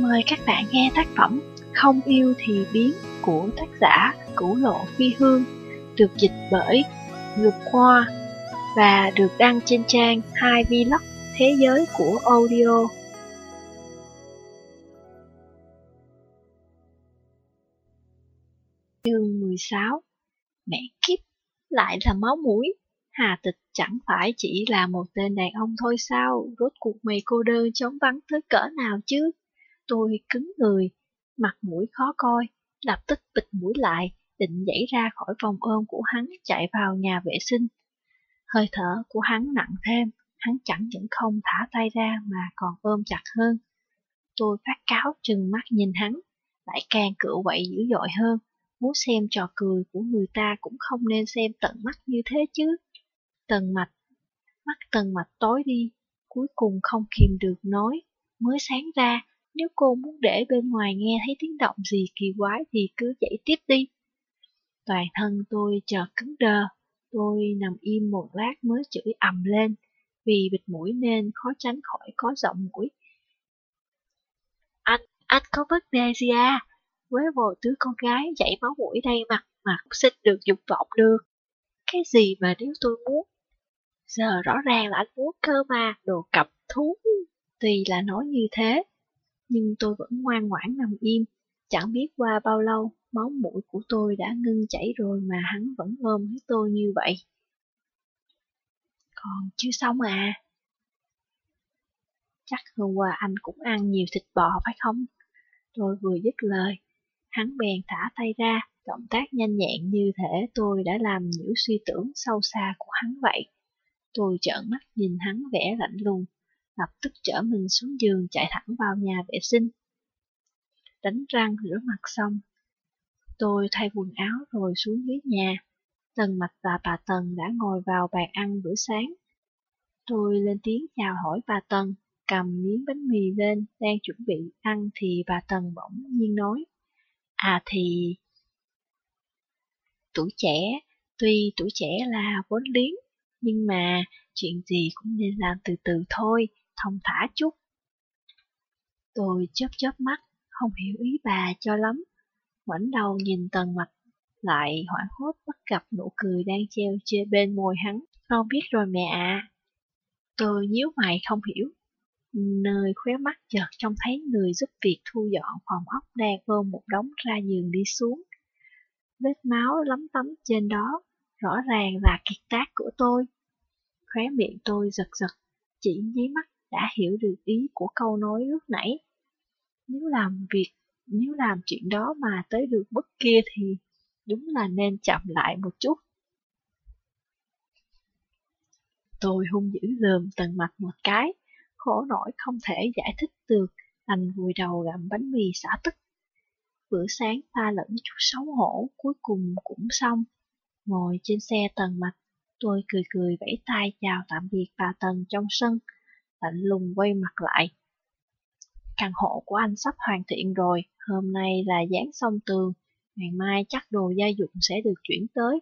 Mời các bạn nghe tác phẩm Không yêu thì biến của tác giả Cửu Lộ Phi Hương được dịch bởi Ngược Khoa và được đăng trên trang 2 Vlog Thế giới của audio. Chương 16 Mẹ kiếp, lại là máu mũi. Hà tịch chẳng phải chỉ là một tên đàn ông thôi sao, rốt cuộc mày cô đơn chống vắng tới cỡ nào chứ? Tôi cứng người, mặt mũi khó coi, lập tức bịt mũi lại, định nhảy ra khỏi vòng ôm của hắn chạy vào nhà vệ sinh. Hơi thở của hắn nặng thêm, hắn chẳng những không thả tay ra mà còn ôm chặt hơn. Tôi phát cáo trừng mắt nhìn hắn, lại càng cựa quậy dữ dội hơn, muốn xem trò cười của người ta cũng không nên xem tận mắt như thế chứ. Tần mạch, mắt tần mạch tối đi, cuối cùng không kìm được nói, mới sáng ra, nếu cô muốn để bên ngoài nghe thấy tiếng động gì kỳ quái thì cứ dậy tiếp đi. Toàn thân tôi chợt cứng đờ tôi nằm im một lát mới chửi ầm lên, vì bịt mũi nên khó tránh khỏi có giọng mũi. Anh, anh có vấn đề gì à? quế một tứ con gái dậy máu mũi đây mặt mà không xin được dục vọng được. Cái gì mà nếu tôi muốn? Giờ rõ ràng là anh muốn cơ mà, đồ cặp thú. Tuy là nói như thế, nhưng tôi vẫn ngoan ngoãn nằm im. Chẳng biết qua bao lâu, máu mũi của tôi đã ngưng chảy rồi mà hắn vẫn ôm lấy tôi như vậy. Còn chưa xong à? Chắc hôm qua anh cũng ăn nhiều thịt bò phải không? Tôi vừa dứt lời, hắn bèn thả tay ra, động tác nhanh nhẹn như thể tôi đã làm những suy tưởng sâu xa của hắn vậy. Tôi trợn mắt nhìn hắn vẻ lạnh lùng, lập tức trở mình xuống giường chạy thẳng vào nhà vệ sinh. Đánh răng rửa mặt xong, tôi thay quần áo rồi xuống dưới nhà. Tần Mạch và bà Tần đã ngồi vào bàn ăn bữa sáng. Tôi lên tiếng chào hỏi bà Tần, cầm miếng bánh mì lên, đang chuẩn bị ăn thì bà Tần bỗng nhiên nói. À thì... Tuổi trẻ, tuy tuổi trẻ là vốn liếng, nhưng mà chuyện gì cũng nên làm từ từ thôi, thông thả chút. Tôi chớp chớp mắt, không hiểu ý bà cho lắm. Ngoảnh đầu nhìn tần mạch, lại hoảng hốt bắt gặp nụ cười đang treo trên bên môi hắn. Con biết rồi mẹ ạ. Tôi nhíu mày không hiểu. Nơi khóe mắt chợt trông thấy người giúp việc thu dọn phòng ốc đang ôm một đống ra giường đi xuống. Vết máu lấm tấm trên đó, rõ ràng là kiệt tác của tôi. Khóe miệng tôi giật giật, chỉ nháy mắt đã hiểu được ý của câu nói lúc nãy. Nếu làm việc, nếu làm chuyện đó mà tới được bước kia thì đúng là nên chậm lại một chút. Tôi hung dữ lườm tần mặt một cái, khổ nổi không thể giải thích được, anh vùi đầu gặm bánh mì xả tức. Bữa sáng pha lẫn chút xấu hổ, cuối cùng cũng xong. Ngồi trên xe tần mặt, tôi cười cười vẫy tay chào tạm biệt bà Tần trong sân, lạnh lùng quay mặt lại. Căn hộ của anh sắp hoàn thiện rồi, hôm nay là dán xong tường, ngày mai chắc đồ gia dụng sẽ được chuyển tới.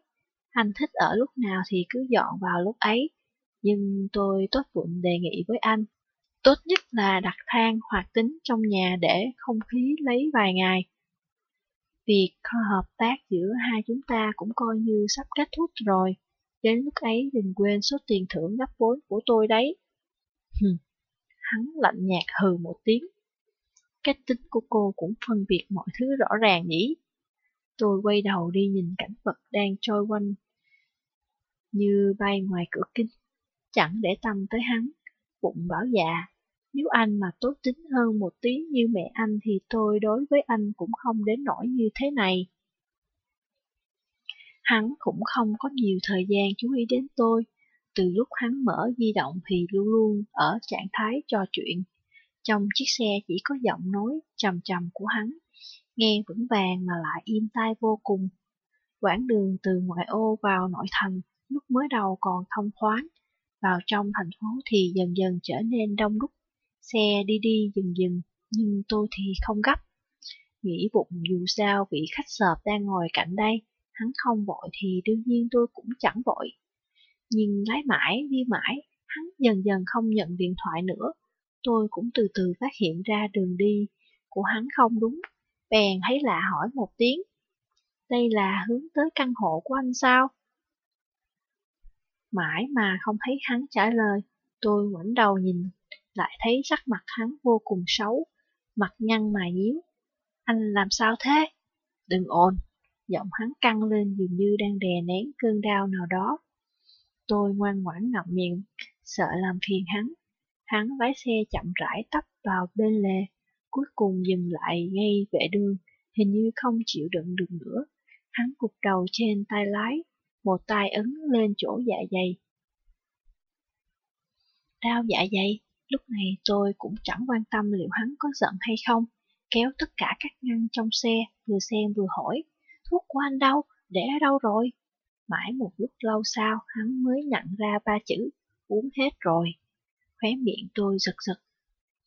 Anh thích ở lúc nào thì cứ dọn vào lúc ấy, nhưng tôi tốt bụng đề nghị với anh. Tốt nhất là đặt than hoặc tính trong nhà để không khí lấy vài ngày. Việc hợp tác giữa hai chúng ta cũng coi như sắp kết thúc rồi. Đến lúc ấy đừng quên số tiền thưởng gấp vốn của tôi đấy. Ừ. Hắn lạnh nhạt hừ một tiếng. Cách tính của cô cũng phân biệt mọi thứ rõ ràng nhỉ. Tôi quay đầu đi nhìn cảnh vật đang trôi quanh như bay ngoài cửa kính, chẳng để tâm tới hắn, bụng bảo dạ. Nếu anh mà tốt tính hơn một tí như mẹ anh thì tôi đối với anh cũng không đến nỗi như thế này. Hắn cũng không có nhiều thời gian chú ý đến tôi, từ lúc hắn mở di động thì luôn luôn ở trạng thái trò chuyện. Trong chiếc xe chỉ có giọng nói trầm trầm của hắn, nghe vững vàng mà lại im tai vô cùng. Quãng đường từ ngoại ô vào nội thành lúc mới đầu còn thông thoáng, vào trong thành phố thì dần dần trở nên đông đúc. Xe đi đi dừng dừng, nhưng tôi thì không gấp. Nghĩ bụng dù sao vị khách sợp đang ngồi cạnh đây, hắn không vội thì đương nhiên tôi cũng chẳng vội. Nhưng lái mãi, đi mãi, hắn dần dần không nhận điện thoại nữa. Tôi cũng từ từ phát hiện ra đường đi của hắn không đúng, bèn thấy lạ hỏi một tiếng. Đây là hướng tới căn hộ của anh sao? Mãi mà không thấy hắn trả lời, tôi ngoảnh đầu nhìn, lại thấy sắc mặt hắn vô cùng xấu, mặt nhăn mà nhíu. Anh làm sao thế? Đừng ồn, giọng hắn căng lên dường như đang đè nén cơn đau nào đó. Tôi ngoan ngoãn ngậm miệng, sợ làm phiền hắn. Hắn lái xe chậm rãi tấp vào bên lề, cuối cùng dừng lại ngay vệ đường, hình như không chịu đựng được nữa. Hắn cục đầu trên tay lái, một tay ấn lên chỗ dạ dày. Đau dạ dày, lúc này tôi cũng chẳng quan tâm liệu hắn có giận hay không, kéo tất cả các ngăn trong xe, vừa xem vừa hỏi, thuốc của anh đâu, để ở đâu rồi? Mãi một lúc lâu sau, hắn mới nhận ra ba chữ, uống hết rồi. Khóe miệng tôi giật giật.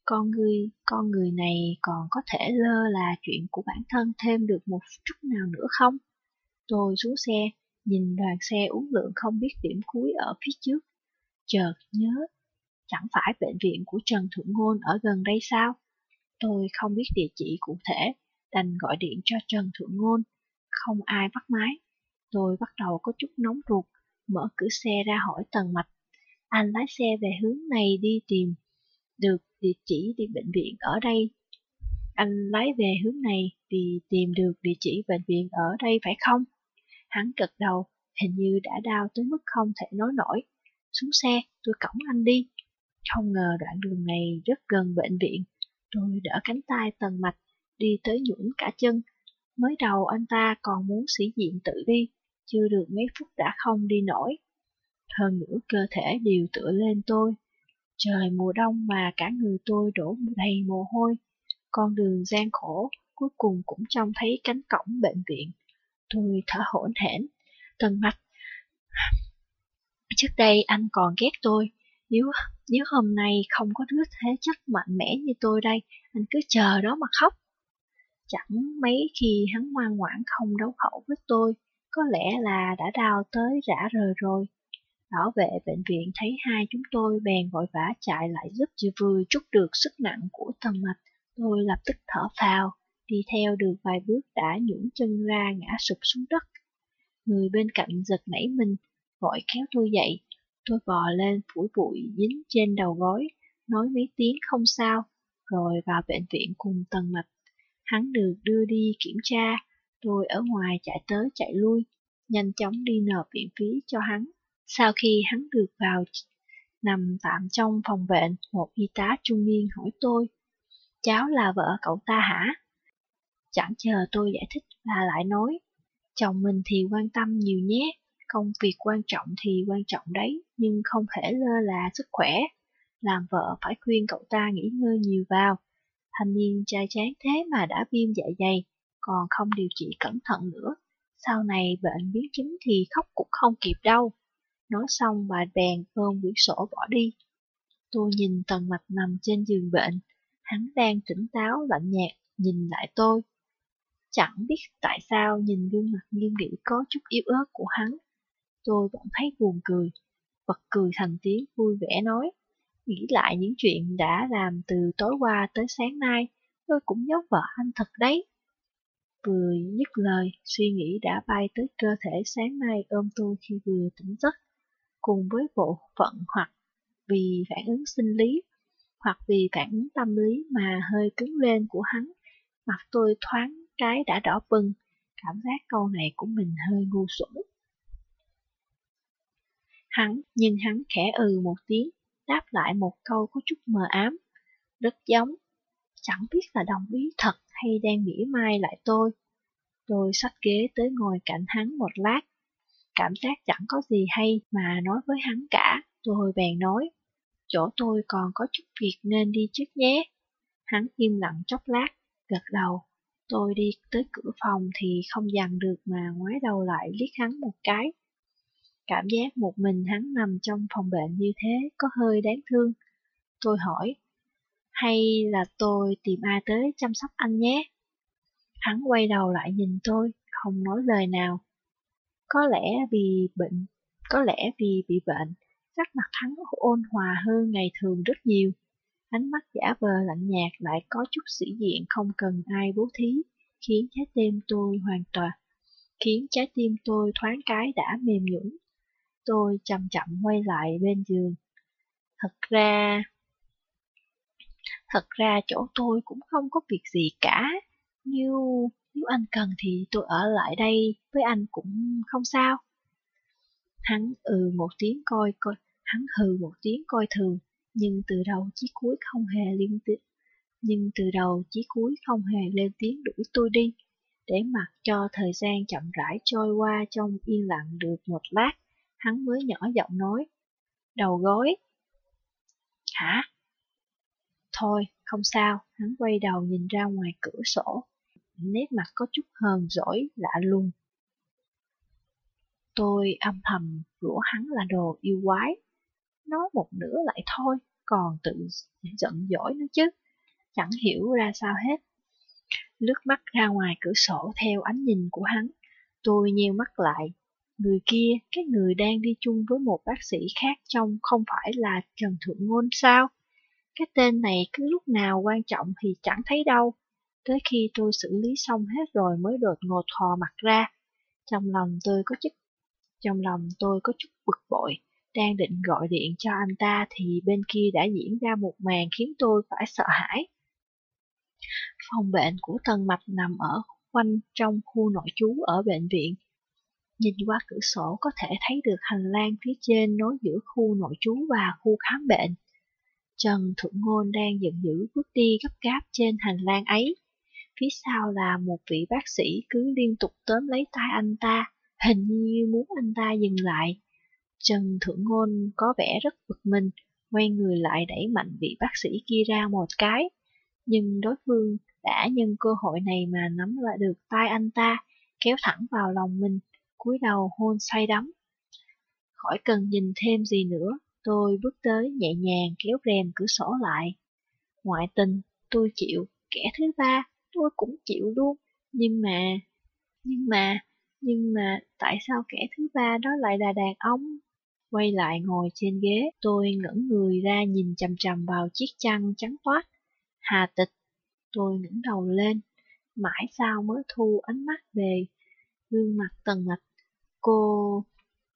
Con người, con người này còn có thể lơ là chuyện của bản thân thêm được một chút nào nữa không? Tôi xuống xe, nhìn đoàn xe uống lượng không biết điểm cuối ở phía trước. Chợt nhớ, chẳng phải bệnh viện của Trần Thượng Ngôn ở gần đây sao? Tôi không biết địa chỉ cụ thể, đành gọi điện cho Trần Thượng Ngôn. Không ai bắt máy. Tôi bắt đầu có chút nóng ruột, mở cửa xe ra hỏi Tần Mạch. Anh lái xe về hướng này đi tìm được địa chỉ đi bệnh viện ở đây. Anh lái về hướng này vì tìm được địa chỉ bệnh viện ở đây phải không? Hắn gật đầu, hình như đã đau tới mức không thể nói nổi. Xuống xe, tôi cõng anh đi. Không ngờ đoạn đường này rất gần bệnh viện. Tôi đỡ cánh tay tần mạch, đi tới nhũn cả chân. Mới đầu anh ta còn muốn sĩ diện tự đi, chưa được mấy phút đã không đi nổi. Hơn nữa cơ thể đều tựa lên tôi. Trời mùa đông mà cả người tôi đổ đầy mồ hôi. Con đường gian khổ, cuối cùng cũng trông thấy cánh cổng bệnh viện. Tôi thở hổn hển, tần mạch. Trước đây anh còn ghét tôi, nếu nếu hôm nay không có đứa thế chất mạnh mẽ như tôi đây, anh cứ chờ đó mà khóc. Chẳng mấy khi hắn ngoan ngoãn không đấu khẩu với tôi, có lẽ là đã đau tới rã rời rồi. Bảo vệ bệnh viện thấy hai chúng tôi bèn vội vã chạy lại giúp chưa vừa chút được sức nặng của tầm mạch. Tôi lập tức thở phào, đi theo được vài bước đã nhũn chân ra ngã sụp xuống đất. Người bên cạnh giật nảy mình, vội kéo tôi dậy, Tôi bò lên phủi bụi dính trên đầu gối, nói mấy tiếng không sao, rồi vào bệnh viện cùng tần mạch. Hắn được đưa đi kiểm tra, tôi ở ngoài chạy tới chạy lui, nhanh chóng đi nộp viện phí cho hắn. Sau khi hắn được vào nằm tạm trong phòng bệnh, một y tá trung niên hỏi tôi, cháu là vợ cậu ta hả? Chẳng chờ tôi giải thích là lại nói, chồng mình thì quan tâm nhiều nhé, Công việc quan trọng thì quan trọng đấy, nhưng không thể lơ là sức khỏe. Làm vợ phải khuyên cậu ta nghỉ ngơi nhiều vào. Thanh niên trai chán thế mà đã viêm dạ dày, còn không điều trị cẩn thận nữa. Sau này bệnh biến chứng thì khóc cũng không kịp đâu. Nói xong bà bèn ôm quyển sổ bỏ đi. Tôi nhìn tần mạch nằm trên giường bệnh, hắn đang tỉnh táo lạnh nhạt nhìn lại tôi. Chẳng biết tại sao nhìn gương mặt nghiêm nghị có chút yếu ớt của hắn, tôi vẫn thấy buồn cười. Bật cười thành tiếng vui vẻ nói, nghĩ lại những chuyện đã làm từ tối qua tới sáng nay, tôi cũng nhớ vợ anh thật đấy. Vừa dứt lời, suy nghĩ đã bay tới cơ thể sáng nay ôm tôi khi vừa tỉnh giấc, cùng với bộ phận hoặc vì phản ứng sinh lý, hoặc vì phản ứng tâm lý mà hơi cứng lên của hắn, mặt tôi thoáng cái đã đỏ bừng, cảm giác câu này của mình hơi ngu xuẩn. Hắn, nhìn hắn khẽ ừ một tiếng, đáp lại một câu có chút mờ ám. Rất giống, chẳng biết là đồng ý thật hay đang mỉa mai lại tôi. Tôi xách ghế tới ngồi cạnh hắn một lát. Cảm giác chẳng có gì hay mà nói với hắn cả, tôi bèn nói. Chỗ tôi còn có chút việc nên đi trước nhé. Hắn im lặng chốc lát, gật đầu. Tôi đi tới cửa phòng thì không dằn được mà ngoái đầu lại liếc hắn một cái. Cảm giác một mình hắn nằm trong phòng bệnh như thế có hơi đáng thương. Tôi hỏi, hay là tôi tìm ai tới chăm sóc anh nhé? Hắn quay đầu lại nhìn tôi, không nói lời nào. Có lẽ vì bệnh, có lẽ vì bị bệnh, sắc mặt hắn ôn hòa hơn ngày thường rất nhiều. Ánh mắt giả vờ lạnh nhạt lại có chút sĩ diện không cần ai bố thí, khiến trái tim tôi hoàn toàn, khiến trái tim tôi thoáng cái đã mềm nhũn. Tôi chậm chậm quay lại bên giường. Thật ra... Thật ra chỗ tôi cũng không có việc gì cả. Nếu, nếu anh cần thì tôi ở lại đây với anh cũng không sao. Hắn ừ một tiếng coi coi, hắn hừ một tiếng coi thường, nhưng từ đầu chí cuối không hề liên tiếp. Nhưng từ đầu chí cuối không hề lên tiếng đuổi tôi đi, để mặc cho thời gian chậm rãi trôi qua trong yên lặng được một lát, hắn mới nhỏ giọng nói, đầu gối. Hả? Thôi, không sao, hắn quay đầu nhìn ra ngoài cửa sổ, nét mặt có chút hờn dỗi lạ lùng. Tôi âm thầm rủa hắn là đồ yêu quái. Nói một nửa lại thôi, còn tự giận dỗi nữa chứ. Chẳng hiểu ra sao hết. Lướt mắt ra ngoài cửa sổ theo ánh nhìn của hắn, tôi nheo mắt lại. Người kia, cái người đang đi chung với một bác sĩ khác trông không phải là Trần Thượng Ngôn sao? Cái tên này cứ lúc nào quan trọng thì chẳng thấy đâu. Tới khi tôi xử lý xong hết rồi mới đột ngột thò mặt ra. Trong lòng tôi có chút trong lòng tôi có chút bực bội, đang định gọi điện cho anh ta thì bên kia đã diễn ra một màn khiến tôi phải sợ hãi. Phòng bệnh của Tân Mạch nằm ở quanh trong khu nội trú ở bệnh viện. Nhìn qua cửa sổ có thể thấy được hành lang phía trên nối giữa khu nội trú và khu khám bệnh. Trần Thuận Ngôn đang giận dữ bước đi gấp gáp trên hành lang ấy. Phía sau là một vị bác sĩ cứ liên tục tóm lấy tay anh ta, hình như muốn anh ta dừng lại. Trần Thượng Ngôn có vẻ rất bực mình, quay người lại đẩy mạnh vị bác sĩ kia ra một cái. Nhưng đối phương đã nhân cơ hội này mà nắm lại được tay anh ta, kéo thẳng vào lòng mình, cúi đầu hôn say đắm. Khỏi cần nhìn thêm gì nữa, tôi bước tới nhẹ nhàng kéo rèm cửa sổ lại. Ngoại tình, tôi chịu, kẻ thứ ba, tôi cũng chịu luôn, nhưng mà... Nhưng mà, nhưng mà tại sao kẻ thứ ba đó lại là đàn ông? Quay lại ngồi trên ghế, tôi ngẩng người ra nhìn chằm chằm vào chiếc chăn trắng toát. Hà tịch, tôi ngẩng đầu lên, mãi sao mới thu ánh mắt về gương mặt tần mạch. Cô...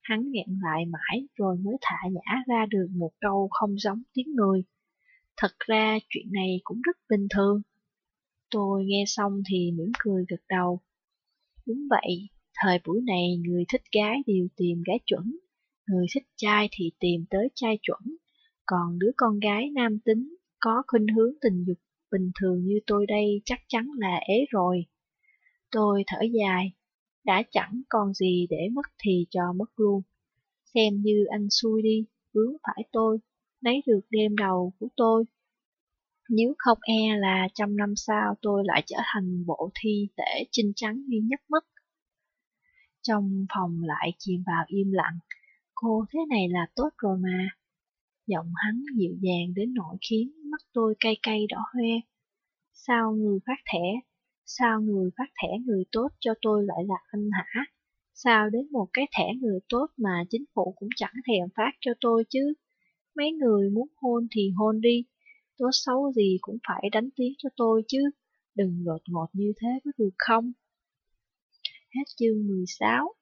Hắn nghẹn lại mãi rồi mới thả nhã ra được một câu không giống tiếng người. Thật ra chuyện này cũng rất bình thường. Tôi nghe xong thì mỉm cười gật đầu. Đúng vậy, Thời buổi này người thích gái đều tìm gái chuẩn, người thích trai thì tìm tới trai chuẩn, còn đứa con gái nam tính có khuynh hướng tình dục bình thường như tôi đây chắc chắn là ế rồi. Tôi thở dài, đã chẳng còn gì để mất thì cho mất luôn. Xem như anh xui đi, vướng phải tôi, lấy được đêm đầu của tôi. Nếu không e là trăm năm sau tôi lại trở thành bộ thi tể chinh trắng duy nhất mất. Trong phòng lại chìm vào im lặng, cô thế này là tốt rồi mà. Giọng hắn dịu dàng đến nỗi khiến mắt tôi cay cay đỏ hoe. Sao người phát thẻ, sao người phát thẻ người tốt cho tôi lại là anh hả? Sao đến một cái thẻ người tốt mà chính phủ cũng chẳng thèm phát cho tôi chứ? Mấy người muốn hôn thì hôn đi, tốt xấu gì cũng phải đánh tiếng cho tôi chứ, đừng lột ngột như thế có được không? Hết chương 16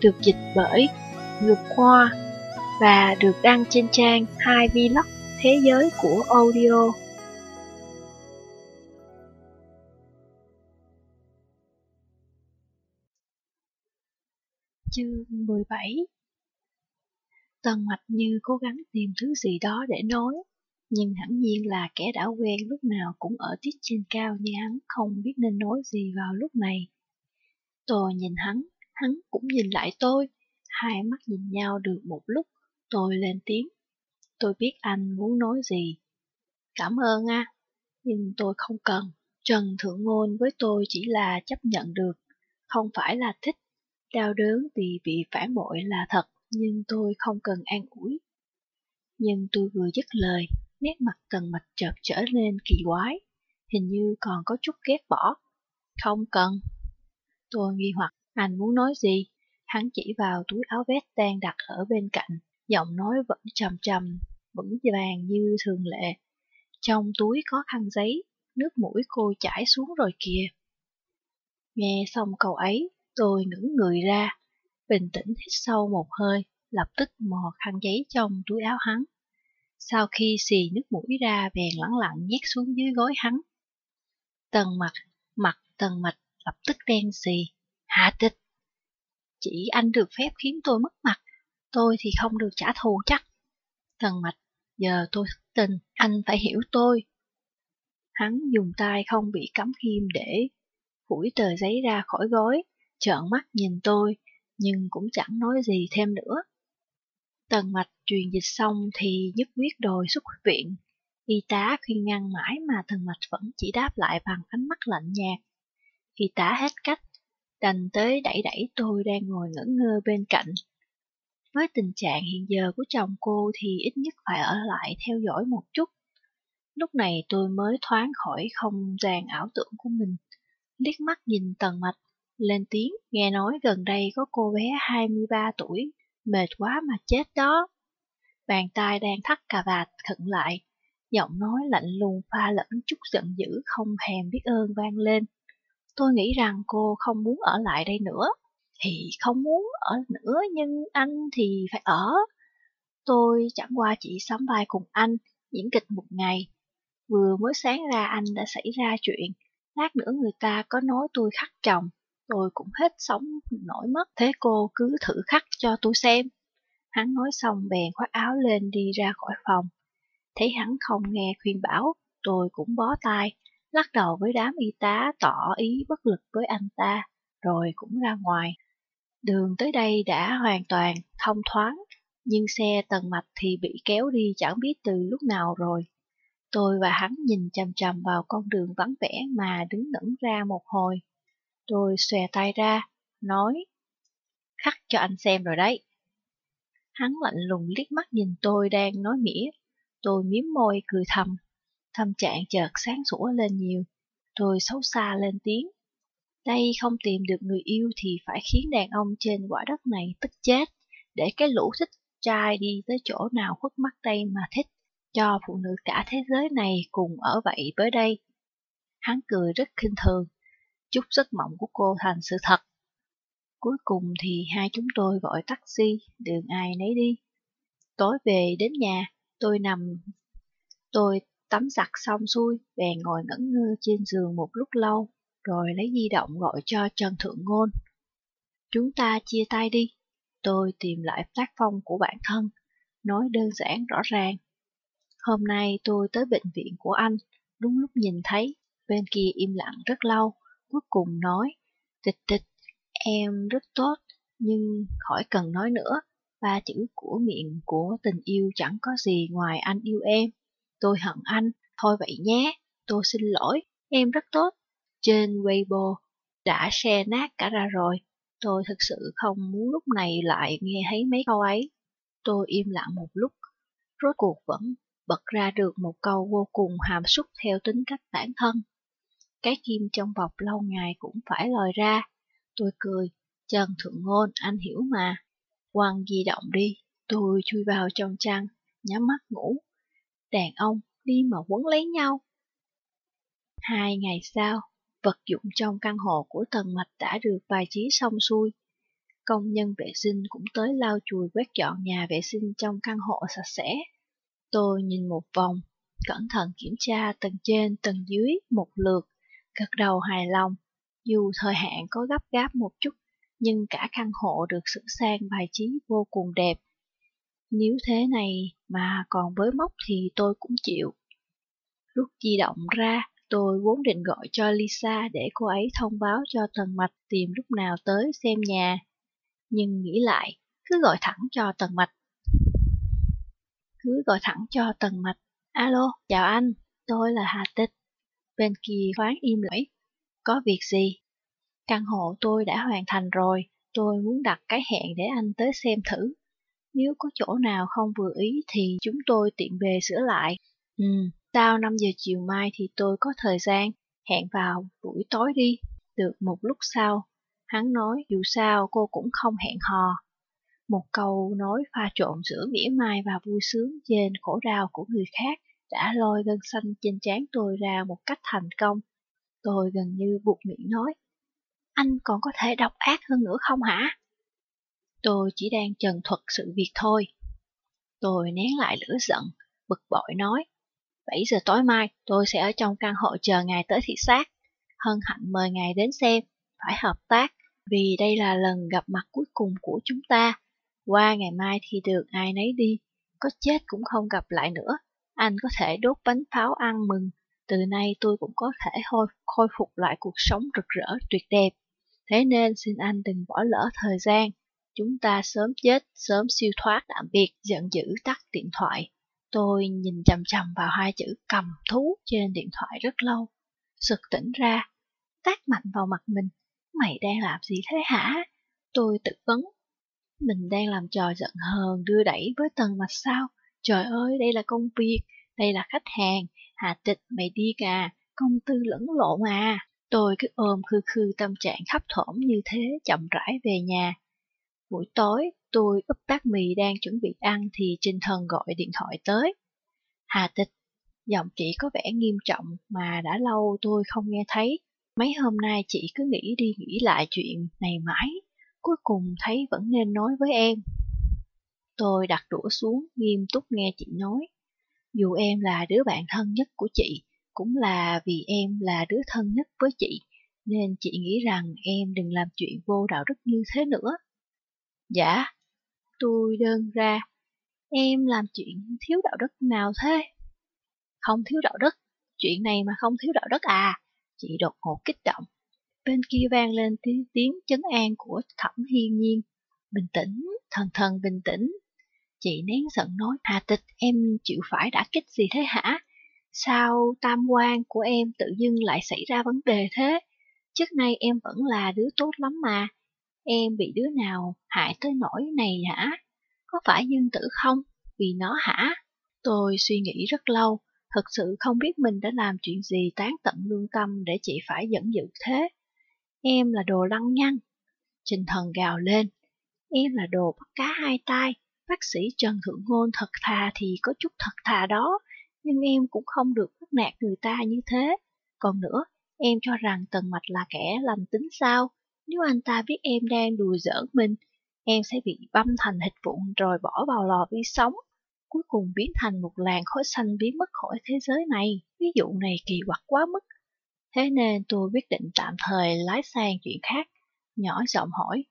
được dịch bởi Ngược Khoa và được đăng trên trang 2 Vlog Thế giới của audio. Chương 17 Tần mạch như cố gắng tìm thứ gì đó để nói, nhưng hẳn nhiên là kẻ đã quen lúc nào cũng ở tiết trên cao như hắn không biết nên nói gì vào lúc này. Tôi nhìn hắn, hắn cũng nhìn lại tôi, hai mắt nhìn nhau được một lúc, tôi lên tiếng. Tôi biết anh muốn nói gì. Cảm ơn a, nhưng tôi không cần. Trần Thượng Ngôn với tôi chỉ là chấp nhận được, không phải là thích. Đau đớn vì bị phản bội là thật, nhưng tôi không cần an ủi. Nhưng tôi vừa dứt lời, nét mặt tần mạch chợt trở nên kỳ quái, hình như còn có chút ghét bỏ. Không cần. Tôi nghi hoặc, anh muốn nói gì? Hắn chỉ vào túi áo vest đang đặt ở bên cạnh, giọng nói vẫn trầm trầm, vững vàng như thường lệ. Trong túi có khăn giấy, nước mũi cô chảy xuống rồi kìa. Nghe xong câu ấy, tôi ngẩng người ra, bình tĩnh hít sâu một hơi, lập tức mò khăn giấy trong túi áo hắn. Sau khi xì nước mũi ra bèn lẳng lặng nhét xuống dưới gối hắn. Tần mặt, mặt tần mạch lập tức đen xì. Hạ tịch! Chỉ anh được phép khiến tôi mất mặt, tôi thì không được trả thù chắc. Tần mạch, giờ tôi thức tình, anh phải hiểu tôi. Hắn dùng tay không bị cắm kim để phủi tờ giấy ra khỏi gói, trợn mắt nhìn tôi, nhưng cũng chẳng nói gì thêm nữa. Tần mạch truyền dịch xong thì nhất quyết đòi xuất viện. Y tá khuyên ngăn mãi mà tần mạch vẫn chỉ đáp lại bằng ánh mắt lạnh nhạt. Y tá hết cách, đành tới đẩy đẩy tôi đang ngồi ngẩn ngơ bên cạnh. Với tình trạng hiện giờ của chồng cô thì ít nhất phải ở lại theo dõi một chút. Lúc này tôi mới thoáng khỏi không gian ảo tưởng của mình. Liếc mắt nhìn tần mạch, lên tiếng nghe nói gần đây có cô bé 23 tuổi, mệt quá mà chết đó. Bàn tay đang thắt cà vạt khẩn lại, giọng nói lạnh lùng pha lẫn chút giận dữ không hèm biết ơn vang lên. Tôi nghĩ rằng cô không muốn ở lại đây nữa. Thì không muốn ở nữa nhưng anh thì phải ở. Tôi chẳng qua chỉ sắm vai cùng anh, diễn kịch một ngày. Vừa mới sáng ra anh đã xảy ra chuyện, lát nữa người ta có nói tôi khắc chồng, tôi cũng hết sống nổi mất, thế cô cứ thử khắc cho tôi xem. Hắn nói xong bèn khoác áo lên đi ra khỏi phòng. Thấy hắn không nghe khuyên bảo, tôi cũng bó tay, lắc đầu với đám y tá tỏ ý bất lực với anh ta, rồi cũng ra ngoài. Đường tới đây đã hoàn toàn thông thoáng, nhưng xe tầng mạch thì bị kéo đi chẳng biết từ lúc nào rồi. Tôi và hắn nhìn chằm chằm vào con đường vắng vẻ mà đứng ngẩn ra một hồi. Tôi xòe tay ra, nói, khắc cho anh xem rồi đấy. Hắn lạnh lùng liếc mắt nhìn tôi đang nói mỉa, Tôi miếm môi cười thầm. Thâm trạng chợt sáng sủa lên nhiều. Tôi xấu xa lên tiếng. Đây không tìm được người yêu thì phải khiến đàn ông trên quả đất này tức chết. Để cái lũ thích trai đi tới chỗ nào khuất mắt đây mà thích. Cho phụ nữ cả thế giới này cùng ở vậy với đây. Hắn cười rất khinh thường. Chúc giấc mộng của cô thành sự thật. Cuối cùng thì hai chúng tôi gọi taxi, đường ai nấy đi. Tối về đến nhà, tôi nằm, tôi tắm giặt xong xuôi, bèn ngồi ngẩn ngơ trên giường một lúc lâu, rồi lấy di động gọi cho Trần Thượng Ngôn. Chúng ta chia tay đi. Tôi tìm lại tác phong của bản thân, nói đơn giản rõ ràng. Hôm nay tôi tới bệnh viện của anh, đúng lúc nhìn thấy, bên kia im lặng rất lâu, cuối cùng nói, tịch tịch, em rất tốt, nhưng khỏi cần nói nữa, ba chữ của miệng của tình yêu chẳng có gì ngoài anh yêu em. Tôi hận anh, thôi vậy nhé, tôi xin lỗi, em rất tốt. Trên Weibo đã xe nát cả ra rồi, tôi thực sự không muốn lúc này lại nghe thấy mấy câu ấy. Tôi im lặng một lúc, rốt cuộc vẫn bật ra được một câu vô cùng hàm xúc theo tính cách bản thân. Cái kim trong bọc lâu ngày cũng phải lòi ra. Tôi cười, Trần Thượng Ngôn, anh hiểu mà. Quăng di động đi, tôi chui vào trong chăn, nhắm mắt ngủ. Đàn ông đi mà quấn lấy nhau. Hai ngày sau, vật dụng trong căn hộ của Tần Mạch đã được bài trí xong xuôi. Công nhân vệ sinh cũng tới lau chùi quét dọn nhà vệ sinh trong căn hộ sạch sẽ. Tôi nhìn một vòng, cẩn thận kiểm tra tầng trên tầng dưới một lượt, gật đầu hài lòng. Dù thời hạn có gấp gáp một chút, nhưng cả căn hộ được sửa sang bài trí vô cùng đẹp. Nếu thế này mà còn với mốc thì tôi cũng chịu. Rút di động ra, tôi vốn định gọi cho Lisa để cô ấy thông báo cho Tần Mạch tìm lúc nào tới xem nhà. Nhưng nghĩ lại, cứ gọi thẳng cho Tần Mạch. Cứ gọi thẳng cho Tần Mạch. Alo, chào anh, tôi là Hà Tịch. Bên kia khoáng im lưỡi Có việc gì? Căn hộ tôi đã hoàn thành rồi, tôi muốn đặt cái hẹn để anh tới xem thử. Nếu có chỗ nào không vừa ý thì chúng tôi tiện về sửa lại. Ừ, sau 5 giờ chiều mai thì tôi có thời gian, hẹn vào buổi tối đi. Được một lúc sau, hắn nói dù sao cô cũng không hẹn hò. Một câu nói pha trộn giữa mỉa mai và vui sướng trên khổ đau của người khác đã lôi gân xanh trên trán tôi ra một cách thành công. Tôi gần như buộc miệng nói, anh còn có thể độc ác hơn nữa không hả? Tôi chỉ đang trần thuật sự việc thôi. Tôi nén lại lửa giận, bực bội nói, 7 giờ tối mai tôi sẽ ở trong căn hộ chờ ngài tới thị xác. Hân hạnh mời ngài đến xem, phải hợp tác, vì đây là lần gặp mặt cuối cùng của chúng ta. Qua ngày mai thì được ai nấy đi, có chết cũng không gặp lại nữa. Anh có thể đốt bánh pháo ăn mừng, từ nay tôi cũng có thể khôi, khôi phục lại cuộc sống rực rỡ tuyệt đẹp. Thế nên xin anh đừng bỏ lỡ thời gian. Chúng ta sớm chết, sớm siêu thoát tạm biệt, giận dữ tắt điện thoại. Tôi nhìn chầm chầm vào hai chữ cầm thú trên điện thoại rất lâu. Sực tỉnh ra, tác mạnh vào mặt mình. Mày đang làm gì thế hả? Tôi tự vấn. Mình đang làm trò giận hờn đưa đẩy với tầng mặt sao? Trời ơi, đây là công việc, đây là khách hàng. Hà tịch mày đi cà, công tư lẫn lộn à. Tôi cứ ôm khư khư tâm trạng khắp thổm như thế chậm rãi về nhà. Buổi tối, tôi úp bát mì đang chuẩn bị ăn thì Trinh Thần gọi điện thoại tới. Hà tịch, giọng chị có vẻ nghiêm trọng mà đã lâu tôi không nghe thấy. Mấy hôm nay chị cứ nghĩ đi nghĩ lại chuyện này mãi, cuối cùng thấy vẫn nên nói với em. Tôi đặt đũa xuống, nghiêm túc nghe chị nói. Dù em là đứa bạn thân nhất của chị, cũng là vì em là đứa thân nhất với chị, nên chị nghĩ rằng em đừng làm chuyện vô đạo đức như thế nữa. Dạ, tôi đơn ra, em làm chuyện thiếu đạo đức nào thế? Không thiếu đạo đức, chuyện này mà không thiếu đạo đức à? Chị đột ngột kích động. Bên kia vang lên tiếng, tiếng chấn an của thẩm hiên nhiên. Bình tĩnh, thần thần bình tĩnh. Chị nén giận nói, Hà tịch em chịu phải đã kích gì thế hả? Sao tam quan của em tự dưng lại xảy ra vấn đề thế? Trước nay em vẫn là đứa tốt lắm mà. Em bị đứa nào hại tới nỗi này hả? Có phải dương tử không? Vì nó hả? Tôi suy nghĩ rất lâu, thật sự không biết mình đã làm chuyện gì tán tận lương tâm để chị phải giận dữ thế. Em là đồ lăng nhăng. Trình thần gào lên. Em là đồ bắt cá hai tay. Bác sĩ Trần Thượng Ngôn thật thà thì có chút thật thà đó, nhưng em cũng không được bắt nạt người ta như thế. Còn nữa, em cho rằng Tần Mạch là kẻ lành tính sao? Nếu anh ta biết em đang đùa giỡn mình, em sẽ bị băm thành thịt vụn rồi bỏ vào lò vi sống. Cuối cùng biến thành một làn khói xanh biến mất khỏi thế giới này. Ví dụ này kỳ quặc quá mức. Thế nên tôi quyết định tạm thời lái sang chuyện khác. Nhỏ giọng hỏi,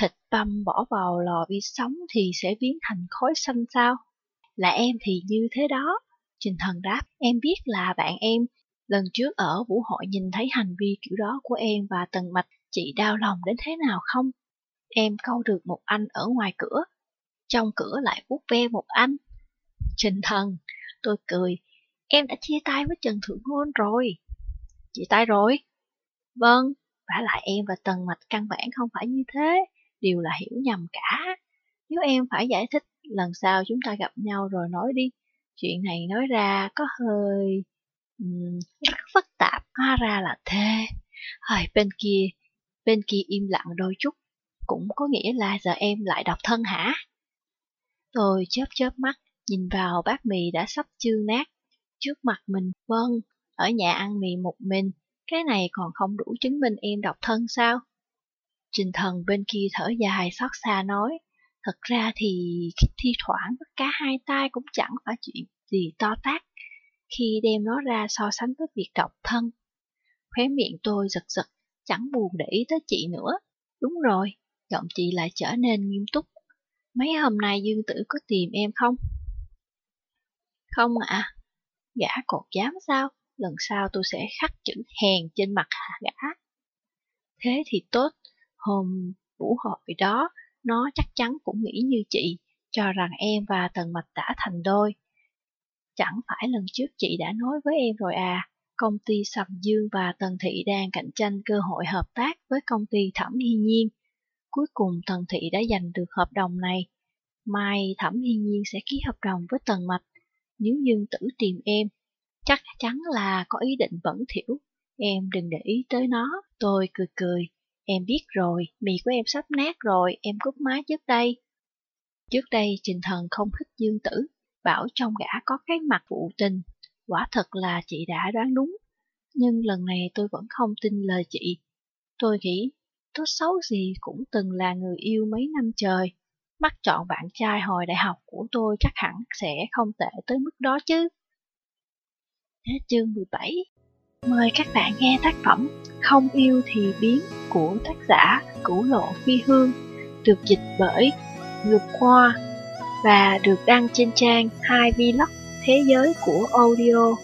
thịt băm bỏ vào lò vi sống thì sẽ biến thành khói xanh sao? Là em thì như thế đó. Trình thần đáp, em biết là bạn em. Lần trước ở vũ hội nhìn thấy hành vi kiểu đó của em và tần mạch chị đau lòng đến thế nào không? em câu được một anh ở ngoài cửa. Trong cửa lại vuốt ve một anh. Trình thần, tôi cười, em đã chia tay với Trần Thượng Ngôn rồi. Chia tay rồi? Vâng, vả lại em và Tần Mạch căn bản không phải như thế, đều là hiểu nhầm cả. Nếu em phải giải thích, lần sau chúng ta gặp nhau rồi nói đi. Chuyện này nói ra có hơi... Um, rất phức tạp, hóa ra là thế. Hồi bên kia, bên kia im lặng đôi chút, cũng có nghĩa là giờ em lại độc thân hả? Tôi chớp chớp mắt, nhìn vào bát mì đã sắp chương nát. Trước mặt mình, vâng, ở nhà ăn mì một mình, cái này còn không đủ chứng minh em độc thân sao? Trình thần bên kia thở dài xót xa nói, thật ra thì thi thoảng cả hai tay cũng chẳng phải chuyện gì to tát khi đem nó ra so sánh với việc độc thân. Khóe miệng tôi giật giật, chẳng buồn để ý tới chị nữa. Đúng rồi, giọng chị lại trở nên nghiêm túc. Mấy hôm nay Dương Tử có tìm em không? Không ạ. À? Gã còn dám sao? Lần sau tôi sẽ khắc chữ hèn trên mặt gã. Thế thì tốt, hôm vũ hội đó, nó chắc chắn cũng nghĩ như chị, cho rằng em và Tần Mạch đã thành đôi. Chẳng phải lần trước chị đã nói với em rồi à, công ty Sầm Dương và Tần Thị đang cạnh tranh cơ hội hợp tác với công ty Thẩm Hy Nhiên. Cuối cùng Tần Thị đã giành được hợp đồng này. Mai Thẩm Hy Nhiên sẽ ký hợp đồng với Tần Mạch. Nếu Dương Tử tìm em, chắc chắn là có ý định bẩn thiểu. Em đừng để ý tới nó. Tôi cười cười. Em biết rồi, mì của em sắp nát rồi, em cúp máy trước đây. Trước đây Trình Thần không thích Dương Tử, bảo trong gã có cái mặt vụ tình. Quả thật là chị đã đoán đúng. Nhưng lần này tôi vẫn không tin lời chị. Tôi nghĩ, tốt xấu gì cũng từng là người yêu mấy năm trời. Mắt chọn bạn trai hồi đại học của tôi chắc hẳn sẽ không tệ tới mức đó chứ. Hết chương 17 Mời các bạn nghe tác phẩm Không yêu thì biến của tác giả Cửu Lộ Phi Hương được dịch bởi Ngược Khoa và được đăng trên trang 2 Vlog Thế giới của audio.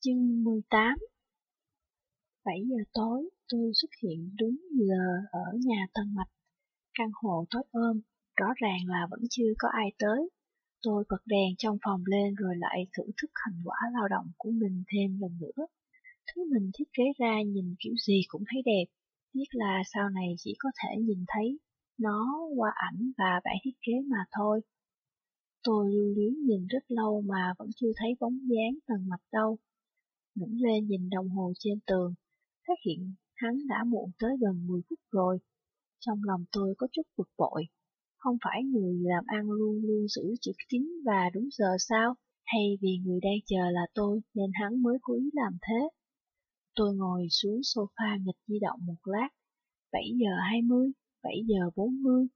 Chương 18 7 giờ tối, tôi xuất hiện đúng giờ ở nhà Tân Mạch. Căn hộ tối ôm, rõ ràng là vẫn chưa có ai tới. Tôi bật đèn trong phòng lên rồi lại thưởng thức thành quả lao động của mình thêm lần nữa. Thứ mình thiết kế ra nhìn kiểu gì cũng thấy đẹp, tiếc là sau này chỉ có thể nhìn thấy nó qua ảnh và bản thiết kế mà thôi. Tôi lưu luyến nhìn rất lâu mà vẫn chưa thấy bóng dáng tầng mạch đâu. ngẩng lên nhìn đồng hồ trên tường, phát hiện hắn đã muộn tới gần 10 phút rồi. Trong lòng tôi có chút bực bội. Không phải người làm ăn luôn luôn giữ chữ tín và đúng giờ sao? Hay vì người đang chờ là tôi nên hắn mới cố ý làm thế? Tôi ngồi xuống sofa nghịch di động một lát. 7 giờ 20, 7 giờ 40.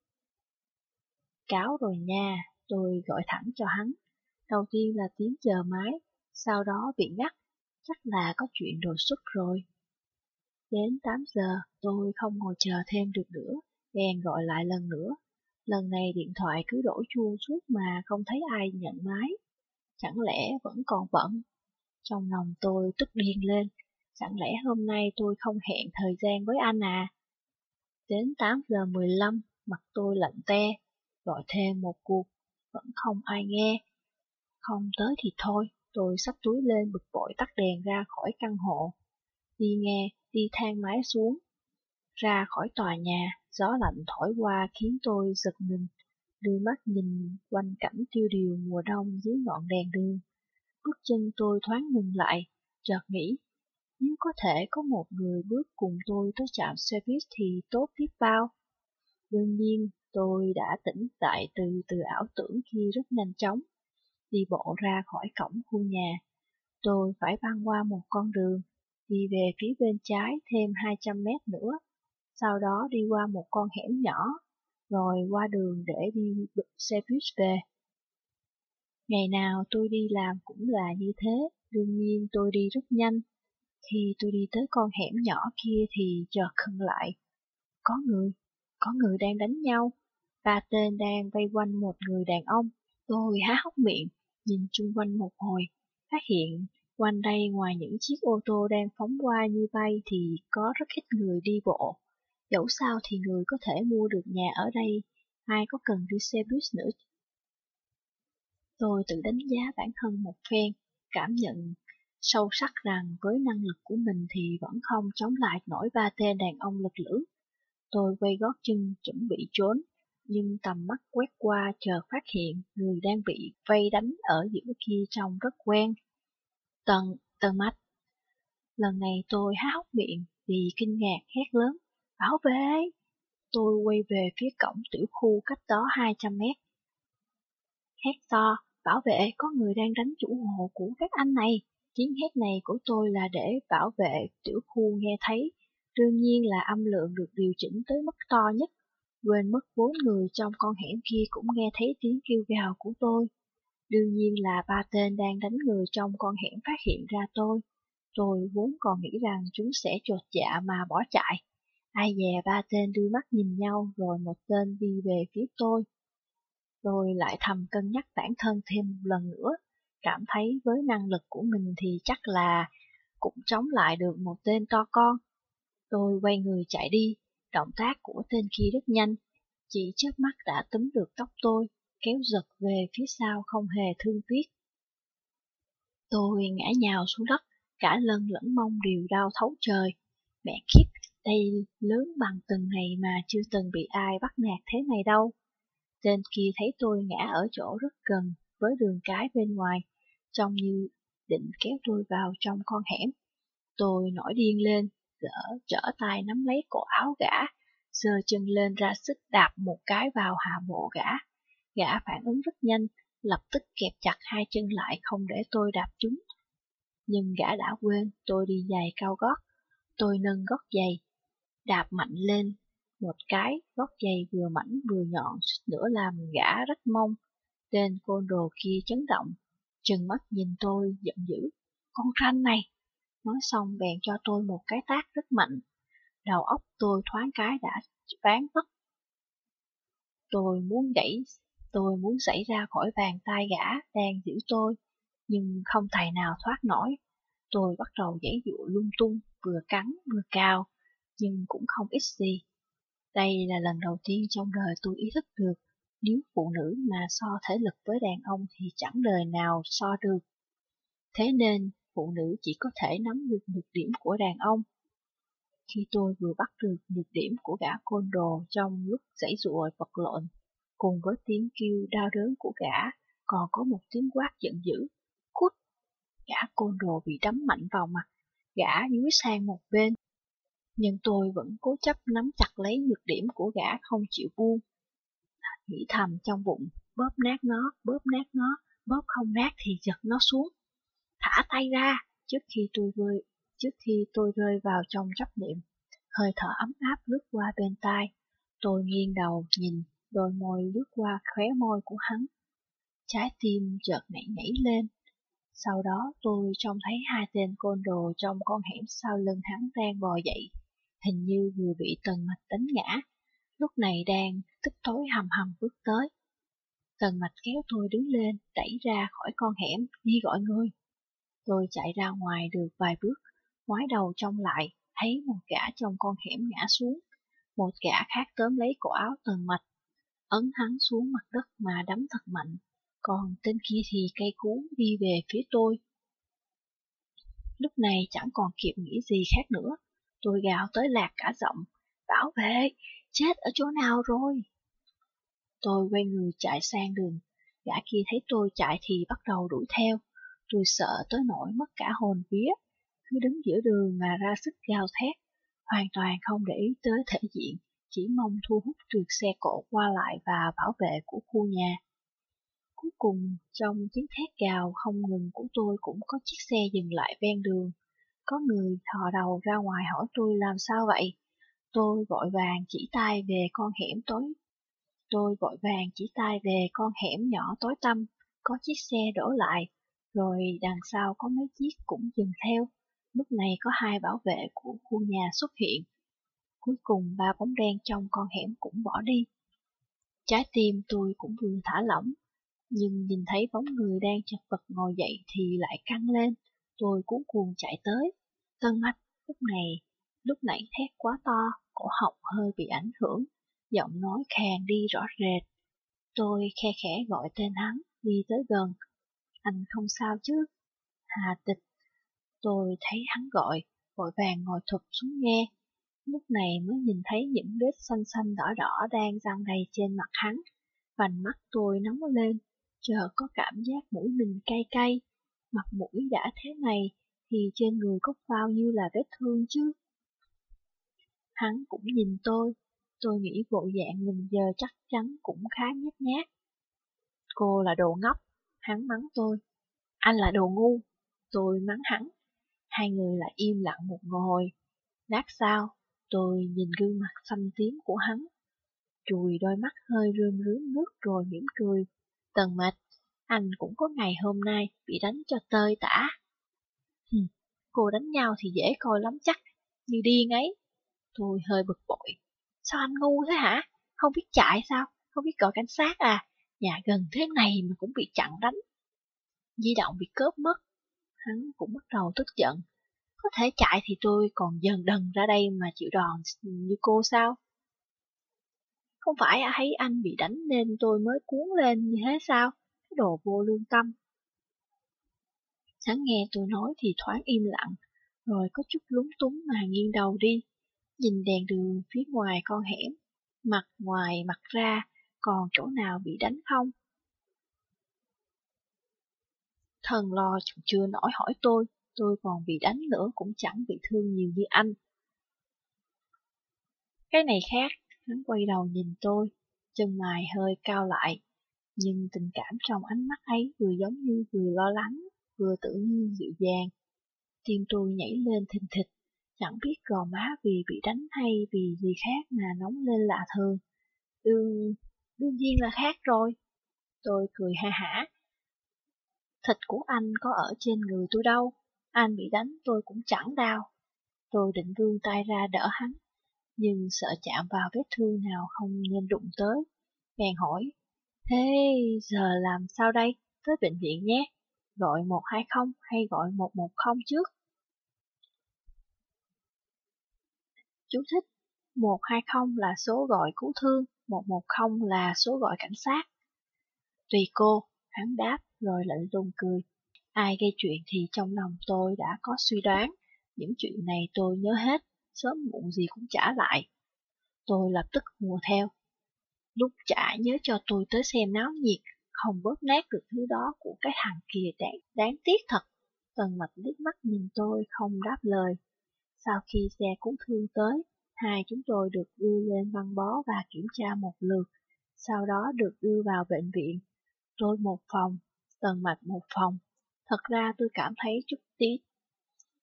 Cáo rồi nha, tôi gọi thẳng cho hắn. Đầu tiên là tiếng chờ máy, sau đó bị ngắt, chắc là có chuyện đột xuất rồi. Đến 8 giờ, tôi không ngồi chờ thêm được nữa, bèn gọi lại lần nữa. Lần này điện thoại cứ đổ chuông suốt mà không thấy ai nhận máy. Chẳng lẽ vẫn còn bận? Trong lòng tôi tức điên lên, chẳng lẽ hôm nay tôi không hẹn thời gian với anh à? Đến 8 giờ 15, mặt tôi lạnh te, gọi thêm một cuộc, vẫn không ai nghe. Không tới thì thôi, tôi sắp túi lên bực bội tắt đèn ra khỏi căn hộ. Đi nghe, đi thang máy xuống. Ra khỏi tòa nhà, gió lạnh thổi qua khiến tôi giật mình, đưa mắt nhìn quanh cảnh tiêu điều mùa đông dưới ngọn đèn đường. Bước chân tôi thoáng ngừng lại, chợt nghĩ nếu có thể có một người bước cùng tôi tới trạm xe buýt thì tốt biết bao. Đương nhiên, tôi đã tỉnh dậy từ từ ảo tưởng khi rất nhanh chóng. Đi bộ ra khỏi cổng khu nhà, tôi phải băng qua một con đường, đi về phía bên trái thêm 200 mét nữa, sau đó đi qua một con hẻm nhỏ, rồi qua đường để đi xe buýt về. Ngày nào tôi đi làm cũng là như thế, đương nhiên tôi đi rất nhanh, khi tôi đi tới con hẻm nhỏ kia thì chợt khựng lại. Có người, có người đang đánh nhau. Ba tên đang vây quanh một người đàn ông. Tôi há hốc miệng, nhìn chung quanh một hồi, phát hiện quanh đây ngoài những chiếc ô tô đang phóng qua như bay thì có rất ít người đi bộ. Dẫu sao thì người có thể mua được nhà ở đây, ai có cần đi xe buýt nữa. Tôi tự đánh giá bản thân một phen, cảm nhận sâu sắc rằng với năng lực của mình thì vẫn không chống lại nổi ba tên đàn ông lực lưỡng. Tôi quay gót chân chuẩn bị trốn, nhưng tầm mắt quét qua chờ phát hiện người đang bị vây đánh ở giữa kia trông rất quen. Tần, tần mắt. Lần này tôi há hốc miệng vì kinh ngạc hét lớn, bảo vệ! Tôi quay về phía cổng tiểu khu cách đó 200 mét. Hét to, bảo vệ có người đang đánh chủ hộ của các anh này. Tiếng hét này của tôi là để bảo vệ tiểu khu nghe thấy, đương nhiên là âm lượng được điều chỉnh tới mức to nhất. Quên mất bốn người trong con hẻm kia cũng nghe thấy tiếng kêu gào của tôi. Đương nhiên là ba tên đang đánh người trong con hẻm phát hiện ra tôi. Tôi vốn còn nghĩ rằng chúng sẽ trột dạ mà bỏ chạy. Ai dè ba tên đưa mắt nhìn nhau rồi một tên đi về phía tôi. Tôi lại thầm cân nhắc bản thân thêm một lần nữa, cảm thấy với năng lực của mình thì chắc là cũng chống lại được một tên to con. Tôi quay người chạy đi, động tác của tên kia rất nhanh, chỉ chớp mắt đã túm được tóc tôi, kéo giật về phía sau không hề thương tiếc. Tôi ngã nhào xuống đất, cả lưng lẫn mông đều đau thấu trời. Mẹ kiếp, đây lớn bằng từng này mà chưa từng bị ai bắt nạt thế này đâu. Tên kia thấy tôi ngã ở chỗ rất gần với đường cái bên ngoài, trông như định kéo tôi vào trong con hẻm. Tôi nổi điên lên, gỡ trở tay nắm lấy cổ áo gã, giơ chân lên ra sức đạp một cái vào hạ bộ gã. Gã phản ứng rất nhanh, lập tức kẹp chặt hai chân lại không để tôi đạp chúng. Nhưng gã đã quên tôi đi giày cao gót. Tôi nâng gót giày, đạp mạnh lên. Một cái, gót giày vừa mảnh vừa nhọn, nữa làm gã rất mông. Tên côn đồ kia chấn động, chừng mắt nhìn tôi giận dữ. Con ranh này! Nói xong bèn cho tôi một cái tác rất mạnh. Đầu óc tôi thoáng cái đã ván mất. Tôi muốn đẩy, Tôi muốn xảy ra khỏi bàn tay gã đang giữ tôi, nhưng không tài nào thoát nổi. Tôi bắt đầu giãy dụa lung tung, vừa cắn vừa cao, nhưng cũng không ít gì. Đây là lần đầu tiên trong đời tôi ý thức được, nếu phụ nữ mà so thể lực với đàn ông thì chẳng đời nào so được. Thế nên, phụ nữ chỉ có thể nắm được nhược điểm của đàn ông. Khi tôi vừa bắt được nhược điểm của gã côn đồ trong lúc giãy giụa vật lộn, cùng với tiếng kêu đau đớn của gã, còn có một tiếng quát giận dữ. Cút! Gã côn đồ bị đấm mạnh vào mặt, gã dưới sang một bên. Nhưng tôi vẫn cố chấp nắm chặt lấy nhược điểm của gã không chịu buông. Nghĩ thầm trong bụng, bóp nát nó, bóp nát nó, bóp không nát thì giật nó xuống. Thả tay ra, trước khi tôi rơi, trước khi tôi rơi vào trong chấp niệm. Hơi thở ấm áp lướt qua bên tai. Tôi nghiêng đầu nhìn đôi môi lướt qua khóe môi của hắn. Trái tim chợt nảy nhảy lên. Sau đó tôi trông thấy hai tên côn đồ trong con hẻm sau lưng hắn đang bò dậy, hình như vừa bị tần mạch đánh ngã, lúc này đang tức tối hầm hầm bước tới. Tần mạch kéo tôi đứng lên, đẩy ra khỏi con hẻm, đi gọi người. Tôi chạy ra ngoài được vài bước, ngoái đầu trông lại, thấy một gã trong con hẻm ngã xuống. Một gã khác tóm lấy cổ áo tần mạch, ấn hắn xuống mặt đất mà đấm thật mạnh, còn tên kia thì cây cuốn đi về phía tôi. Lúc này chẳng còn kịp nghĩ gì khác nữa, tôi gào tới lạc cả giọng, bảo vệ, chết ở chỗ nào rồi? Tôi quay người chạy sang đường, gã kia thấy tôi chạy thì bắt đầu đuổi theo, tôi sợ tới nỗi mất cả hồn vía, cứ đứng giữa đường mà ra sức gào thét, hoàn toàn không để ý tới thể diện chỉ mong thu hút được xe cộ qua lại và bảo vệ của khu nhà. Cuối cùng, trong tiếng thét gào không ngừng của tôi cũng có chiếc xe dừng lại ven đường. Có người thò đầu ra ngoài hỏi tôi làm sao vậy? Tôi vội vàng chỉ tay về con hẻm tối. Tôi vội vàng chỉ tay về con hẻm nhỏ tối tăm, có chiếc xe đổ lại, rồi đằng sau có mấy chiếc cũng dừng theo. Lúc này có hai bảo vệ của khu nhà xuất hiện, Cuối cùng ba bóng đen trong con hẻm cũng bỏ đi. Trái tim tôi cũng vừa thả lỏng. Nhưng nhìn thấy bóng người đang chật vật ngồi dậy thì lại căng lên, tôi cuốn cuồng chạy tới. Tân mạch, lúc này, lúc nãy thét quá to, cổ họng hơi bị ảnh hưởng, giọng nói khàn đi rõ rệt. Tôi khe khẽ gọi tên hắn, đi tới gần. Anh không sao chứ? Hà tịch. Tôi thấy hắn gọi, vội vàng ngồi thụp xuống nghe. Lúc này mới nhìn thấy những vết xanh xanh đỏ đỏ đang răng đầy trên mặt hắn. Vành mắt tôi nóng lên, chợt có cảm giác mũi mình cay cay. Mặt mũi đã thế này, thì trên người có bao nhiêu là vết thương chứ? Hắn cũng nhìn tôi, tôi nghĩ bộ dạng mình giờ chắc chắn cũng khá nhát nhát. Cô là đồ ngốc, hắn mắng tôi. Anh là đồ ngu, tôi mắng hắn. Hai người lại im lặng một hồi. Lát sau, tôi nhìn gương mặt xanh tím của hắn. Chùi đôi mắt hơi rơm rướm nước rồi mỉm cười. Tần mệt, anh cũng có ngày hôm nay bị đánh cho tơi tả. hừ, cô đánh nhau thì dễ coi lắm chắc, như điên ấy. Tôi hơi bực bội. Sao anh ngu thế hả? Không biết chạy sao? Không biết gọi cảnh sát à? Nhà gần thế này mà cũng bị chặn đánh. Di động bị cướp mất. Hắn cũng bắt đầu tức giận. Có thể chạy thì tôi còn dần đần ra đây mà chịu đòn như cô sao? Không phải à, thấy anh bị đánh nên tôi mới cuốn lên như thế sao? Cái đồ vô lương tâm. sáng nghe tôi nói thì thoáng im lặng, rồi có chút lúng túng mà nghiêng đầu đi, nhìn đèn đường phía ngoài con hẻm, mặt ngoài mặt ra, còn chỗ nào bị đánh không? Thần lo chưa nổi hỏi tôi, tôi còn bị đánh nữa cũng chẳng bị thương nhiều như anh. Cái này khác, hắn quay đầu nhìn tôi, chân mày hơi cao lại, nhưng tình cảm trong ánh mắt ấy vừa giống như vừa lo lắng, vừa tự nhiên dịu dàng. Tim tôi nhảy lên thình thịch, chẳng biết gò má vì bị đánh hay vì gì khác mà nóng lên lạ thường. Đương, đương nhiên là khác rồi. Tôi cười ha hả. Thịt của anh có ở trên người tôi đâu, anh bị đánh tôi cũng chẳng đau. Tôi định vươn tay ra đỡ hắn, nhưng sợ chạm vào vết thương nào không nên đụng tới. Bèn hỏi, thế giờ làm sao đây? Tới bệnh viện nhé. Gọi 120 hay gọi 110 trước? Chú thích 120 là số gọi cứu thương, 110 là số gọi cảnh sát. Tùy cô, hắn đáp rồi lạnh lùng cười. Ai gây chuyện thì trong lòng tôi đã có suy đoán, những chuyện này tôi nhớ hết, sớm muộn gì cũng trả lại. Tôi lập tức hùa theo. Lúc trả nhớ cho tôi tới xem náo nhiệt, không bóp nát được thứ đó của cái thằng kia đáng, đáng tiếc thật. Tần mạch liếc mắt nhìn tôi không đáp lời. Sau khi xe cứu thương tới, hai chúng tôi được đưa lên băng bó và kiểm tra một lượt, sau đó được đưa vào bệnh viện. Tôi một phòng, tần mạch một phòng. Thật ra tôi cảm thấy chút tí.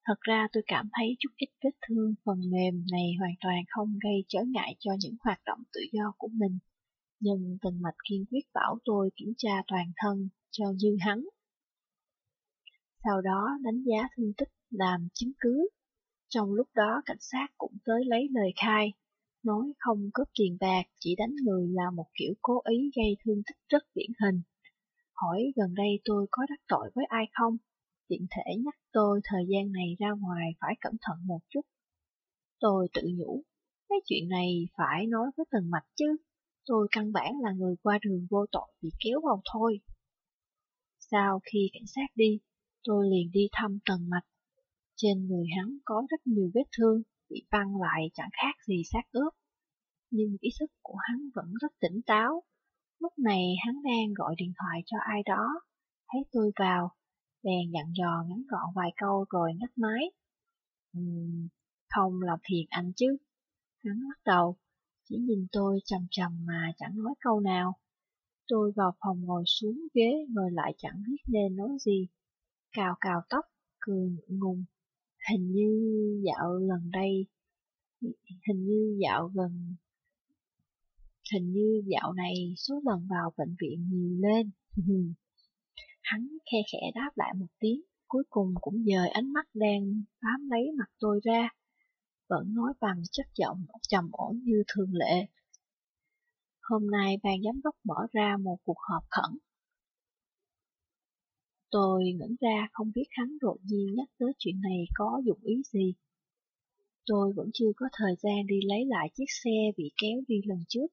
Thật ra tôi cảm thấy chút ít vết thương phần mềm này hoàn toàn không gây trở ngại cho những hoạt động tự do của mình. Nhưng tần mạch kiên quyết bảo tôi kiểm tra toàn thân cho dư hắn. Sau đó đánh giá thương tích làm chứng cứ. Trong lúc đó cảnh sát cũng tới lấy lời khai, nói không cướp tiền bạc, chỉ đánh người là một kiểu cố ý gây thương tích rất điển hình. Hỏi gần đây tôi có đắc tội với ai không? Tiện thể nhắc tôi thời gian này ra ngoài phải cẩn thận một chút. Tôi tự nhủ, cái chuyện này phải nói với tần mạch chứ. Tôi căn bản là người qua đường vô tội bị kéo vào thôi. Sau khi cảnh sát đi, tôi liền đi thăm tần mạch. Trên người hắn có rất nhiều vết thương, bị băng lại chẳng khác gì xác ướp. Nhưng ý thức của hắn vẫn rất tỉnh táo. Lúc này hắn đang gọi điện thoại cho ai đó. Thấy tôi vào, bèn dặn dò ngắn gọn vài câu rồi ngắt máy. Uhm, không làm phiền anh chứ. Hắn lắc đầu, chỉ nhìn tôi chầm chầm mà chẳng nói câu nào. Tôi vào phòng ngồi xuống ghế rồi lại chẳng biết nên nói gì. Cào cào tóc, cười ngượng ngùng. Hình như dạo lần đây, hình như dạo gần, hình như dạo này số lần vào bệnh viện nhiều lên. Hắn khe khẽ đáp lại một tiếng, cuối cùng cũng dời ánh mắt đen bám lấy mặt tôi ra, vẫn nói bằng chất giọng trầm ổn như thường lệ. Hôm nay ban giám đốc mở ra một cuộc họp khẩn. Tôi ngẩn ra không biết hắn đột nhiên nhắc tới chuyện này có dụng ý gì. Tôi vẫn chưa có thời gian đi lấy lại chiếc xe bị kéo đi lần trước.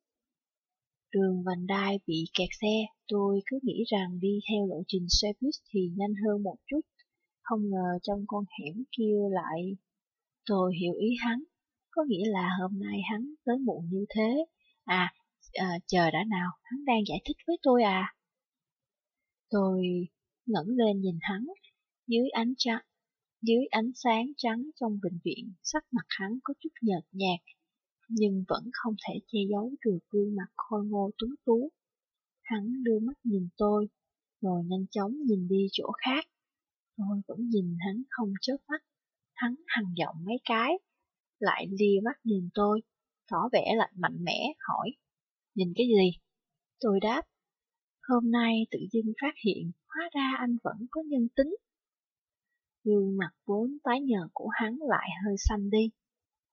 Đường vành đai bị kẹt xe, tôi cứ nghĩ rằng đi theo lộ trình xe buýt thì nhanh hơn một chút. Không ngờ trong con hẻm kia lại... Tôi hiểu ý hắn, có nghĩa là hôm nay hắn tới muộn như thế. À, à chờ đã nào, hắn đang giải thích với tôi à? Tôi ngẩng lên nhìn hắn, dưới ánh trăng, dưới ánh sáng trắng trong bệnh viện, sắc mặt hắn có chút nhợt nhạt, nhưng vẫn không thể che giấu được gương mặt khôi ngô tuấn tú. Hắn đưa mắt nhìn tôi, rồi nhanh chóng nhìn đi chỗ khác. Tôi vẫn nhìn hắn không chớp mắt, hắn hằng giọng mấy cái, lại lia mắt nhìn tôi, tỏ vẻ lạnh mạnh mẽ, hỏi, nhìn cái gì? Tôi đáp, hôm nay tự dưng phát hiện, hóa ra anh vẫn có nhân tính. Gương mặt vốn tái nhợt của hắn lại hơi xanh đi.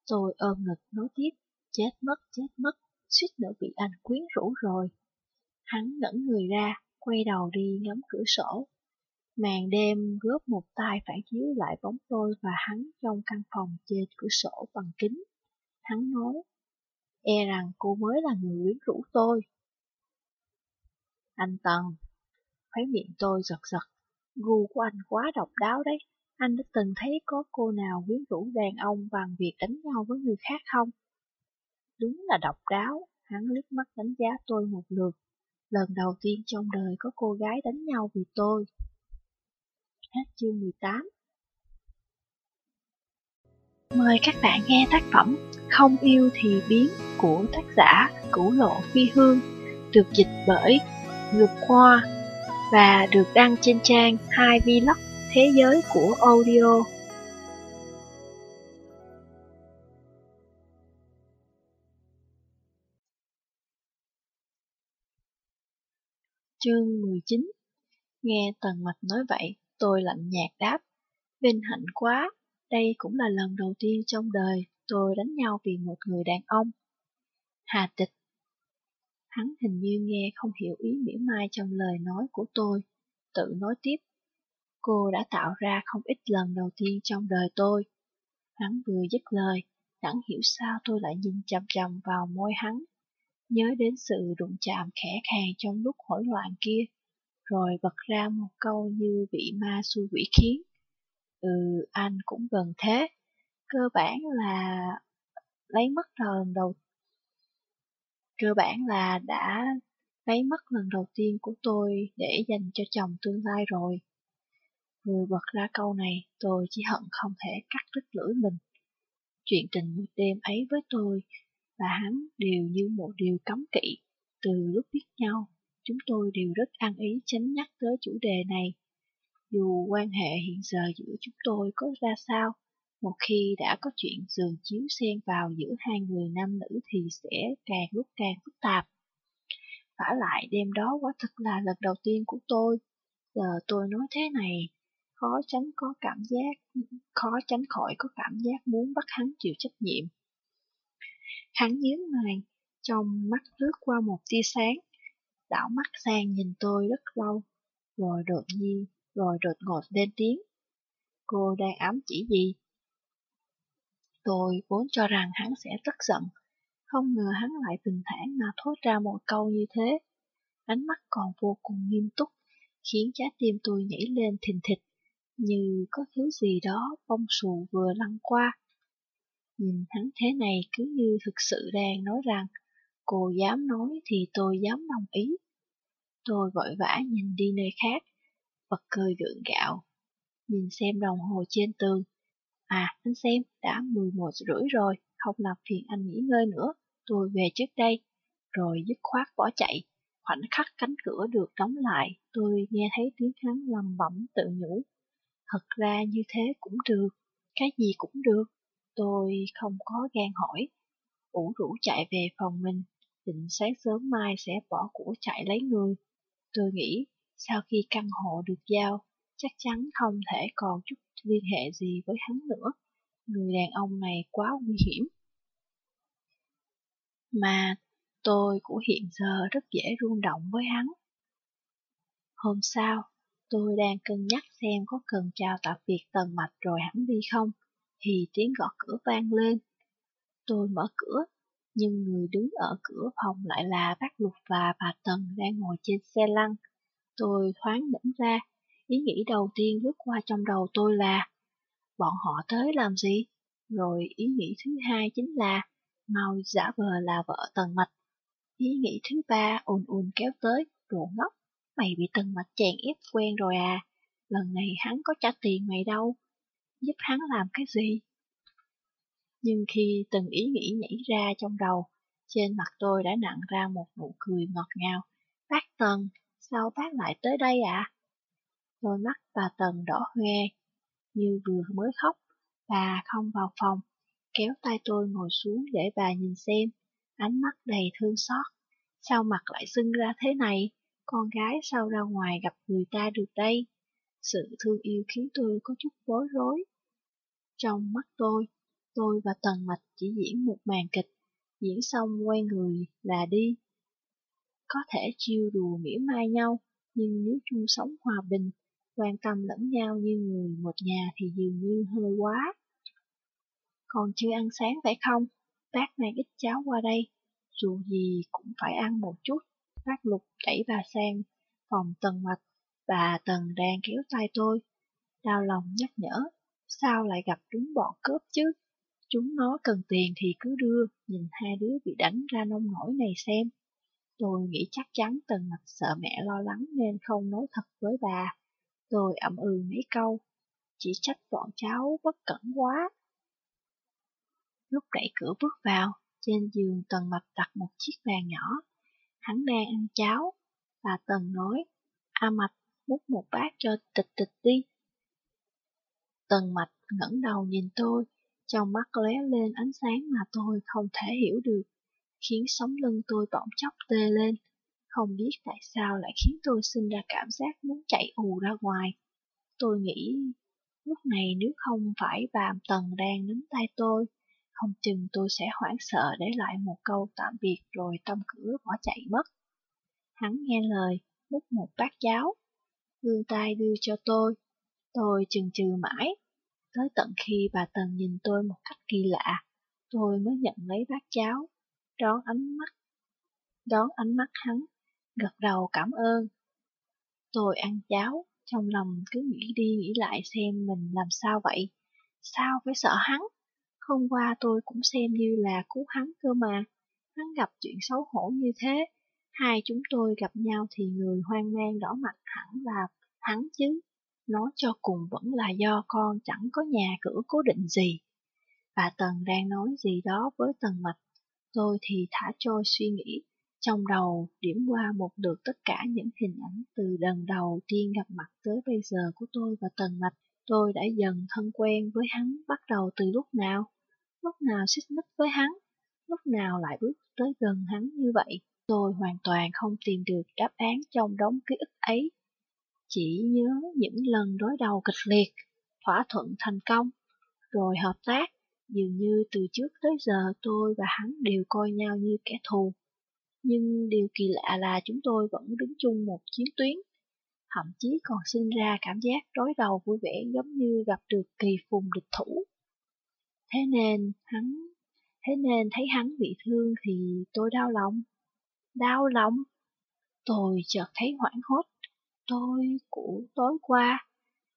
Tôi ôm ngực nói tiếp, chết mất, chết mất, suýt nữa bị anh quyến rũ rồi. Hắn ngẩng người ra, quay đầu đi ngắm cửa sổ. Màn đêm góp một tay phản chiếu lại bóng tôi và hắn trong căn phòng trên cửa sổ bằng kính. Hắn nói, e rằng cô mới là người quyến rũ tôi. Anh Tần, khóe miệng tôi giật giật, gu của anh quá độc đáo đấy. Anh đã từng thấy có cô nào quyến rũ đàn ông bằng việc đánh nhau với người khác không? Đúng là độc đáo, hắn liếc mắt đánh giá tôi một lượt. Lần đầu tiên trong đời có cô gái đánh nhau vì tôi. Hết chương 18 Mời các bạn nghe tác phẩm Không yêu thì biến của tác giả Cửu Lộ Phi Hương, được dịch bởi Ngược Khoa và được đăng trên trang 2 Vlog Thế giới của audio. Chương 19 Nghe Tần Mạch nói vậy, tôi lạnh nhạt đáp. Vinh hạnh quá, đây cũng là lần đầu tiên trong đời tôi đánh nhau vì một người đàn ông. Hà tịch Hắn hình như nghe không hiểu ý mỉa mai trong lời nói của tôi, tự nói tiếp. Cô đã tạo ra không ít lần đầu tiên trong đời tôi. Hắn vừa dứt lời, chẳng hiểu sao tôi lại nhìn chằm chằm vào môi hắn, nhớ đến sự đụng chạm khẽ khàng trong lúc hỗn loạn kia, rồi bật ra một câu như bị ma xui quỷ khiến. Ừ, anh cũng gần thế. Cơ bản là lấy mất lần đầu Cơ bản là đã lấy mất lần đầu tiên của tôi để dành cho chồng tương lai rồi. Vừa bật ra câu này, tôi chỉ hận không thể cắt đứt lưỡi mình. Chuyện tình một đêm ấy với tôi và hắn đều như một điều cấm kỵ. Từ lúc biết nhau, chúng tôi đều rất ăn ý tránh nhắc tới chủ đề này. Dù quan hệ hiện giờ giữa chúng tôi có ra sao, một khi đã có chuyện giường chiếu xen vào giữa hai người nam nữ thì sẽ càng lúc càng phức tạp. Vả lại đêm đó quá thật là lần đầu tiên của tôi. Giờ tôi nói thế này, khó tránh có cảm giác, khó tránh khỏi có cảm giác muốn bắt hắn chịu trách nhiệm. Hắn nhíu mày, trong mắt lướt qua một tia sáng, đảo mắt sang nhìn tôi rất lâu, rồi đột nhiên, rồi đột ngột lên tiếng. Cô đang ám chỉ gì? Tôi vốn cho rằng hắn sẽ tức giận, không ngờ hắn lại bình thản mà thốt ra một câu như thế. Ánh mắt còn vô cùng nghiêm túc, khiến trái tim tôi nhảy lên thình thịch, như có thứ gì đó bông xù vừa lăn qua. Nhìn hắn thế này cứ như thực sự đang nói rằng, cô dám nói thì tôi dám đồng ý. Tôi vội vã nhìn đi nơi khác, bật cười gượng gạo, nhìn xem đồng hồ trên tường, À, anh xem, đã 11 rưỡi rồi, không làm phiền anh nghỉ ngơi nữa, tôi về trước đây. Rồi dứt khoát bỏ chạy, khoảnh khắc cánh cửa được đóng lại, tôi nghe thấy tiếng hắn lầm bẩm tự nhủ. Thật ra như thế cũng được, cái gì cũng được, tôi không có gan hỏi. Ủ rũ chạy về phòng mình, định sáng sớm mai sẽ bỏ của chạy lấy người. Tôi nghĩ, sau khi căn hộ được giao, chắc chắn không thể còn chút liên hệ gì với hắn nữa. Người đàn ông này quá nguy hiểm. Mà tôi của hiện giờ rất dễ rung động với hắn. Hôm sau, Tôi đang cân nhắc xem có cần chào tạm biệt tần mạch rồi hẳn đi không, thì tiếng gõ cửa vang lên. Tôi mở cửa, nhưng người đứng ở cửa phòng lại là bác Lục và bà Tần đang ngồi trên xe lăn. Tôi thoáng đỉnh ra, ý nghĩ đầu tiên lướt qua trong đầu tôi là bọn họ tới làm gì? Rồi ý nghĩ thứ hai chính là mau giả vờ là vợ Tần Mạch. Ý nghĩ thứ ba ùn ùn kéo tới, đồ ngốc, mày bị Tần Mạch chèn ép quen rồi à, lần này hắn có trả tiền mày đâu, giúp hắn làm cái gì? Nhưng khi từng ý nghĩ nhảy ra trong đầu, trên mặt tôi đã nặng ra một nụ cười ngọt ngào. Bác Tần, sao bác lại tới đây ạ? À? Đôi mắt bà Tần đỏ hoe, như vừa mới khóc. Bà không vào phòng, kéo tay tôi ngồi xuống để bà nhìn xem, ánh mắt đầy thương xót. Sao mặt lại sưng ra thế này? Con gái sao ra ngoài gặp người ta được đây? Sự thương yêu khiến tôi có chút bối rối. Trong mắt tôi, tôi và Tần Mạch chỉ diễn một màn kịch, diễn xong quay người là đi. Có thể chiêu đùa mỉa mai nhau, nhưng nếu chung sống hòa bình, quan tâm lẫn nhau như người một nhà thì dường như hơi quá. Còn chưa ăn sáng phải không? Bác mang ít cháo qua đây, dù gì cũng phải ăn một chút. Bác Lục đẩy bà sang phòng Tần Mạch, bà Tần đang kéo tay tôi. Đau lòng nhắc nhở, sao lại gặp đúng bọn cướp chứ? Chúng nó cần tiền thì cứ đưa, nhìn hai đứa bị đánh ra nông nổi này xem. Tôi nghĩ chắc chắn Tần Mạch sợ mẹ lo lắng nên không nói thật với bà. Tôi ậm ừ mấy câu, chỉ trách bọn cháu bất cẩn quá. Lúc đẩy cửa bước vào, trên giường Tần Mạch đặt một chiếc bàn nhỏ. Hắn đang ăn cháo. Bà Tần nói, A Mạch múc một bát cho tịch tịch đi. Tần Mạch ngẩng đầu nhìn tôi, trong mắt lóe lên ánh sáng mà tôi không thể hiểu được, khiến sống lưng tôi bỗng chốc tê lên. Không biết tại sao lại khiến tôi sinh ra cảm giác muốn chạy ù ra ngoài. Tôi nghĩ, lúc này nếu không phải bà Tần đang nắm tay tôi, không chừng tôi sẽ hoảng sợ để lại một câu tạm biệt rồi tông cửa bỏ chạy mất. Hắn nghe lời, múc một bát cháo, vươn tay đưa cho tôi. Tôi chừng chừ mãi, tới tận khi bà Tần nhìn tôi một cách kỳ lạ, tôi mới nhận lấy bát cháo, đón ánh mắt, đón ánh mắt hắn, gật đầu cảm ơn. Tôi ăn cháo, trong lòng cứ nghĩ đi nghĩ lại xem mình làm sao vậy, sao phải sợ hắn? Hôm qua tôi cũng xem như là cứu hắn cơ mà. Hắn gặp chuyện xấu hổ như thế. Hai chúng tôi gặp nhau thì người hoang mang đỏ mặt hẳn là hắn chứ. Nói cho cùng vẫn là do con chẳng có nhà cửa cố định gì. Bà Tần đang nói gì đó với Tần Mạch. Tôi thì thả trôi suy nghĩ. Trong đầu điểm qua một lượt tất cả những hình ảnh từ lần đầu tiên gặp mặt tới bây giờ của tôi và Tần Mạch. Tôi đã dần thân quen với hắn bắt đầu từ lúc nào? Lúc nào xích mích với hắn? Lúc nào lại bước tới gần hắn như vậy? Tôi hoàn toàn không tìm được đáp án trong đống ký ức ấy. Chỉ nhớ những lần đối đầu kịch liệt, thỏa thuận thành công, rồi hợp tác. Dường như từ trước tới giờ tôi và hắn đều coi nhau như kẻ thù. Nhưng điều kỳ lạ là chúng tôi vẫn đứng chung một chiến tuyến thậm chí còn sinh ra cảm giác rối đầu vui vẻ giống như gặp được kỳ phùng địch thủ. Thế nên hắn, thế nên thấy hắn bị thương thì tôi đau lòng. Đau lòng? Tôi chợt thấy hoảng hốt. Tôi của tối qua,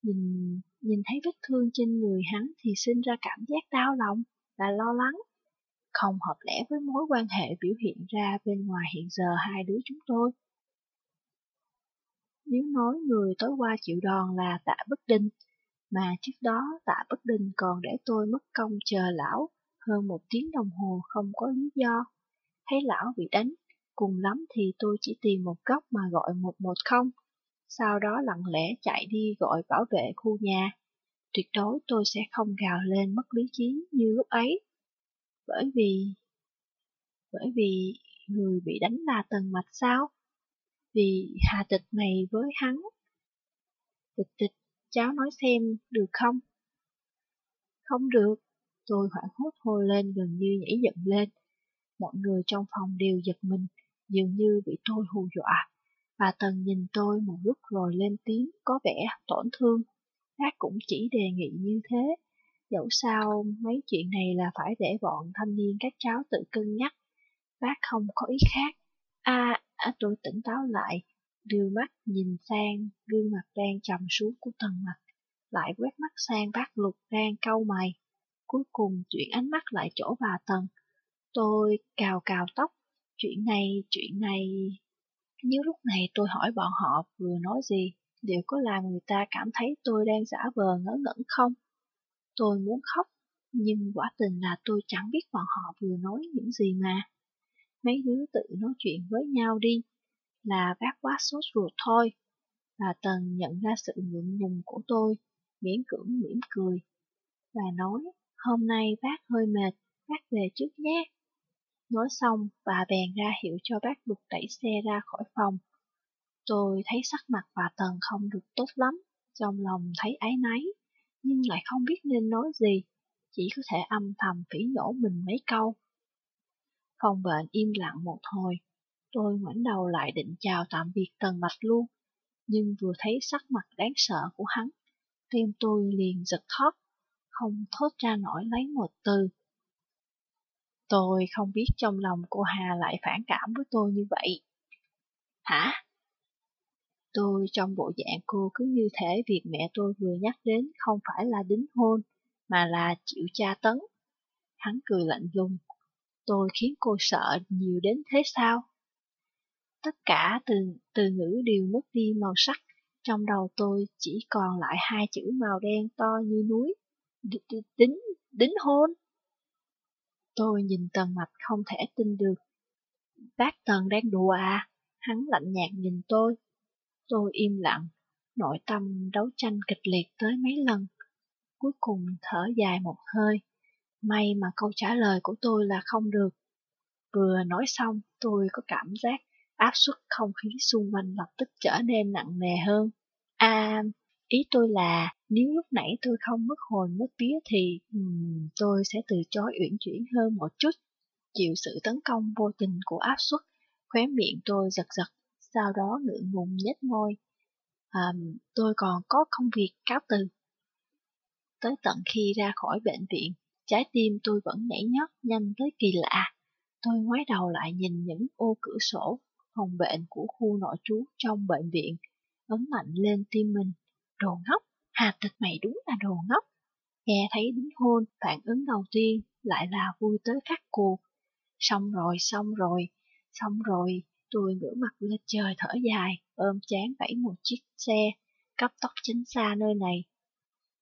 nhìn nhìn thấy vết thương trên người hắn thì sinh ra cảm giác đau lòng và lo lắng. Không hợp lẽ với mối quan hệ biểu hiện ra bên ngoài hiện giờ hai đứa chúng tôi. Nếu nói người tối qua chịu đòn là tạ bất đinh, mà trước đó tạ bất đinh còn để tôi mất công chờ lão hơn một tiếng đồng hồ không có lý do. Thấy lão bị đánh, cùng lắm thì tôi chỉ tìm một góc mà gọi 110, sau đó lặng lẽ chạy đi gọi bảo vệ khu nhà. Tuyệt đối tôi sẽ không gào lên mất lý trí như lúc ấy. Bởi vì... Bởi vì người bị đánh là tần mạch sao? Vì hà tịch mày với hắn. Tịch tịch, cháu nói xem, được không? Không được, tôi hoảng hốt hô lên gần như nhảy dựng lên. Mọi người trong phòng đều giật mình, dường như bị tôi hù dọa. Bà Tần nhìn tôi một lúc rồi lên tiếng có vẻ tổn thương. Bác cũng chỉ đề nghị như thế. Dẫu sao mấy chuyện này là phải để bọn thanh niên các cháu tự cân nhắc. Bác không có ý khác. À, à tôi tỉnh táo lại, đưa mắt nhìn sang gương mặt đang trầm xuống của Tần Mặt, lại quét mắt sang bác Lục đang cau mày. Cuối cùng chuyển ánh mắt lại chỗ bà Tần. Tôi cào cào tóc. Chuyện này, chuyện này... Nếu lúc này tôi hỏi bọn họ vừa nói gì, liệu có làm người ta cảm thấy tôi đang giả vờ ngớ ngẩn không? Tôi muốn khóc, nhưng quả tình là tôi chẳng biết bọn họ vừa nói những gì mà. Mấy đứa tự nói chuyện với nhau đi, là bác quá sốt ruột thôi. Bà Tần nhận ra sự ngượng ngùng của tôi, miễn cưỡng mỉm cười, và nói, hôm nay bác hơi mệt, bác về trước nhé. Nói xong, bà bèn ra hiệu cho bác lục đẩy xe ra khỏi phòng. Tôi thấy sắc mặt bà Tần không được tốt lắm, trong lòng thấy áy náy, nhưng lại không biết nên nói gì, chỉ có thể âm thầm phỉ nhổ mình mấy câu. Phòng bệnh im lặng một hồi, tôi ngoảnh đầu lại định chào tạm biệt Tần Mạch luôn, nhưng vừa thấy sắc mặt đáng sợ của hắn, tim tôi liền giật thót, không thốt ra nổi lấy một từ. Tôi không biết trong lòng cô Hà lại phản cảm với tôi như vậy. Hả? Tôi trong bộ dạng cô cứ như thể việc mẹ tôi vừa nhắc đến không phải là đính hôn, mà là chịu tra tấn. Hắn cười lạnh lùng. Tôi khiến cô sợ nhiều đến thế sao? Tất cả từ, từ ngữ đều mất đi màu sắc. Trong đầu tôi chỉ còn lại hai chữ màu đen to như núi. D đính, đính hôn. Tôi nhìn Tần Mạch không thể tin được. Bác Tần đang đùa à? Hắn lạnh nhạt nhìn tôi. Tôi im lặng, nội tâm đấu tranh kịch liệt tới mấy lần. Cuối cùng thở dài một hơi. May mà câu trả lời của tôi là không được. Vừa nói xong, tôi có cảm giác áp suất không khí xung quanh lập tức trở nên nặng nề hơn. À, ý tôi là nếu lúc nãy tôi không mất hồn mất vía thì um, tôi sẽ từ chối uyển chuyển hơn một chút. Chịu sự tấn công vô tình của áp suất, khóe miệng tôi giật giật, sau đó ngượng ngùng nhếch môi. À, tôi còn có công việc cáo từ. Tới tận khi ra khỏi bệnh viện, trái tim tôi vẫn nhảy nhót nhanh tới kỳ lạ. Tôi ngoái đầu lại nhìn những ô cửa sổ, phòng bệnh của khu nội trú trong bệnh viện, ấn mạnh lên tim mình. Đồ ngốc, Hà tịch mày đúng là đồ ngốc. Nghe thấy đính hôn, phản ứng đầu tiên lại là vui tới phát cuộc. Xong rồi, xong rồi, xong rồi, tôi ngửa mặt lên trời thở dài, ôm chán vẫy một chiếc xe, cấp tốc chính xa nơi này.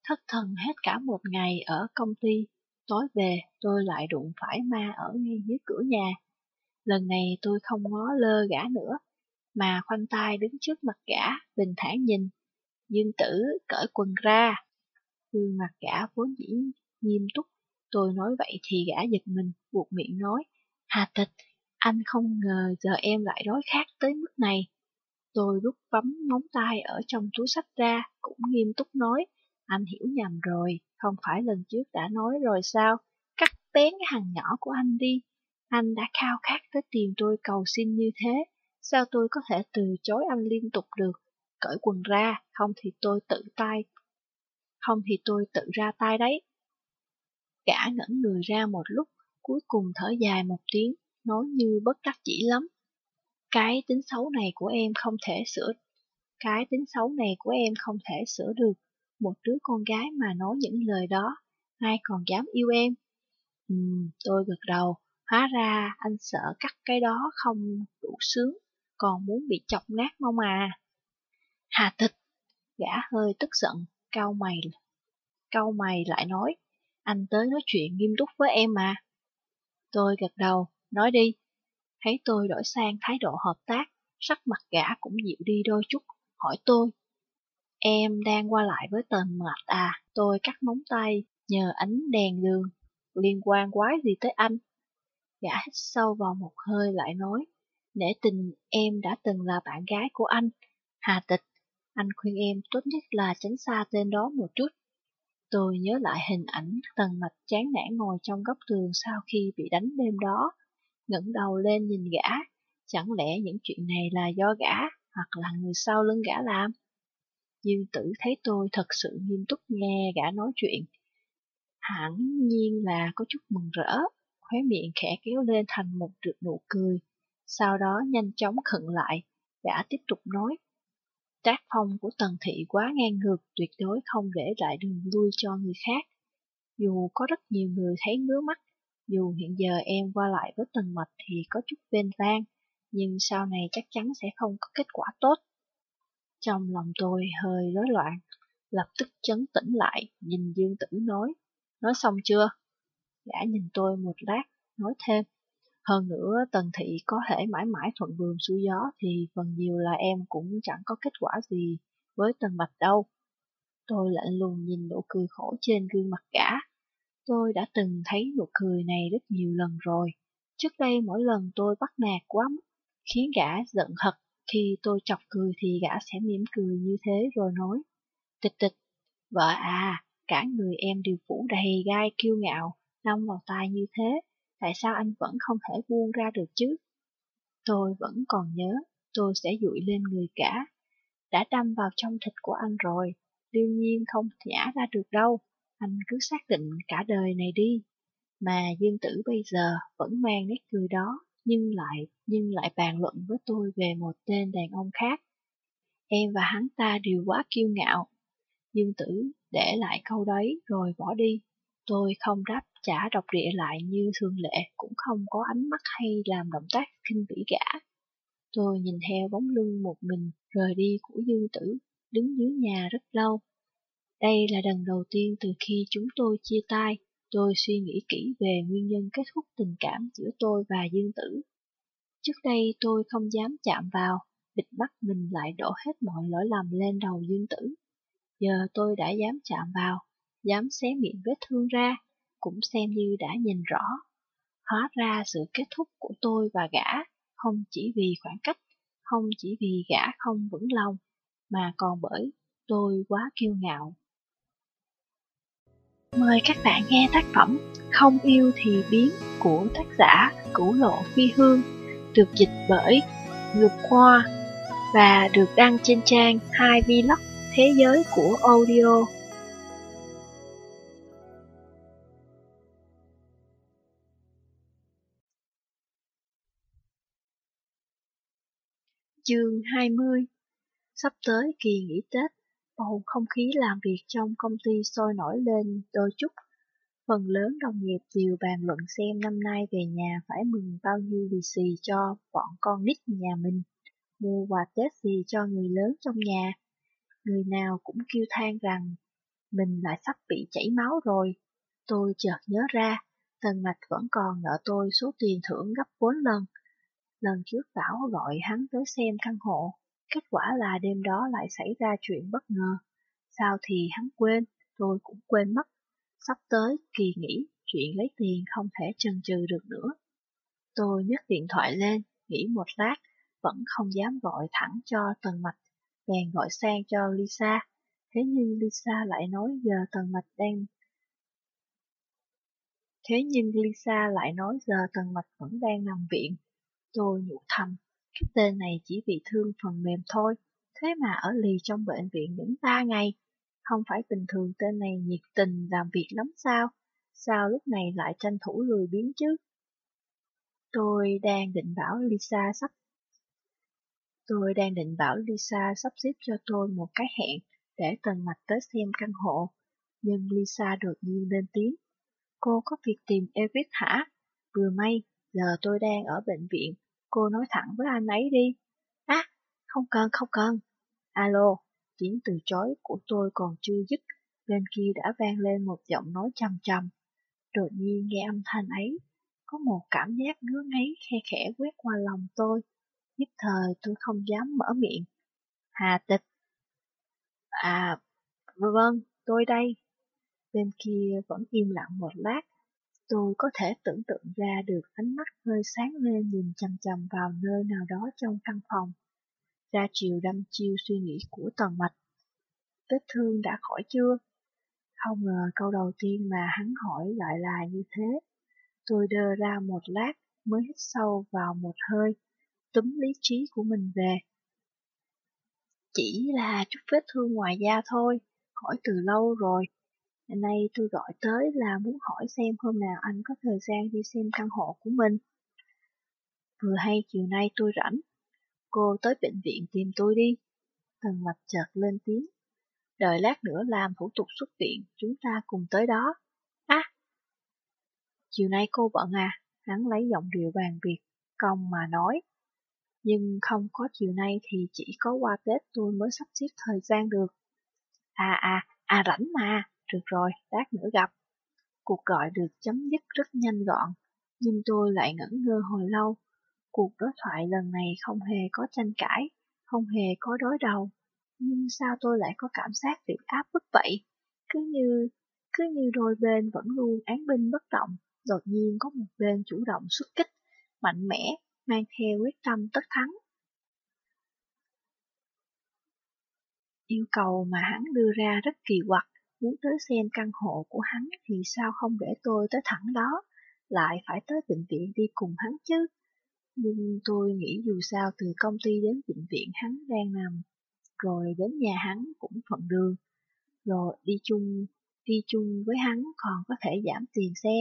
Thất thần hết cả một ngày ở công ty, tối về tôi lại đụng phải ma ở ngay dưới cửa nhà. Lần này tôi không ngó lơ gã nữa, mà khoanh tay đứng trước mặt gã, bình thản nhìn. Dương tử cởi quần ra. Gương mặt gã vốn dĩ nghiêm túc, tôi nói vậy thì gã giật mình, buộc miệng nói. Hà tịch, anh không ngờ giờ em lại đói khát tới mức này. Tôi rút bấm móng tay ở trong túi sách ra, cũng nghiêm túc nói. Anh hiểu nhầm rồi, không phải lần trước đã nói rồi sao? Cắt bén cái hàng nhỏ của anh đi. Anh đã khao khát tới tìm tôi cầu xin như thế, sao tôi có thể từ chối anh liên tục được? Cởi quần ra, không thì tôi tự tay. Không thì tôi tự ra tay đấy. Gã ngẩn người ra một lúc, cuối cùng thở dài một tiếng, nói như bất đắc chỉ lắm. Cái tính xấu này của em không thể sửa. Cái tính xấu này của em không thể sửa được. Một đứa con gái mà nói những lời đó, ai còn dám yêu em? Ừ, tôi gật đầu, hóa ra anh sợ cắt cái đó không đủ sướng, còn muốn bị chọc nát mong à. Hà tịch, gã hơi tức giận, cau mày. Cau mày lại nói, anh tới nói chuyện nghiêm túc với em mà. Tôi gật đầu, nói đi. Thấy tôi đổi sang thái độ hợp tác, sắc mặt gã cũng dịu đi đôi chút, hỏi tôi. Em đang qua lại với tần mạch à, tôi cắt móng tay, nhờ ánh đèn đường, liên quan quái gì tới anh? Gã hít sâu vào một hơi lại nói, nể tình em đã từng là bạn gái của anh, Hà Tịch, anh khuyên em tốt nhất là tránh xa tên đó một chút. Tôi nhớ lại hình ảnh tần mạch chán nản ngồi trong góc tường sau khi bị đánh đêm đó, ngẩng đầu lên nhìn gã, chẳng lẽ những chuyện này là do gã, hoặc là người sau lưng gã làm? Dương tử thấy tôi thật sự nghiêm túc nghe gã nói chuyện. Hẳn nhiên là có chút mừng rỡ, khóe miệng khẽ kéo lên thành một trượt nụ cười. Sau đó nhanh chóng khựng lại, gã tiếp tục nói. Tác phong của Tần Thị quá ngang ngược, tuyệt đối không để lại đường lui cho người khác. Dù có rất nhiều người thấy ngứa mắt, dù hiện giờ em qua lại với Tần Mạch thì có chút bên vang, nhưng sau này chắc chắn sẽ không có kết quả tốt. Trong lòng tôi hơi rối loạn, lập tức chấn tĩnh lại, nhìn Dương Tử nói, nói xong chưa? Gã nhìn tôi một lát, nói thêm, hơn nữa Tần Thị có thể mãi mãi thuận buồm xuôi gió thì phần nhiều là em cũng chẳng có kết quả gì với Tần Bạch đâu. Tôi lạnh lùng nhìn nụ cười khổ trên gương mặt gã. Tôi đã từng thấy nụ cười này rất nhiều lần rồi. Trước đây mỗi lần tôi bắt nạt quá mức, khiến gã giận hật. Khi tôi chọc cười thì gã sẽ mỉm cười như thế rồi nói. Tịch tịch, vợ à, cả người em đều phủ đầy gai kiêu ngạo, đâm vào tai như thế tại sao anh vẫn không thể buông ra được chứ? Tôi vẫn còn nhớ, tôi sẽ dụi lên người cả. Đã đâm vào trong thịt của anh rồi, đương nhiên không nhả ra được đâu. Anh cứ xác định cả đời này đi. Mà Dương Tử bây giờ vẫn mang nét cười đó, nhưng lại nhưng lại bàn luận với tôi về một tên đàn ông khác. Em và hắn ta đều quá kiêu ngạo. Dương Tử để lại câu đấy rồi bỏ đi. Tôi không đáp trả độc địa lại như thường lệ, cũng không có ánh mắt hay làm động tác kinh bỉ gã. Tôi nhìn theo bóng lưng một mình rời đi của Dương Tử, đứng dưới nhà rất lâu. Đây là lần đầu tiên từ khi chúng tôi chia tay, tôi suy nghĩ kỹ về nguyên nhân kết thúc tình cảm giữa tôi và Dương Tử. Trước đây tôi không dám chạm vào, bịt mắt mình lại đổ hết mọi lỗi lầm lên đầu Dương Tử. Giờ tôi đã dám chạm vào, dám xé miệng vết thương ra, cũng xem như đã nhìn rõ. Hóa ra sự kết thúc của tôi và gã không chỉ vì khoảng cách, không chỉ vì gã không vững lòng, mà còn bởi tôi quá kiêu ngạo. Mời các bạn nghe tác phẩm Không yêu thì biến của tác giả Cửu Lộ Phi Hương, được dịch bởi Ngược Khoa và được đăng trên trang 2 Vlog Thế giới của audio. Chương 20 Sắp tới kỳ nghỉ Tết, bầu không khí làm việc trong công ty sôi nổi lên đôi chút. Phần lớn đồng nghiệp đều bàn luận xem năm nay về nhà phải mừng bao nhiêu lì xì cho bọn con nít nhà mình, mua quà Tết gì cho người lớn trong nhà. Người nào cũng kêu than rằng mình lại sắp bị chảy máu rồi. Tôi chợt nhớ ra, Tần Mạch vẫn còn nợ tôi số tiền thưởng gấp 4 lần Lần trước Bảo gọi hắn tới xem căn hộ, kết quả là đêm đó lại xảy ra chuyện bất ngờ. Sao thì hắn quên, tôi cũng quên mất. Sắp tới, kỳ nghỉ, chuyện lấy tiền không thể chần chừ được nữa. Tôi nhấc điện thoại lên, nghĩ một lát, vẫn không dám gọi thẳng cho Tần Mạch, bèn gọi sang cho Lisa. Thế nhưng Lisa lại nói giờ Tần Mạch đang... Thế nhưng Lisa lại nói giờ Tần Mạch vẫn đang nằm viện, Tôi nhủ thầm, cái tên này chỉ bị thương phần mềm thôi, thế mà ở lì trong bệnh viện đến ba ngày. Không phải bình thường tên này nhiệt tình làm việc lắm sao? Sao lúc này lại tranh thủ lười biến chứ? Tôi đang định bảo Lisa sắp Tôi đang định bảo Lisa sắp xếp cho tôi một cái hẹn để Tần Mạch tới xem căn hộ, nhưng Lisa đột nhiên lên tiếng. Cô có việc tìm Eric hả? Vừa may, giờ tôi đang ở bệnh viện, Cô nói thẳng với anh ấy đi. Á, không cần, không cần. Alo, tiếng từ chối của tôi còn chưa dứt, bên kia đã vang lên một giọng nói trầm trầm. Đột nhiên nghe âm thanh ấy, có một cảm giác ngứa ngáy khe khẽ quét qua lòng tôi. Nhất thời tôi không dám mở miệng. Hà tịch. À, vâng, tôi đây. Bên kia vẫn im lặng một lát, Tôi có thể tưởng tượng ra được ánh mắt hơi sáng lên nhìn chằm chằm vào nơi nào đó trong căn phòng. Ra chiều đâm chiêu suy nghĩ của toàn Mạch. Vết thương đã khỏi chưa? Không ngờ câu đầu tiên mà hắn hỏi lại là như thế. Tôi đơ ra một lát mới hít sâu vào một hơi, túm lý trí của mình về. Chỉ là chút vết thương ngoài da thôi, khỏi từ lâu rồi. Nay tôi gọi tới là muốn hỏi xem hôm nào anh có thời gian đi xem căn hộ của mình. Vừa hay chiều nay tôi rảnh, cô tới bệnh viện tìm tôi đi. Tần mạch chợt lên tiếng. Đợi lát nữa làm thủ tục xuất viện, chúng ta cùng tới đó. À! Chiều nay cô bận à? Hắn lấy giọng điệu bàn việc, công mà nói. Nhưng không có chiều nay thì chỉ có qua Tết tôi mới sắp xếp thời gian được. À à, à rảnh mà, được rồi, lát nữa gặp. Cuộc gọi được chấm dứt rất nhanh gọn, nhưng tôi lại ngẩn ngơ hồi lâu. Cuộc đối thoại lần này không hề có tranh cãi, không hề có đối đầu. Nhưng sao tôi lại có cảm giác bị áp bức vậy? Cứ như, cứ như đôi bên vẫn luôn án binh bất động, đột nhiên có một bên chủ động xuất kích, mạnh mẽ, mang theo quyết tâm tất thắng. Yêu cầu mà hắn đưa ra rất kỳ quặc, muốn tới xem căn hộ của hắn thì sao không để tôi tới thẳng đó, lại phải tới bệnh viện đi cùng hắn chứ. Nhưng tôi nghĩ dù sao từ công ty đến bệnh viện hắn đang nằm, rồi đến nhà hắn cũng phận đường, rồi đi chung đi chung với hắn còn có thể giảm tiền xe,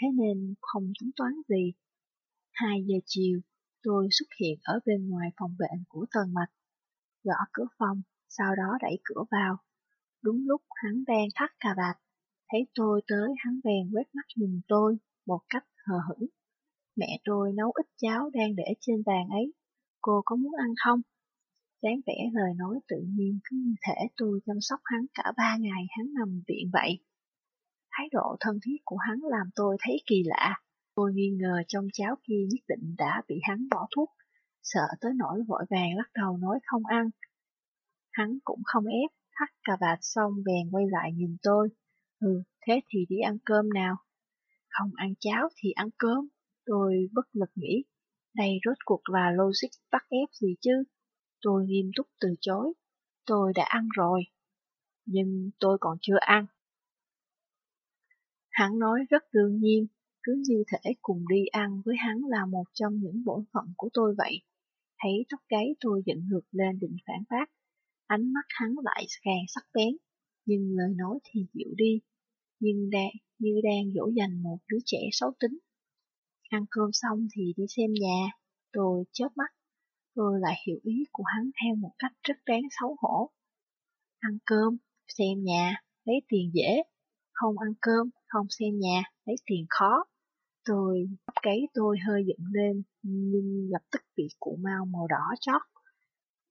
thế nên không tính toán gì. Hai giờ chiều, tôi xuất hiện ở bên ngoài phòng bệnh của Tần Mạch, gõ cửa phòng, sau đó đẩy cửa vào. Đúng lúc hắn đang thắt cà vạt, thấy tôi tới hắn bèn quét mắt nhìn tôi một cách hờ hững. Mẹ tôi nấu ít cháo đang để trên bàn ấy, cô có muốn ăn không? Đáng vẻ lời nói tự nhiên cứ như thể tôi chăm sóc hắn cả ba ngày hắn nằm viện vậy. Thái độ thân thiết của hắn làm tôi thấy kỳ lạ. Tôi nghi ngờ trong cháo kia nhất định đã bị hắn bỏ thuốc, sợ tới nỗi vội vàng lắc đầu nói không ăn. Hắn cũng không ép, thắt cà vạt xong bèn quay lại nhìn tôi. Ừ, thế thì đi ăn cơm nào. Không ăn cháo thì ăn cơm. Tôi bất lực nghĩ, đây rốt cuộc là logic bắt ép gì chứ? Tôi nghiêm túc từ chối. Tôi đã ăn rồi. Nhưng tôi còn chưa ăn. Hắn nói rất đương nhiên, cứ như thể cùng đi ăn với hắn là một trong những bổn phận của tôi vậy. Thấy tóc gáy tôi dựng ngược lên định phản bác, ánh mắt hắn lại càng sắc bén, nhưng lời nói thì dịu đi, nhưng đang, như đang dỗ dành một đứa trẻ xấu tính. Ăn cơm xong thì đi xem nhà, tôi chớp mắt, tôi lại hiểu ý của hắn theo một cách rất đáng xấu hổ. Ăn cơm, xem nhà, lấy tiền dễ, không ăn cơm, không xem nhà, lấy tiền khó. Tôi, bắp cấy tôi hơi dựng lên, nhưng lập tức bị cụ mau màu đỏ chót.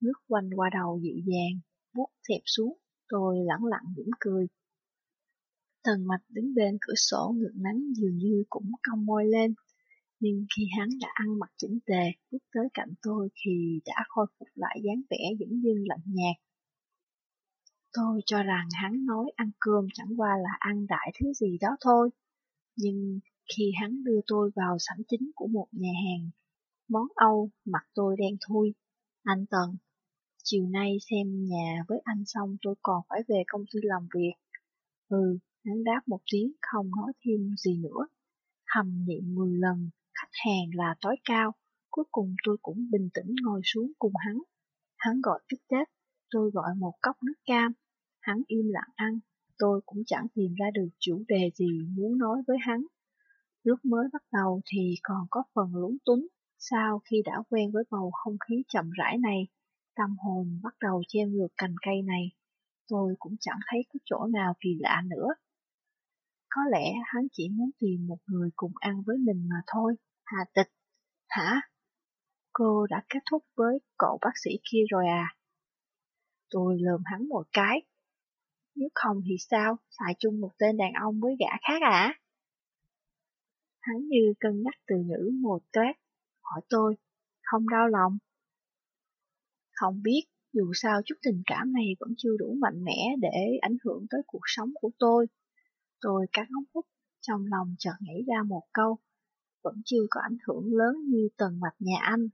Nước quanh qua đầu dịu dàng, vuốt thẹp xuống, tôi lẳng lặng mỉm cười. Tần mạch đứng bên cửa sổ ngược nắng dường như cũng cong môi lên, nhưng khi hắn đã ăn mặc chỉnh tề, bước tới cạnh tôi thì đã khôi phục lại dáng vẻ dững dưng lạnh nhạt. Tôi cho rằng hắn nói ăn cơm chẳng qua là ăn đại thứ gì đó thôi, nhưng khi hắn đưa tôi vào sảnh chính của một nhà hàng, món Âu mặt tôi đen thui. Anh Tần, chiều nay xem nhà với anh xong tôi còn phải về công ty làm việc. Ừ, hắn đáp một tiếng không nói thêm gì nữa. Hầm niệm 10 lần, khách hàng là tối cao, cuối cùng tôi cũng bình tĩnh ngồi xuống cùng hắn. Hắn gọi tiếp tết, tôi gọi một cốc nước cam. Hắn im lặng ăn, tôi cũng chẳng tìm ra được chủ đề gì muốn nói với hắn. Lúc mới bắt đầu thì còn có phần lúng túng, sau khi đã quen với bầu không khí chậm rãi này, tâm hồn bắt đầu treo ngược cành cây này, tôi cũng chẳng thấy có chỗ nào kỳ lạ nữa. Có lẽ hắn chỉ muốn tìm một người cùng ăn với mình mà thôi. Hà tịch, hả? Cô đã kết thúc với cậu bác sĩ kia rồi à? Tôi lườm hắn một cái. Nếu không thì sao, xài chung một tên đàn ông với gã khác à? Hắn như cân nhắc từ ngữ một toát, hỏi tôi, không đau lòng. Không biết, dù sao chút tình cảm này vẫn chưa đủ mạnh mẽ để ảnh hưởng tới cuộc sống của tôi. Tôi cắn ống hút, trong lòng chợt nhảy ra một câu, vẫn chưa có ảnh hưởng lớn như tầng mạch nhà anh.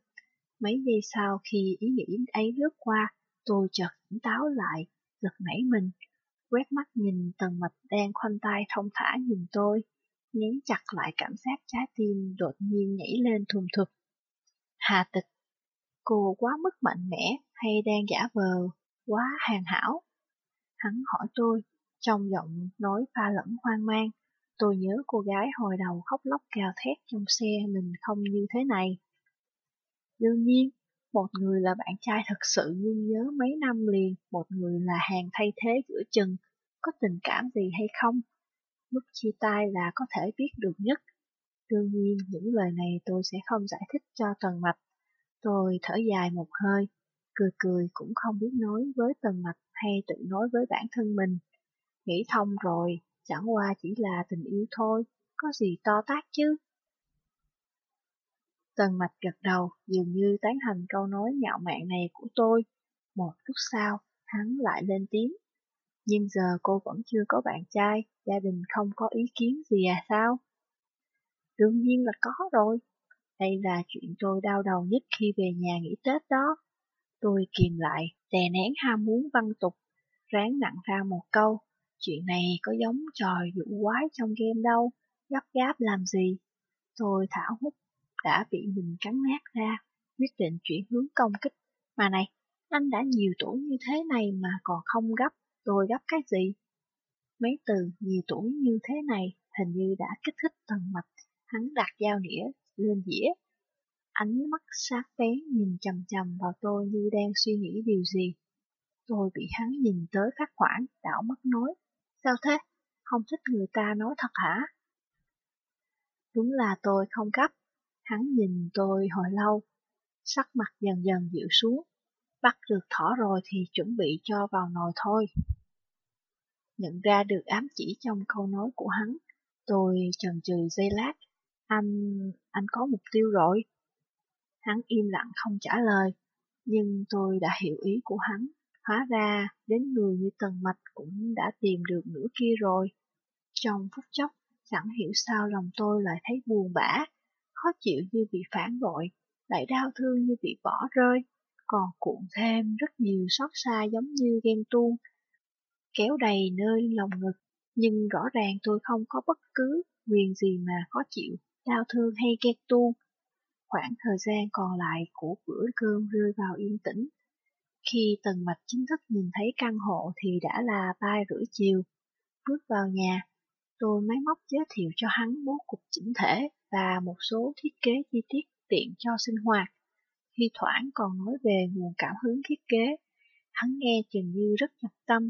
Mấy giây sau khi ý nghĩ ấy lướt qua, tôi chợt tỉnh táo lại, giật nảy mình, quét mắt nhìn tầng mạch đang khoanh tay thông thả nhìn tôi, nén chặt lại cảm giác trái tim đột nhiên nhảy lên thùng thục. Hà tịch, cô quá mức mạnh mẽ, hay đang giả vờ, quá hoàn hảo? Hắn hỏi tôi, trong giọng nói pha lẫn hoang mang. Tôi nhớ cô gái hồi đầu khóc lóc gào thét trong xe mình không như thế này. Đương nhiên, một người là bạn trai thật sự nhung nhớ mấy năm liền, một người là hàng thay thế giữa chừng, có tình cảm gì hay không? Lúc chia tay là có thể biết được nhất. Đương nhiên, những lời này tôi sẽ không giải thích cho Tần Mạch. Tôi thở dài một hơi, cười cười cũng không biết nói với Tần Mạch hay tự nói với bản thân mình. Nghĩ thông rồi, chẳng qua chỉ là tình yêu thôi, có gì to tác chứ. Tần mạch gật đầu, dường như tán thành câu nói nhạo mạn này của tôi. Một lúc sau, hắn lại lên tiếng. Nhưng giờ cô vẫn chưa có bạn trai, gia đình không có ý kiến gì à sao? Đương nhiên là có rồi. Đây là chuyện tôi đau đầu nhất khi về nhà nghỉ Tết đó. Tôi kìm lại, đè nén ham muốn văn tục, ráng nặng ra một câu. Chuyện này có giống trò dụ quái trong game đâu, gấp gáp làm gì. Tôi thảo hút đã bị mình cắn nát ra, quyết định chuyển hướng công kích. Mà này, anh đã nhiều tuổi như thế này mà còn không gấp, tôi gấp cái gì? Mấy từ nhiều tuổi như thế này hình như đã kích thích tầng mạch, hắn đặt dao nĩa lên dĩa. Ánh mắt sát bén nhìn chầm chầm vào tôi như đang suy nghĩ điều gì. Tôi bị hắn nhìn tới phát hoảng, đảo mắt nói, sao thế, không thích người ta nói thật hả? Đúng là tôi không gấp, Hắn nhìn tôi hồi lâu, sắc mặt dần dần dịu xuống. Bắt được thỏ rồi thì chuẩn bị cho vào nồi thôi. Nhận ra được ám chỉ trong câu nói của hắn, tôi chần chừ giây lát. Anh, anh có mục tiêu rồi. Hắn im lặng không trả lời, nhưng tôi đã hiểu ý của hắn. Hóa ra, đến người như Tần Mạch cũng đã tìm được nửa kia rồi. Trong phút chốc, chẳng hiểu sao lòng tôi lại thấy buồn bã, khó chịu như bị phản bội, lại đau thương như bị bỏ rơi, còn cuộn thêm rất nhiều xót xa giống như ghen tuông, kéo đầy nơi lòng ngực, nhưng rõ ràng tôi không có bất cứ quyền gì mà khó chịu, đau thương hay ghen tuông. Khoảng thời gian còn lại của bữa cơm rơi vào yên tĩnh. Khi Tần Mạch chính thức nhìn thấy căn hộ thì đã là ba rưỡi chiều. Bước vào nhà, tôi máy móc giới thiệu cho hắn bố cục chỉnh thể và một số thiết kế chi tiết tiện cho sinh hoạt. Khi thoảng còn nói về nguồn cảm hứng thiết kế, hắn nghe chừng như rất nhập tâm,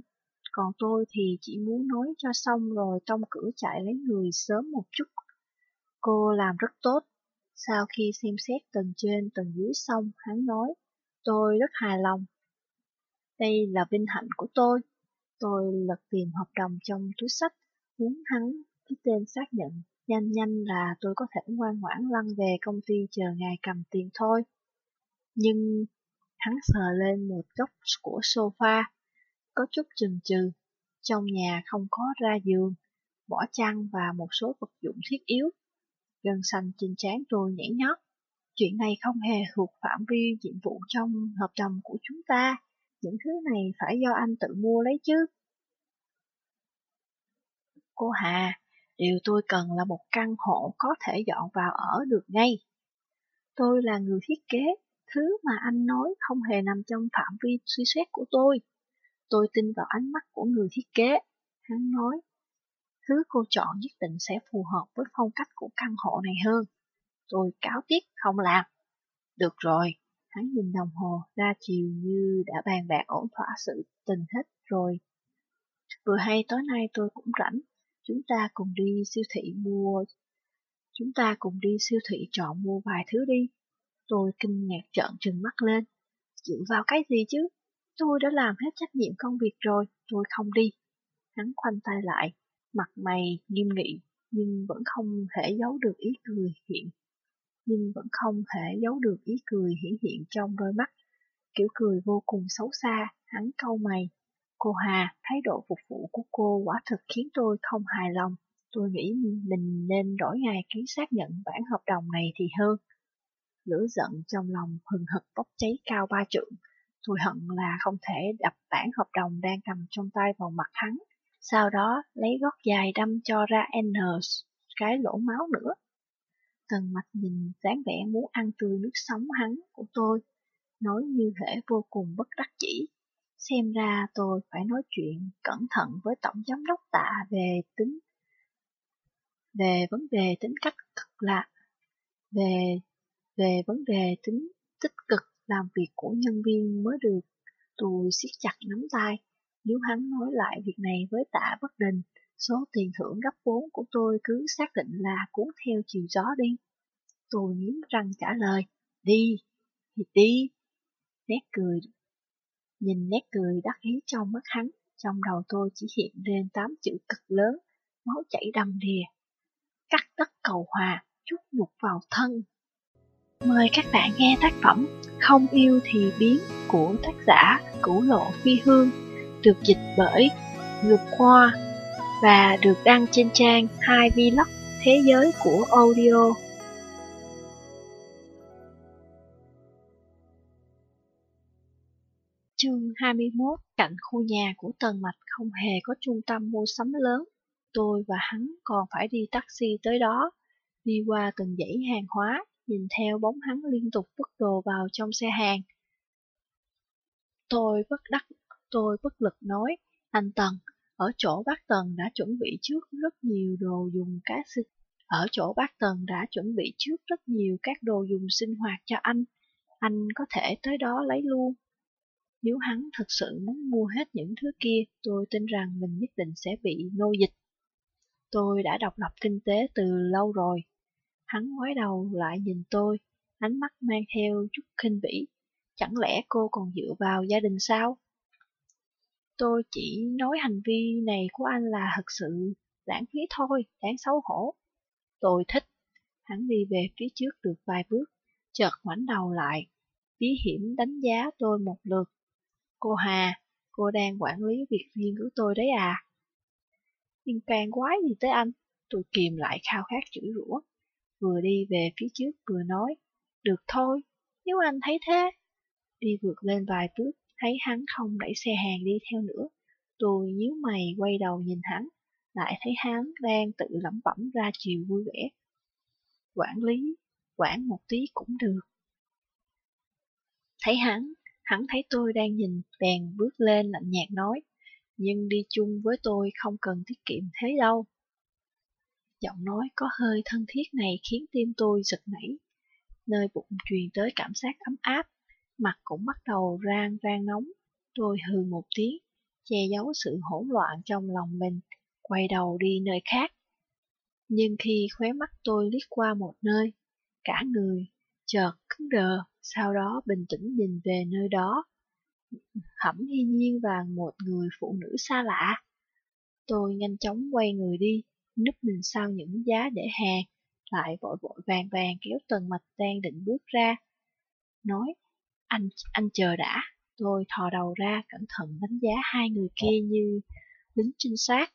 còn tôi thì chỉ muốn nói cho xong rồi tông cửa chạy lấy người sớm một chút. Cô làm rất tốt. Sau khi xem xét tầng trên tầng dưới xong, hắn nói, tôi rất hài lòng. Đây là vinh hạnh của tôi. Tôi lật tìm hợp đồng trong túi sách, muốn hắn ký tên xác nhận Nhanh nhanh là tôi có thể ngoan ngoãn lăn về công ty chờ ngày cầm tiền thôi. Nhưng hắn sờ lên một góc của sofa, có chút chừng chừ. Trong nhà không có ra giường, bỏ chăn và một số vật dụng thiết yếu gân xanh trên trán tôi nhảy nhót. Chuyện này không hề thuộc phạm vi nhiệm vụ trong hợp đồng của chúng ta. Những thứ này phải do anh tự mua lấy chứ. Cô Hà, Điều tôi cần là một căn hộ có thể dọn vào ở được ngay. Tôi là người thiết kế, thứ mà anh nói không hề nằm trong phạm vi suy xét của tôi. Tôi tin vào ánh mắt của người thiết kế. Hắn nói, thứ cô chọn nhất định sẽ phù hợp với phong cách của căn hộ này hơn. Tôi cáo tiếc không làm. Được rồi, hắn nhìn đồng hồ ra chiều như đã bàn bạc ổn thỏa sự tình hết rồi. Vừa hay tối nay tôi cũng rảnh, Chúng ta cùng đi siêu thị mua... Chúng ta cùng đi siêu thị chọn mua vài thứ đi. Tôi kinh ngạc trợn trừng mắt lên. Dựa vào cái gì chứ? Tôi đã làm hết trách nhiệm công việc rồi, tôi không đi. Hắn khoanh tay lại, mặt mày nghiêm nghị, nhưng vẫn không thể giấu được ý cười hiện. Nhưng vẫn không thể giấu được ý cười hiển hiện trong đôi mắt. Kiểu cười vô cùng xấu xa, hắn câu mày, Cô Hà, thái độ phục vụ của cô quả thực khiến tôi không hài lòng. Tôi nghĩ mình nên đổi ngày ký xác nhận bản hợp đồng này thì hơn. Lửa giận trong lòng hừng hực bốc cháy cao ba trượng. Tôi hận là không thể đập bản hợp đồng đang cầm trong tay vào mặt hắn. Sau đó lấy gót dài đâm cho ra N cái lỗ máu nữa. Tần mạch nhìn dáng vẻ muốn ăn tươi nước sống hắn của tôi. nói như thể vô cùng bất đắc chỉ. Xem ra tôi phải nói chuyện cẩn thận với tổng giám đốc tạ về tính về vấn đề tính cách cực lạ, về về vấn đề tính tích cực làm việc của nhân viên mới được. Tôi siết chặt nắm tay, nếu hắn nói lại việc này với tạ bất đình, số tiền thưởng gấp vốn của tôi cứ xác định là cuốn theo chiều gió đi. Tôi nghiến răng trả lời, đi, thì đi. Nét cười, nhìn nét cười đắc ý trong mắt hắn, trong đầu tôi chỉ hiện lên tám chữ cực lớn, máu chảy đầm đìa. Cắt đất cầu hòa, chút nhục vào thân. Mời các bạn nghe tác phẩm Không yêu thì biến của tác giả Cửu Lộ Phi Hương, được dịch bởi Ngược Khoa và được đăng trên trang 2 Vlog Thế giới của audio. Chương 21 Cạnh khu nhà của Tần Mạch không hề có trung tâm mua sắm lớn. Tôi và hắn còn phải đi taxi tới đó, đi qua từng dãy hàng hóa, nhìn theo bóng hắn liên tục vứt đồ vào trong xe hàng. Tôi bất đắc, tôi bất lực nói, anh Tần, ở chỗ bác Tần đã chuẩn bị trước rất nhiều đồ dùng cá sinh. Ở chỗ bác Tần đã chuẩn bị trước rất nhiều các đồ dùng sinh hoạt cho anh. Anh có thể tới đó lấy luôn. Nếu hắn thật sự muốn mua hết những thứ kia, tôi tin rằng mình nhất định sẽ bị nô dịch. Tôi đã độc lập kinh tế từ lâu rồi. Hắn ngoái đầu lại nhìn tôi, ánh mắt mang theo chút khinh bỉ. Chẳng lẽ cô còn dựa vào gia đình sao? Tôi chỉ nói hành vi này của anh là thật sự lãng phí thôi, đáng xấu hổ. Tôi thích. Hắn đi về phía trước được vài bước, chợt ngoảnh đầu lại, bí hiểm đánh giá tôi một lượt. Cô Hà, cô đang quản lý việc riêng của tôi đấy à? Nhưng càng quái gì tới anh, tôi kìm lại khao khát chửi rủa. Vừa đi về phía trước vừa nói, được thôi, nếu anh thấy thế. Đi vượt lên vài bước, thấy hắn không đẩy xe hàng đi theo nữa. Tôi nhíu mày quay đầu nhìn hắn, lại thấy hắn đang tự lẩm bẩm ra chiều vui vẻ. Quản lý, quản một tí cũng được. Thấy hắn, hắn thấy tôi đang nhìn, bèn bước lên lạnh nhạt nói, nhưng đi chung với tôi không cần tiết kiệm thế đâu. Giọng nói có hơi thân thiết này khiến tim tôi giật nảy, nơi bụng truyền tới cảm giác ấm áp, mặt cũng bắt đầu rang rang nóng. Tôi hừ một tiếng, che giấu sự hỗn loạn trong lòng mình, quay đầu đi nơi khác. Nhưng khi khóe mắt tôi liếc qua một nơi, cả người chợt cứng đờ, sau đó bình tĩnh nhìn về nơi đó. Hẩm hy nhiên và một người phụ nữ xa lạ. Tôi nhanh chóng quay người đi, núp mình sau những giá để hàng, lại vội vội vàng vàng kéo tần mạch đang định bước ra. Nói, anh, anh chờ đã. Tôi thò đầu ra cẩn thận đánh giá hai người kia như lính trinh sát.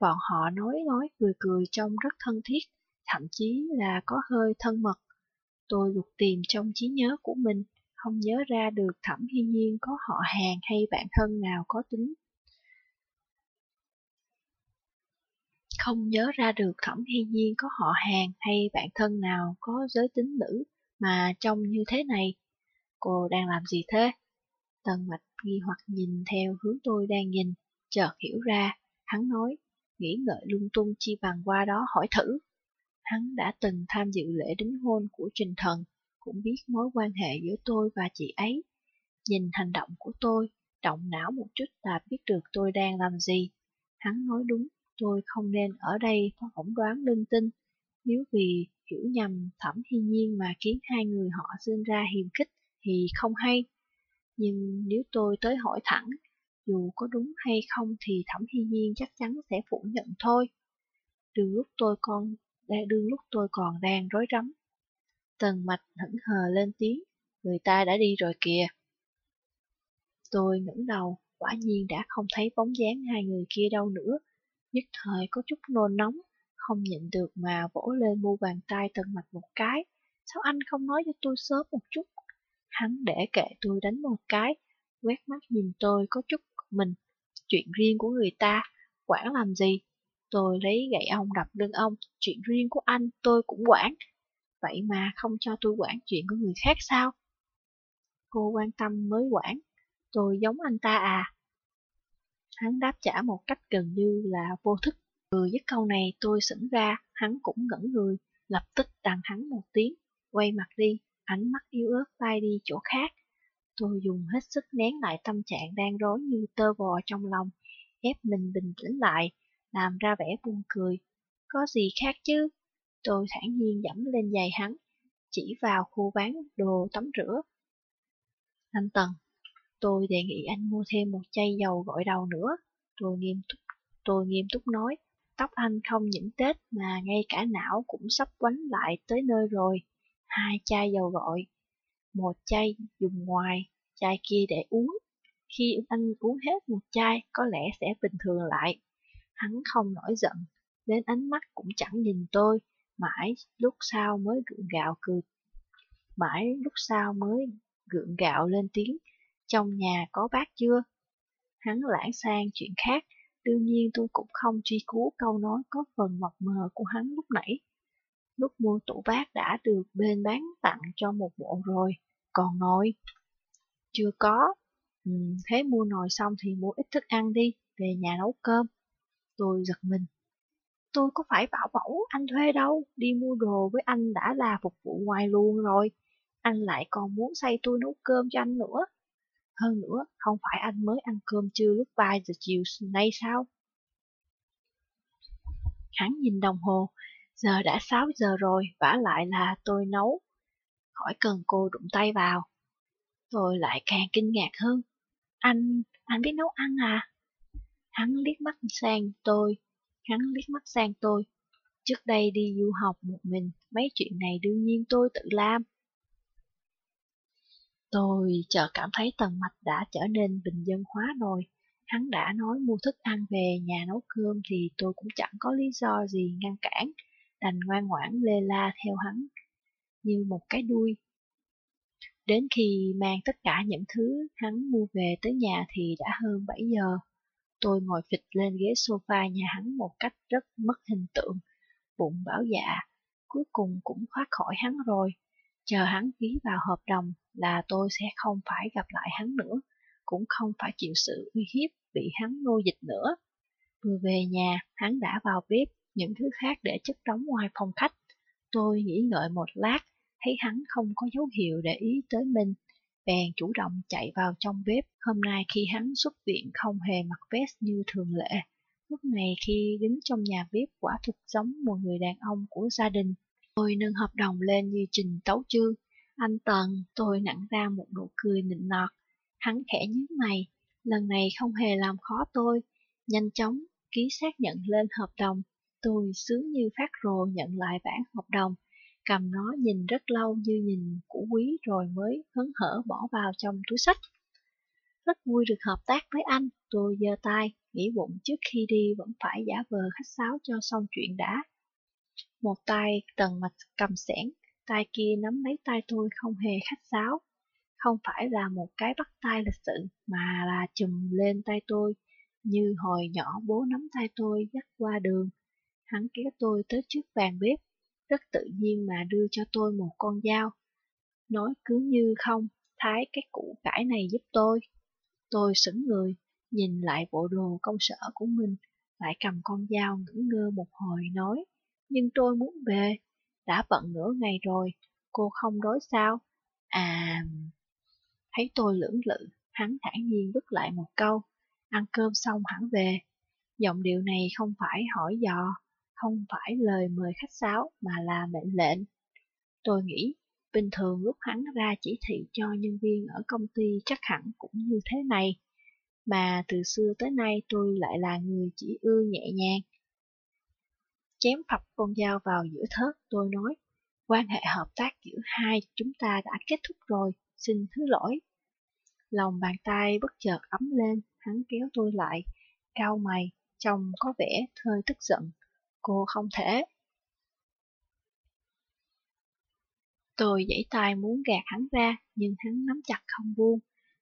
Bọn họ nói nói cười cười trông rất thân thiết, thậm chí là có hơi thân mật. Tôi lục tìm trong trí nhớ của mình, không nhớ ra được Thẩm Hy Nhiên có họ hàng hay bạn thân nào có tính. Không nhớ ra được Thẩm Hy Nhiên có họ hàng hay bạn thân nào có giới tính nữ mà trông như thế này. Cô đang làm gì thế? Tần mạch nghi hoặc nhìn theo hướng tôi đang nhìn, chợt hiểu ra, hắn nói, nghĩ ngợi lung tung chi bằng qua đó hỏi thử. Hắn đã từng tham dự lễ đính hôn của Trình Thần, cũng biết mối quan hệ giữa tôi và chị ấy. Nhìn hành động của tôi, động não một chút là biết được tôi đang làm gì. Hắn nói đúng, tôi không nên ở đây phỏng đoán linh tinh, nếu vì hiểu nhầm thẩm hy nhiên mà khiến hai người họ sinh ra hiềm khích thì không hay. Nhưng nếu tôi tới hỏi thẳng, dù có đúng hay không thì Thẩm Hy Nhiên chắc chắn sẽ phủ nhận thôi. đương lúc tôi còn đương lúc tôi còn đang rối rắm. Tần mạch hững hờ lên tiếng, người ta đã đi rồi kìa. Tôi ngẩng đầu, quả nhiên đã không thấy bóng dáng hai người kia đâu nữa. Nhất thời có chút nôn nóng, không nhịn được mà vỗ lên mu bàn tay tần mạch một cái. Sao anh không nói cho tôi sớm một chút? Hắn để kệ tôi đánh một cái, quét mắt nhìn tôi có chút mình. Chuyện riêng của người ta, quản làm gì? Tôi lấy gậy ông đập lưng ông, chuyện riêng của anh tôi cũng quản. Vậy mà không cho tôi quản chuyện của người khác sao? cô quan tâm mới quản. Tôi giống anh ta à? Hắn đáp trả một cách gần như là vô thức. Vừa dứt câu này tôi sững ra, hắn cũng ngẩn người, lập tức đằng hắn một tiếng, quay mặt đi, ánh mắt yếu ớt bay đi chỗ khác. Tôi dùng hết sức nén lại tâm trạng đang rối như tơ vò trong lòng, ép mình bình tĩnh lại, làm ra vẻ buồn cười. Có gì khác chứ? Tôi thản nhiên dẫm lên giày hắn, chỉ vào khu bán đồ tắm rửa. Anh Tần, tôi đề nghị anh mua thêm một chai dầu gội đầu nữa. Tôi nghiêm túc, tôi nghiêm túc nói, tóc anh không những tết mà ngay cả não cũng sắp quánh lại tới nơi rồi. Hai chai dầu gội, một chai dùng ngoài, chai kia để uống. Khi anh uống hết một chai, có lẽ sẽ bình thường lại. Hắn không nổi giận, đến ánh mắt cũng chẳng nhìn tôi, mãi lúc sau mới gượng gạo cười. Mãi lúc sau mới gượng gạo lên tiếng, trong nhà có bác chưa? Hắn lãng sang chuyện khác, đương nhiên tôi cũng không truy cứu câu nói có phần mập mờ của hắn lúc nãy. Lúc mua tủ bát đã được bên bán tặng cho một bộ rồi, còn nồi? Chưa có. Ừ, thế mua nồi xong thì mua ít thức ăn đi, về nhà nấu cơm. Tôi giật mình. Tôi có phải bảo mẫu anh thuê đâu, đi mua đồ với anh đã là phục vụ ngoài luôn rồi. Anh lại còn muốn say tôi nấu cơm cho anh nữa. Hơn nữa, không phải anh mới ăn cơm trưa lúc 3 giờ chiều nay sao? Hắn nhìn đồng hồ, giờ đã 6 giờ rồi, vả lại là tôi nấu. Khỏi cần cô đụng tay vào. Tôi lại càng kinh ngạc hơn. Anh, anh biết nấu ăn à? Hắn liếc mắt sang tôi, hắn liếc mắt sang tôi. Trước đây đi du học một mình, mấy chuyện này đương nhiên tôi tự làm. Tôi chợt cảm thấy tần mạch đã trở nên bình dân hóa rồi. Hắn đã nói mua thức ăn về nhà nấu cơm thì tôi cũng chẳng có lý do gì ngăn cản, đành ngoan ngoãn lê la theo hắn, như một cái đuôi. Đến khi mang tất cả những thứ hắn mua về tới nhà thì đã hơn 7 giờ. Tôi ngồi phịch lên ghế sofa nhà hắn một cách rất mất hình tượng, bụng bảo dạ, cuối cùng cũng thoát khỏi hắn rồi. Chờ hắn ký vào hợp đồng là tôi sẽ không phải gặp lại hắn nữa, cũng không phải chịu sự uy hiếp bị hắn nô dịch nữa. Vừa về nhà, hắn đã vào bếp, những thứ khác để chất đóng ngoài phòng khách. Tôi nghĩ ngợi một lát, thấy hắn không có dấu hiệu để ý tới mình, bèn chủ động chạy vào trong bếp. Hôm nay khi hắn xuất viện không hề mặc vest như thường lệ. Lúc này khi đứng trong nhà bếp quả thực giống một người đàn ông của gia đình. Tôi nâng hợp đồng lên như trình tấu chương. Anh Tần, tôi nặng ra một nụ cười nịnh nọt. Hắn khẽ nhíu mày, lần này không hề làm khó tôi. Nhanh chóng, ký xác nhận lên hợp đồng. Tôi sướng như phát rồ nhận lại bản hợp đồng, cầm nó nhìn rất lâu như nhìn của quý rồi mới hớn hở bỏ vào trong túi sách. Rất vui được hợp tác với anh, tôi giơ tay, nghĩ bụng trước khi đi vẫn phải giả vờ khách sáo cho xong chuyện đã. Một tay tần mạch cầm sẻn, tay kia nắm lấy tay tôi không hề khách sáo. Không phải là một cái bắt tay lịch sự, mà là chùm lên tay tôi, như hồi nhỏ bố nắm tay tôi dắt qua đường. Hắn kéo tôi tới trước bàn bếp, rất tự nhiên mà đưa cho tôi một con dao. Nói cứ như không, thái cái củ cải này giúp tôi. Tôi sững người, nhìn lại bộ đồ công sở của mình, lại cầm con dao ngẩn ngơ một hồi nói, nhưng tôi muốn về, đã bận nửa ngày rồi, cô không đói sao? À... Thấy tôi lưỡng lự, hắn thản nhiên vứt lại một câu, ăn cơm xong hẳn về. Giọng điệu này không phải hỏi dò, không phải lời mời khách sáo mà là mệnh lệnh. Tôi nghĩ, bình thường lúc hắn ra chỉ thị cho nhân viên ở công ty chắc hẳn cũng như thế này. Mà từ xưa tới nay tôi lại là người chỉ ưa nhẹ nhàng. Chém phập con dao vào giữa thớt, tôi nói, quan hệ hợp tác giữa hai chúng ta đã kết thúc rồi, xin thứ lỗi. Lòng bàn tay bất chợt ấm lên, hắn kéo tôi lại, cao mày, trông có vẻ hơi tức giận. Cô không thể. Tôi giãy tay muốn gạt hắn ra, nhưng hắn nắm chặt không buông.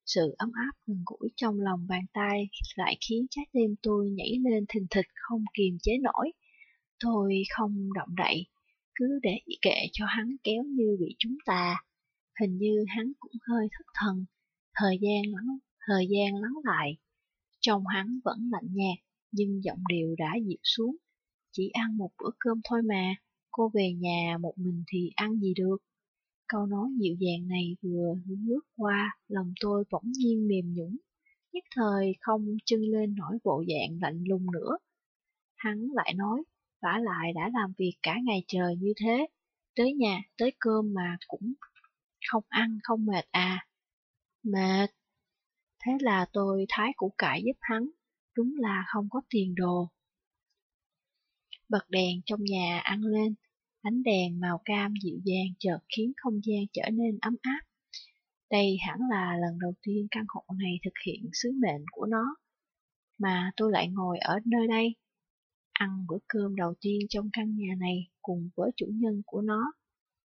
Sự ấm áp gần gũi trong lòng bàn tay lại khiến trái tim tôi nhảy lên thình thịch không kiềm chế nổi. Tôi không động đậy, cứ để kệ cho hắn kéo như bị chúng ta. Hình như hắn cũng hơi thất thần, thời gian lắng, thời gian lắng lại. Trong hắn vẫn lạnh nhạt, nhưng giọng điệu đã dịu xuống. Chỉ ăn một bữa cơm thôi mà, cô về nhà một mình thì ăn gì được. Câu nói dịu dàng này vừa lướt qua, lòng tôi bỗng nhiên mềm nhũng, nhất thời không trưng lên nổi bộ dạng lạnh lùng nữa. Hắn lại nói, vả lại đã làm việc cả ngày trời như thế, tới nhà, tới cơm mà cũng không ăn, không mệt à. Mệt. Thế là tôi thái củ cải giúp hắn, đúng là không có tiền đồ. Bật đèn trong nhà ăn lên, ánh đèn màu cam dịu dàng chợt khiến không gian trở nên ấm áp. Đây hẳn là lần đầu tiên căn hộ này thực hiện sứ mệnh của nó, mà tôi lại ngồi ở nơi đây, ăn bữa cơm đầu tiên trong căn nhà này cùng với chủ nhân của nó.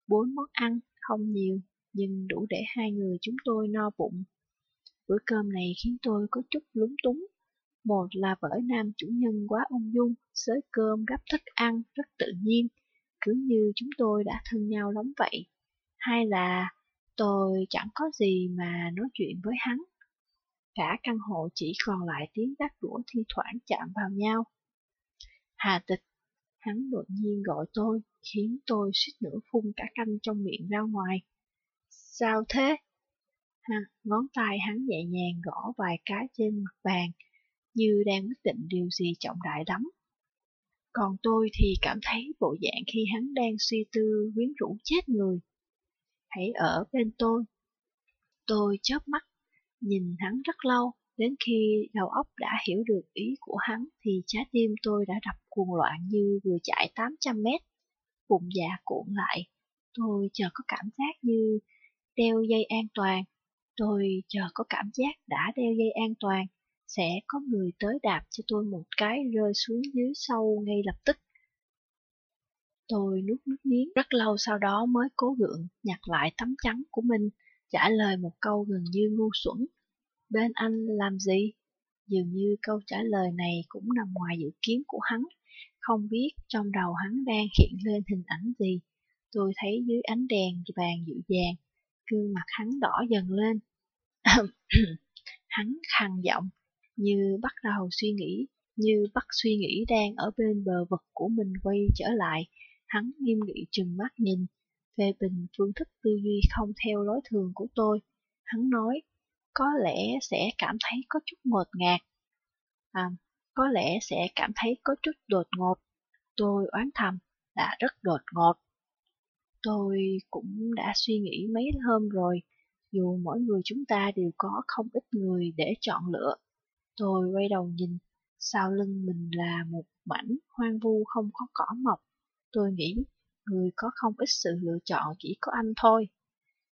Bốn món ăn, không nhiều, nhưng đủ để hai người chúng tôi no bụng. Bữa cơm này khiến tôi có chút lúng túng. Một là bởi nam chủ nhân quá ung dung, xới cơm gắp thức ăn rất tự nhiên, cứ như chúng tôi đã thân nhau lắm vậy. Hai là tôi chẳng có gì mà nói chuyện với hắn. Cả căn hộ chỉ còn lại tiếng đắt đũa thi thoảng chạm vào nhau. Hà tịch, hắn đột nhiên gọi tôi, khiến tôi suýt nữa phun cả canh trong miệng ra ngoài. Sao thế? Ha, ngón tay hắn nhẹ nhàng gõ vài cái trên mặt bàn, như đang quyết định điều gì trọng đại lắm. Còn tôi thì cảm thấy bộ dạng khi hắn đang suy tư quyến rũ chết người. Hãy ở bên tôi. Tôi chớp mắt, nhìn hắn rất lâu, đến khi đầu óc đã hiểu được ý của hắn thì trái tim tôi đã đập cuồng loạn như vừa chạy 800 mét. Bụng dạ cuộn lại, tôi chờ có cảm giác như đeo dây an toàn. Tôi chờ có cảm giác đã đeo dây an toàn, sẽ có người tới đạp cho tôi một cái rơi xuống dưới sâu ngay lập tức. Tôi nuốt nước miếng, rất lâu sau đó mới cố gượng nhặt lại tấm chắn của mình, trả lời một câu gần như ngu xuẩn. Bên anh làm gì? Dường như câu trả lời này cũng nằm ngoài dự kiến của hắn, không biết trong đầu hắn đang hiện lên hình ảnh gì. Tôi thấy dưới ánh đèn vàng dịu dàng, gương mặt hắn đỏ dần lên. hắn khàn giọng, như bắt đầu suy nghĩ, như bắt suy nghĩ đang ở bên bờ vực của mình quay trở lại. Hắn nghiêm nghị trừng mắt nhìn, phê bình phương thức tư duy không theo lối thường của tôi. Hắn nói, có lẽ sẽ cảm thấy có chút ngột ngạt. À, có lẽ sẽ cảm thấy có chút đột ngột. Tôi oán thầm, đã rất đột ngột. Tôi cũng đã suy nghĩ mấy hôm rồi, dù mỗi người chúng ta đều có không ít người để chọn lựa. Tôi quay đầu nhìn, sau lưng mình là một mảnh hoang vu không có cỏ mọc. Tôi nghĩ, người có không ít sự lựa chọn chỉ có anh thôi.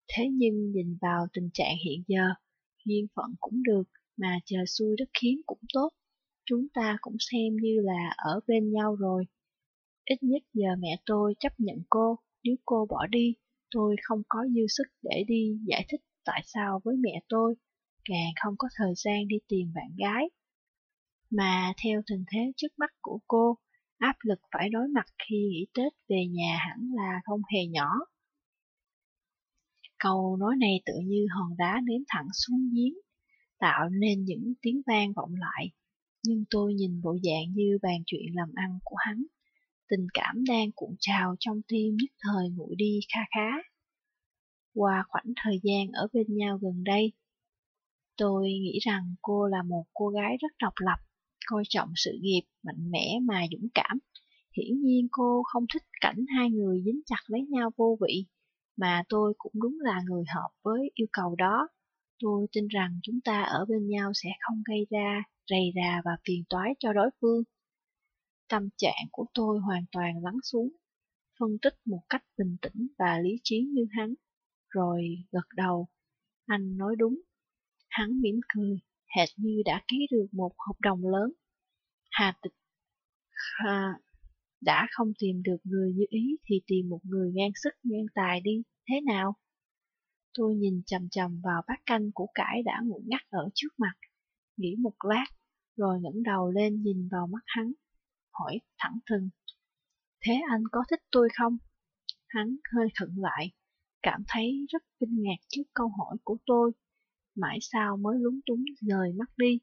Thế nhưng nhìn vào tình trạng hiện giờ, duyên phận cũng được, mà chờ xui đất khiến cũng tốt. Chúng ta cũng xem như là ở bên nhau rồi. Ít nhất giờ mẹ tôi chấp nhận cô, nếu cô bỏ đi, tôi không có dư sức để đi giải thích tại sao với mẹ tôi, càng không có thời gian đi tìm bạn gái. Mà theo tình thế trước mắt của cô, áp lực phải đối mặt khi nghỉ Tết về nhà hẳn là không hề nhỏ. Câu nói này tự như hòn đá ném thẳng xuống giếng, tạo nên những tiếng vang vọng lại. Nhưng tôi nhìn bộ dạng như bàn chuyện làm ăn của hắn, tình cảm đang cuộn trào trong tim nhất thời nguội đi kha khá. Qua khoảng thời gian ở bên nhau gần đây, tôi nghĩ rằng cô là một cô gái rất độc lập, coi trọng sự nghiệp, mạnh mẽ mà dũng cảm. Hiển nhiên cô không thích cảnh hai người dính chặt lấy nhau vô vị, mà tôi cũng đúng là người hợp với yêu cầu đó. Tôi tin rằng chúng ta ở bên nhau sẽ không gây ra rầy rà và phiền toái cho đối phương. Tâm trạng của tôi hoàn toàn lắng xuống, phân tích một cách bình tĩnh và lý trí như hắn, rồi gật đầu. Anh nói đúng. Hắn mỉm cười, hệt như đã ký được một hợp đồng lớn. Hà tịch Hà, đã không tìm được người như ý thì tìm một người ngang sức ngang tài đi, thế nào? Tôi nhìn chầm chầm vào bát canh của cải đã ngủ ngắt ở trước mặt, nghĩ một lát, rồi ngẩng đầu lên nhìn vào mắt hắn, hỏi thẳng thừng. Thế anh có thích tôi không? Hắn hơi thận lại, cảm thấy rất kinh ngạc trước câu hỏi của tôi. Mãi sau mới lúng túng rời mắt đi.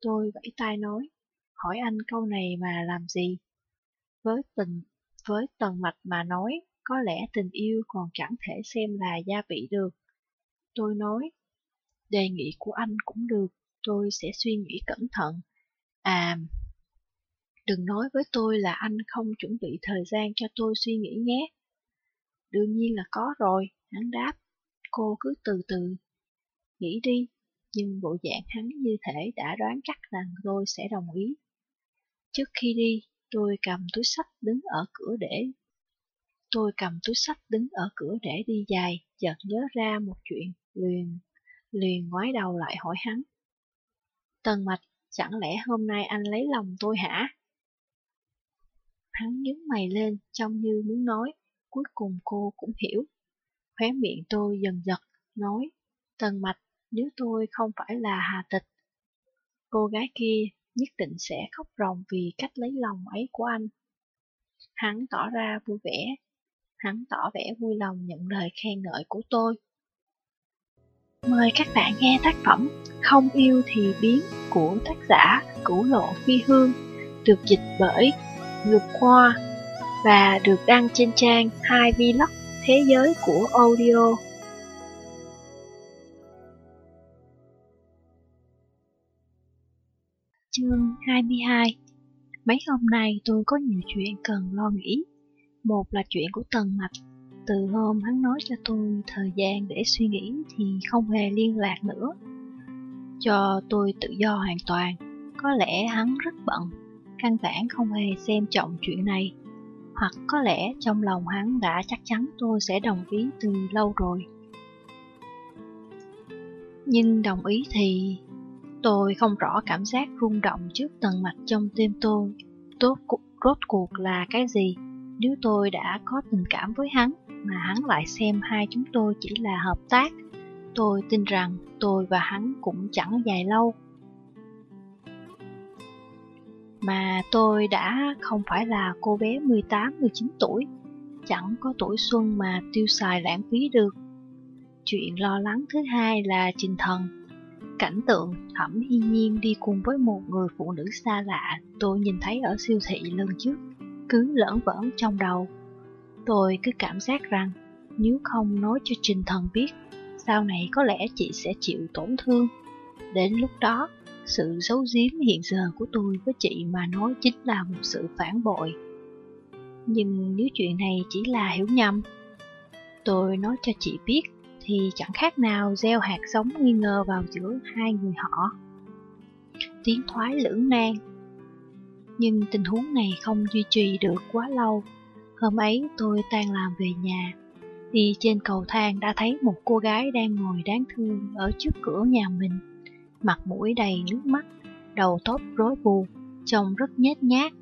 Tôi vẫy tay nói, hỏi anh câu này mà làm gì? Với tình, với tần mạch mà nói, có lẽ tình yêu còn chẳng thể xem là gia vị được. Tôi nói, đề nghị của anh cũng được, tôi sẽ suy nghĩ cẩn thận. À, đừng nói với tôi là anh không chuẩn bị thời gian cho tôi suy nghĩ nhé. Đương nhiên là có rồi, hắn đáp. Cô cứ từ từ, nghĩ đi, nhưng bộ dạng hắn như thể đã đoán chắc rằng tôi sẽ đồng ý. Trước khi đi, tôi cầm túi sách đứng ở cửa để Tôi cầm túi sách đứng ở cửa để đi dài, chợt nhớ ra một chuyện, liền, liền ngoái đầu lại hỏi hắn. Tần mạch, chẳng lẽ hôm nay anh lấy lòng tôi hả? Hắn nhướng mày lên, trông như muốn nói, cuối cùng cô cũng hiểu. Khóe miệng tôi dần giật, nói, Tần mạch, nếu tôi không phải là hà tịch, cô gái kia nhất định sẽ khóc ròng vì cách lấy lòng ấy của anh. Hắn tỏ ra vui vẻ, hắn tỏ vẻ vui lòng nhận lời khen ngợi của tôi. Mời các bạn nghe tác phẩm Không yêu thì biến của tác giả Cửu Lộ Phi Hương, được dịch bởi Ngược Khoa và được đăng trên trang 2 Vlog Thế giới của audio. Chương 22 Mấy hôm nay tôi có nhiều chuyện cần lo nghĩ. Một là chuyện của Tần Mạch. Từ hôm hắn nói cho tôi thời gian để suy nghĩ thì không hề liên lạc nữa. Cho tôi tự do hoàn toàn. Có lẽ hắn rất bận, căn bản không hề xem trọng chuyện này. Hoặc có lẽ trong lòng hắn đã chắc chắn tôi sẽ đồng ý từ lâu rồi. Nhưng đồng ý thì tôi không rõ cảm giác rung động trước tầng mạch trong tim tôi. Tốt rốt cuộc là cái gì? Nếu tôi đã có tình cảm với hắn, mà hắn lại xem hai chúng tôi chỉ là hợp tác, tôi tin rằng tôi và hắn cũng chẳng dài lâu. Mà tôi đã không phải là cô bé 18-19 tuổi, chẳng có tuổi xuân mà tiêu xài lãng phí được. Chuyện lo lắng thứ hai là trình thần. Cảnh tượng thẩm hy nhiên đi cùng với một người phụ nữ xa lạ tôi nhìn thấy ở siêu thị lần trước cứ lẫn vẩn trong đầu. Tôi cứ cảm giác rằng nếu không nói cho Trình Thần biết, sau này có lẽ chị sẽ chịu tổn thương. Đến lúc đó, sự giấu giếm hiện giờ của tôi với chị mà nói chính là một sự phản bội. Nhưng nếu chuyện này chỉ là hiểu nhầm, tôi nói cho chị biết thì chẳng khác nào gieo hạt giống nghi ngờ vào giữa hai người họ. Tiếng thoái lưỡng nan nhưng tình huống này không duy trì được quá lâu. Hôm ấy tôi tan làm về nhà, đi trên cầu thang đã thấy một cô gái đang ngồi đáng thương ở trước cửa nhà mình, mặt mũi đầy nước mắt, đầu tóc rối bù, trông rất nhét nhát.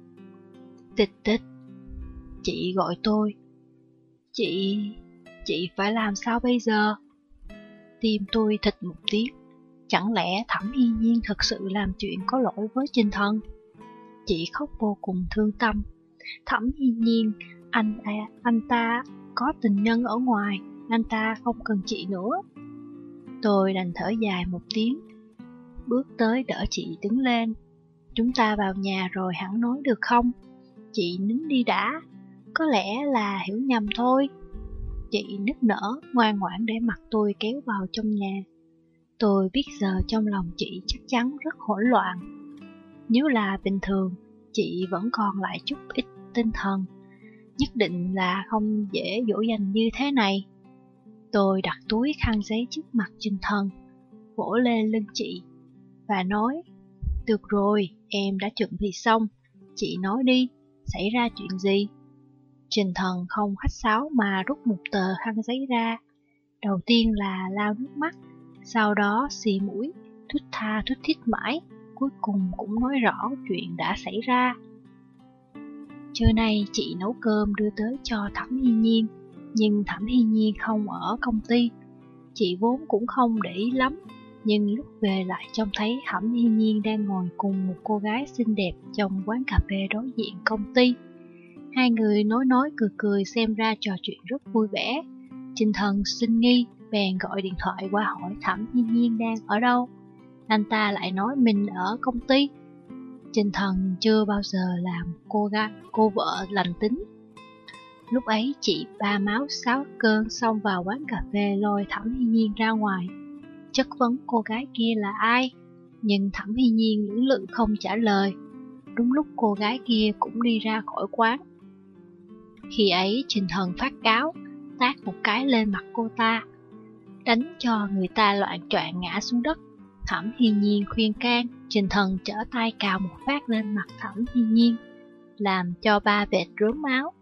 Tịch tịch, chị gọi tôi. Chị, chị phải làm sao bây giờ? Tim tôi thịt một tiếng, chẳng lẽ Thẩm Hy Nhiên thật sự làm chuyện có lỗi với Trinh Thân? Chị khóc vô cùng thương tâm. Thẩm Hy nhiên, anh à, anh ta có tình nhân ở ngoài, anh ta không cần chị nữa. Tôi đành thở dài một tiếng, bước tới đỡ chị đứng lên. Chúng ta vào nhà rồi hẳn nói được không? Chị nín đi đã, có lẽ là hiểu nhầm thôi. Chị nức nở, ngoan ngoãn để mặt tôi kéo vào trong nhà. Tôi biết giờ trong lòng chị chắc chắn rất hỗn loạn. Nếu là bình thường, chị vẫn còn lại chút ít tinh thần. Nhất định là không dễ dỗ dành như thế này. Tôi đặt túi khăn giấy trước mặt Trinh Thần, vỗ lên lưng chị và nói, Được rồi, em đã chuẩn bị xong, chị nói đi, xảy ra chuyện gì? Trình thần không khách sáo mà rút một tờ khăn giấy ra. Đầu tiên là lau nước mắt, sau đó xì mũi, thút tha thút thít mãi cuối cùng cũng nói rõ chuyện đã xảy ra. Trưa nay chị nấu cơm đưa tới cho Thẩm Hy Nhiên, nhưng Thẩm Hy Nhiên không ở công ty. Chị vốn cũng không để ý lắm, nhưng lúc về lại trông thấy Thẩm Hy Nhiên đang ngồi cùng một cô gái xinh đẹp trong quán cà phê đối diện công ty. Hai người nói nói cười cười xem ra trò chuyện rất vui vẻ. Trình Thần sinh nghi, bèn gọi điện thoại qua hỏi Thẩm Nhiên Nhiên đang ở đâu. Anh ta lại nói mình ở công ty. Trình Thần chưa bao giờ làm cô gái, cô vợ lành tính. Lúc ấy chị ba máu sáu cơn xong vào quán cà phê lôi Thẩm Hy Nhiên ra ngoài. Chất vấn cô gái kia là ai? Nhưng Thẩm Hy Nhiên lưỡng lự không trả lời. Đúng lúc cô gái kia cũng đi ra khỏi quán. Khi ấy Trình Thần phát cáo, tát một cái lên mặt cô ta, đánh cho người ta loạn trọn ngã xuống đất. Thẩm Hy Nhiên khuyên can, Trình Thần trở tay cào một phát lên mặt Thẩm Hy Nhiên, làm cho ba vệt rớm máu.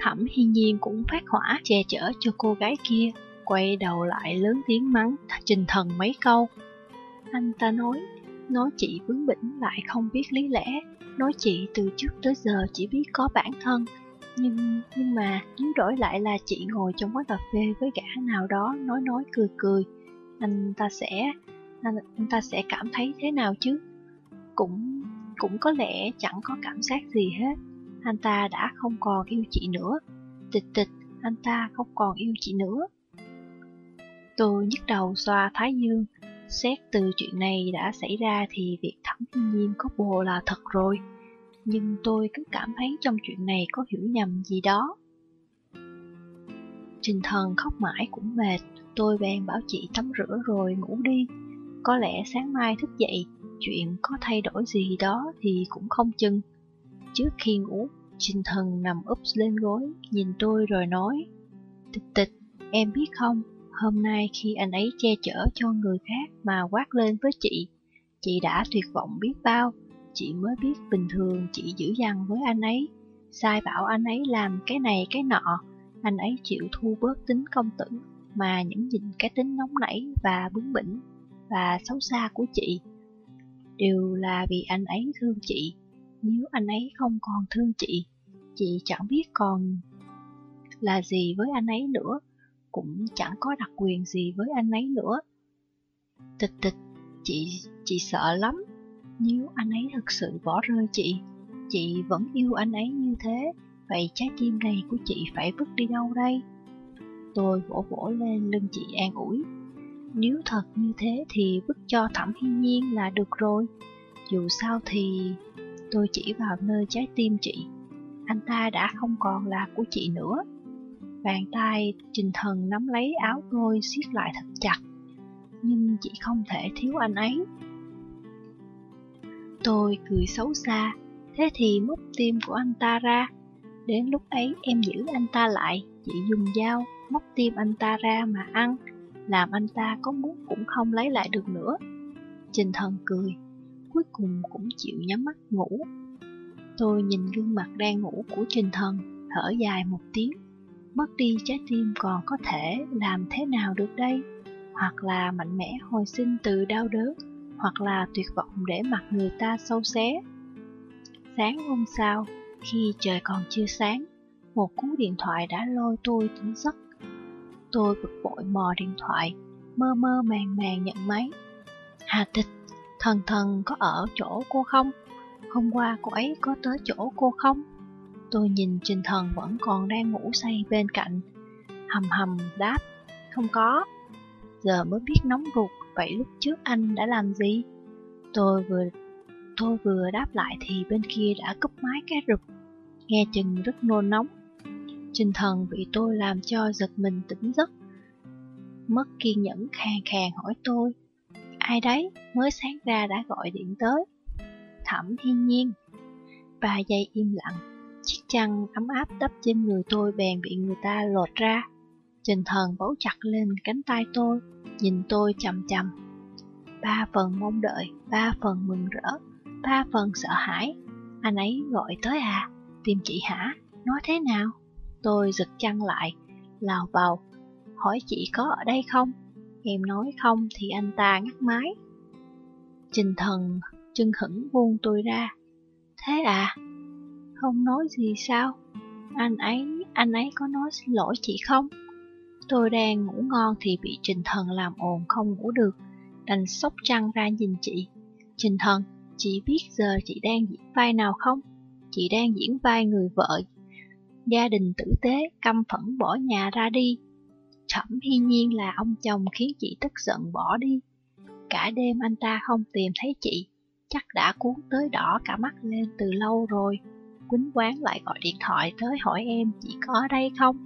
Thẩm Hy Nhiên cũng phát hỏa che chở cho cô gái kia, quay đầu lại lớn tiếng mắng Trình Thần mấy câu. Anh ta nói, nói chị bướng bỉnh lại không biết lý lẽ, nói chị từ trước tới giờ chỉ biết có bản thân. Nhưng nhưng mà nếu đổi lại là chị ngồi trong quán cà phê với gã nào đó nói nói cười cười, anh ta sẽ anh, anh ta sẽ cảm thấy thế nào chứ? Cũng cũng có lẽ chẳng có cảm giác gì hết. Anh ta đã không còn yêu chị nữa. Tịch tịch, anh ta không còn yêu chị nữa. Tôi nhức đầu xoa thái dương. Xét từ chuyện này đã xảy ra thì việc thẩm thiên nhiên có bồ là thật rồi. Nhưng tôi cứ cảm thấy trong chuyện này có hiểu nhầm gì đó. Trình thần khóc mãi cũng mệt, tôi bèn bảo chị tắm rửa rồi ngủ đi. Có lẽ sáng mai thức dậy, chuyện có thay đổi gì đó thì cũng không chừng. Trước khi ngủ, Trình thần nằm úp lên gối, nhìn tôi rồi nói, Tịch tịch, em biết không, hôm nay khi anh ấy che chở cho người khác mà quát lên với chị, chị đã tuyệt vọng biết bao, chị mới biết bình thường chị dữ dằn với anh ấy, sai bảo anh ấy làm cái này cái nọ, anh ấy chịu thu bớt tính công tử, mà những nhịn cái tính nóng nảy và bướng bỉnh và xấu xa của chị. Đều là vì anh ấy thương chị, nếu anh ấy không còn thương chị, chị chẳng biết còn là gì với anh ấy nữa, cũng chẳng có đặc quyền gì với anh ấy nữa. Tịch tịch, chị, chị sợ lắm, nếu anh ấy thực sự bỏ rơi chị, chị vẫn yêu anh ấy như thế, vậy trái tim này của chị phải vứt đi đâu đây? Tôi vỗ vỗ lên lưng chị an ủi. Nếu thật như thế thì vứt cho Thẩm Hiên Nhiên là được rồi. Dù sao thì tôi chỉ vào nơi trái tim chị. Anh ta đã không còn là của chị nữa. Bàn tay trình thần nắm lấy áo tôi siết lại thật chặt. Nhưng chị không thể thiếu anh ấy. Tôi cười xấu xa, thế thì múc tim của anh ta ra. Đến lúc ấy em giữ anh ta lại, chị dùng dao móc tim anh ta ra mà ăn, làm anh ta có muốn cũng không lấy lại được nữa. Trình thần cười, cuối cùng cũng chịu nhắm mắt ngủ. Tôi nhìn gương mặt đang ngủ của Trình thần, thở dài một tiếng. Mất đi trái tim còn có thể làm thế nào được đây? Hoặc là mạnh mẽ hồi sinh từ đau đớn, hoặc là tuyệt vọng để mặc người ta sâu xé. Sáng hôm sau, khi trời còn chưa sáng, một cú điện thoại đã lôi tôi tỉnh giấc. Tôi bực bội mò điện thoại, mơ mơ màng màng nhận máy. Hà tịch, thần thần có ở chỗ cô không? Hôm qua cô ấy có tới chỗ cô không? Tôi nhìn Trình Thần vẫn còn đang ngủ say bên cạnh. Hầm hầm đáp, không có. Giờ mới biết nóng ruột, vậy lúc trước anh đã làm gì? Tôi vừa tôi vừa đáp lại thì bên kia đã cúp máy cái rụp, nghe chừng rất nôn nóng. Trình thần bị tôi làm cho giật mình tỉnh giấc. Mất kiên nhẫn khàn khàn hỏi tôi, ai đấy mới sáng ra đã gọi điện tới. Thẩm thiên nhiên. Ba giây im lặng, chăn ấm áp đắp trên người tôi bèn bị người ta lột ra. Trình thần bấu chặt lên cánh tay tôi, nhìn tôi chầm chầm. Ba phần mong đợi, ba phần mừng rỡ, ba phần sợ hãi. Anh ấy gọi tới à, tìm chị hả, nói thế nào? Tôi giật chăn lại, lào bầu, hỏi chị có ở đây không? Em nói không thì anh ta ngắt máy. Trình thần chân khẩn buông tôi ra. Thế à? Không nói gì sao? Anh ấy, anh ấy có nói xin lỗi chị không? Tôi đang ngủ ngon thì bị Trình Thần làm ồn không ngủ được, đành sốc trăng ra nhìn chị. Trình Thần, chị biết giờ chị đang diễn vai nào không? Chị đang diễn vai người vợ gia đình tử tế, căm phẫn bỏ nhà ra đi. Thẩm hy nhiên là ông chồng khiến chị tức giận bỏ đi. Cả đêm anh ta không tìm thấy chị, chắc đã cuốn tới đỏ cả mắt lên từ lâu rồi. Quýnh quán lại gọi điện thoại tới hỏi em chị có ở đây không?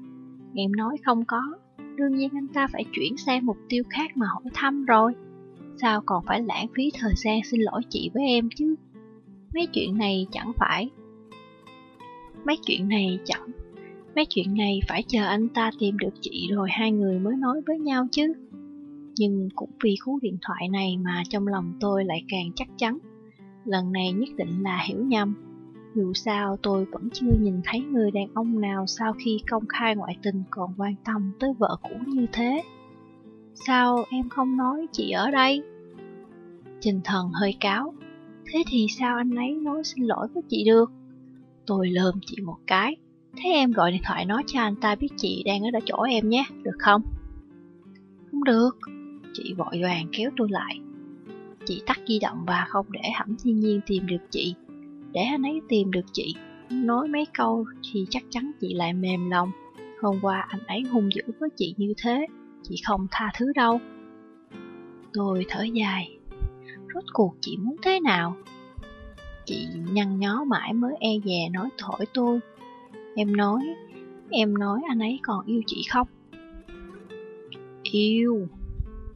Em nói không có, đương nhiên anh ta phải chuyển sang mục tiêu khác mà hỏi thăm rồi. Sao còn phải lãng phí thời gian xin lỗi chị với em chứ? Mấy chuyện này chẳng phải Mấy chuyện này chẳng Mấy chuyện này phải chờ anh ta tìm được chị rồi hai người mới nói với nhau chứ Nhưng cũng vì cú điện thoại này mà trong lòng tôi lại càng chắc chắn Lần này nhất định là hiểu nhầm dù sao tôi vẫn chưa nhìn thấy người đàn ông nào sau khi công khai ngoại tình còn quan tâm tới vợ cũ như thế Sao em không nói chị ở đây? Trình thần hơi cáo Thế thì sao anh ấy nói xin lỗi với chị được? Tôi lơm chị một cái. Thế em gọi điện thoại nói cho anh ta biết chị đang ở chỗ em nhé, được không? Không được. Chị vội vàng kéo tôi lại. Chị tắt di động và không để hẳn thiên nhiên tìm được chị. Để anh ấy tìm được chị, nói mấy câu thì chắc chắn chị lại mềm lòng. Hôm qua anh ấy hung dữ với chị như thế, chị không tha thứ đâu. Tôi thở dài, rốt cuộc chị muốn thế nào? Chị nhăn nhó mãi mới e dè nói thổi tôi. Em nói, em nói anh ấy còn yêu chị không? Yêu.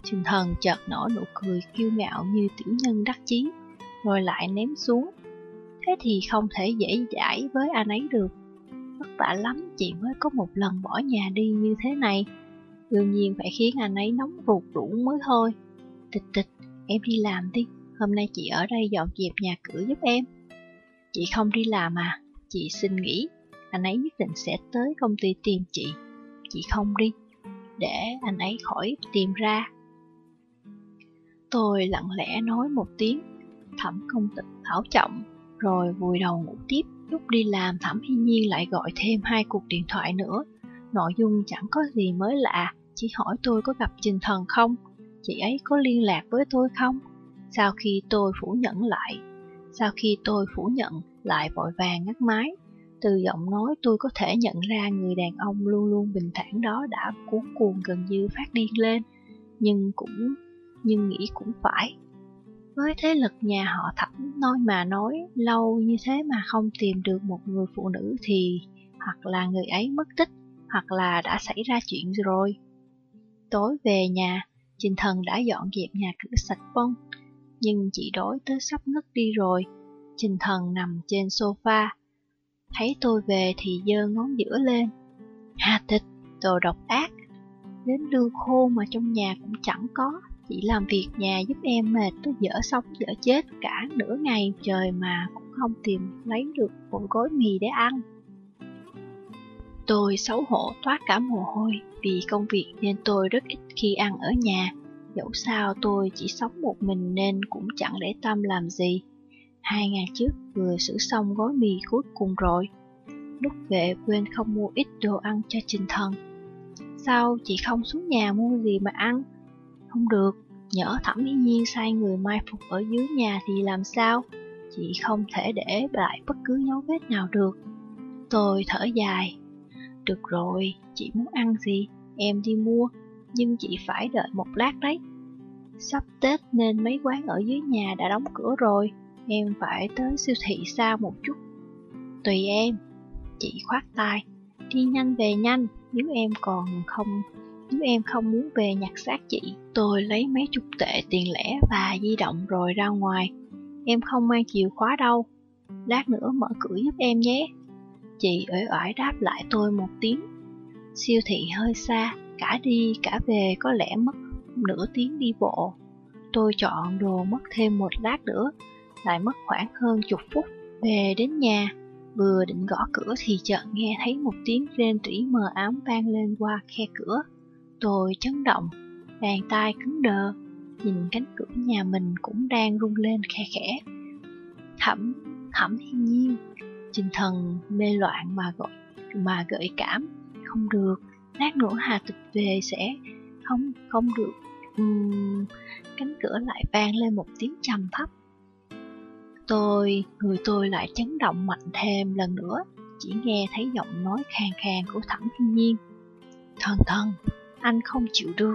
Trình thần chợt nở nụ cười kiêu ngạo như tiểu nhân đắc chí, rồi lại ném xuống. Thế thì không thể dễ dãi với anh ấy được. Vất vả lắm chị mới có một lần bỏ nhà đi như thế này. Đương nhiên phải khiến anh ấy nóng ruột rũ mới thôi. Tịch tịch, em đi làm đi hôm nay chị ở đây dọn dẹp nhà cửa giúp em. Chị không đi làm à, chị xin nghỉ, anh ấy nhất định sẽ tới công ty tìm chị. Chị không đi, để anh ấy khỏi tìm ra. Tôi lặng lẽ nói một tiếng, thẩm công tịch thảo trọng, rồi vùi đầu ngủ tiếp. Lúc đi làm thẩm hy nhiên lại gọi thêm hai cuộc điện thoại nữa. Nội dung chẳng có gì mới lạ, chỉ hỏi tôi có gặp Trình Thần không, chị ấy có liên lạc với tôi không, sau khi tôi phủ nhận lại, sau khi tôi phủ nhận lại vội vàng ngắt máy, từ giọng nói tôi có thể nhận ra người đàn ông luôn luôn bình thản đó đã cuốn cuồng gần như phát điên lên, nhưng cũng nhưng nghĩ cũng phải. Với thế lực nhà họ thẩm nói mà nói lâu như thế mà không tìm được một người phụ nữ thì hoặc là người ấy mất tích hoặc là đã xảy ra chuyện rồi. Tối về nhà, Trình Thần đã dọn dẹp nhà cửa sạch bông, nhưng chị đói tới sắp ngất đi rồi. Trình thần nằm trên sofa, thấy tôi về thì giơ ngón giữa lên. Hà tịch, đồ độc ác, đến lương khô mà trong nhà cũng chẳng có, chỉ làm việc nhà giúp em mệt tới dở sống, dở chết cả nửa ngày trời mà cũng không tìm lấy được một gói mì để ăn. Tôi xấu hổ toát cả mồ hôi vì công việc nên tôi rất ít khi ăn ở nhà. Dẫu sao tôi chỉ sống một mình nên cũng chẳng để tâm làm gì. Hai ngày trước vừa xử xong gói mì cuối cùng rồi. Lúc về quên không mua ít đồ ăn cho trình thần. Sao chị không xuống nhà mua gì mà ăn? Không được, nhỡ thẩm hiên nhiên sai người mai phục ở dưới nhà thì làm sao? Chị không thể để lại bất cứ dấu vết nào được. Tôi thở dài. Được rồi, chị muốn ăn gì, em đi mua nhưng chị phải đợi một lát đấy. Sắp Tết nên mấy quán ở dưới nhà đã đóng cửa rồi, em phải tới siêu thị xa một chút. Tùy em, chị khoát tay, đi nhanh về nhanh, nếu em còn không chúng em không muốn về nhặt xác chị, tôi lấy mấy chục tệ tiền lẻ và di động rồi ra ngoài. Em không mang chìa khóa đâu, lát nữa mở cửa giúp em nhé. Chị ỏi ỏi đáp lại tôi một tiếng. Siêu thị hơi xa, cả đi cả về có lẽ mất nửa tiếng đi bộ. Tôi chọn đồ mất thêm một lát nữa, lại mất khoảng hơn chục phút. Về đến nhà, vừa định gõ cửa thì chợt nghe thấy một tiếng rên rỉ mờ ám vang lên qua khe cửa. Tôi chấn động, bàn tay cứng đờ, nhìn cánh cửa nhà mình cũng đang rung lên khe khẽ. Thẩm, thẩm thiên nhiên, trình thần mê loạn mà gọi mà gợi cảm, không được, lát nữa Hà Tịch về sẽ không không được. Uhm, cánh cửa lại vang lên một tiếng trầm thấp. Tôi, người tôi lại chấn động mạnh thêm lần nữa. chỉ nghe thấy giọng nói khàn khàn của Thẩm Thiên Nhiên. Thần thần, anh không chịu được.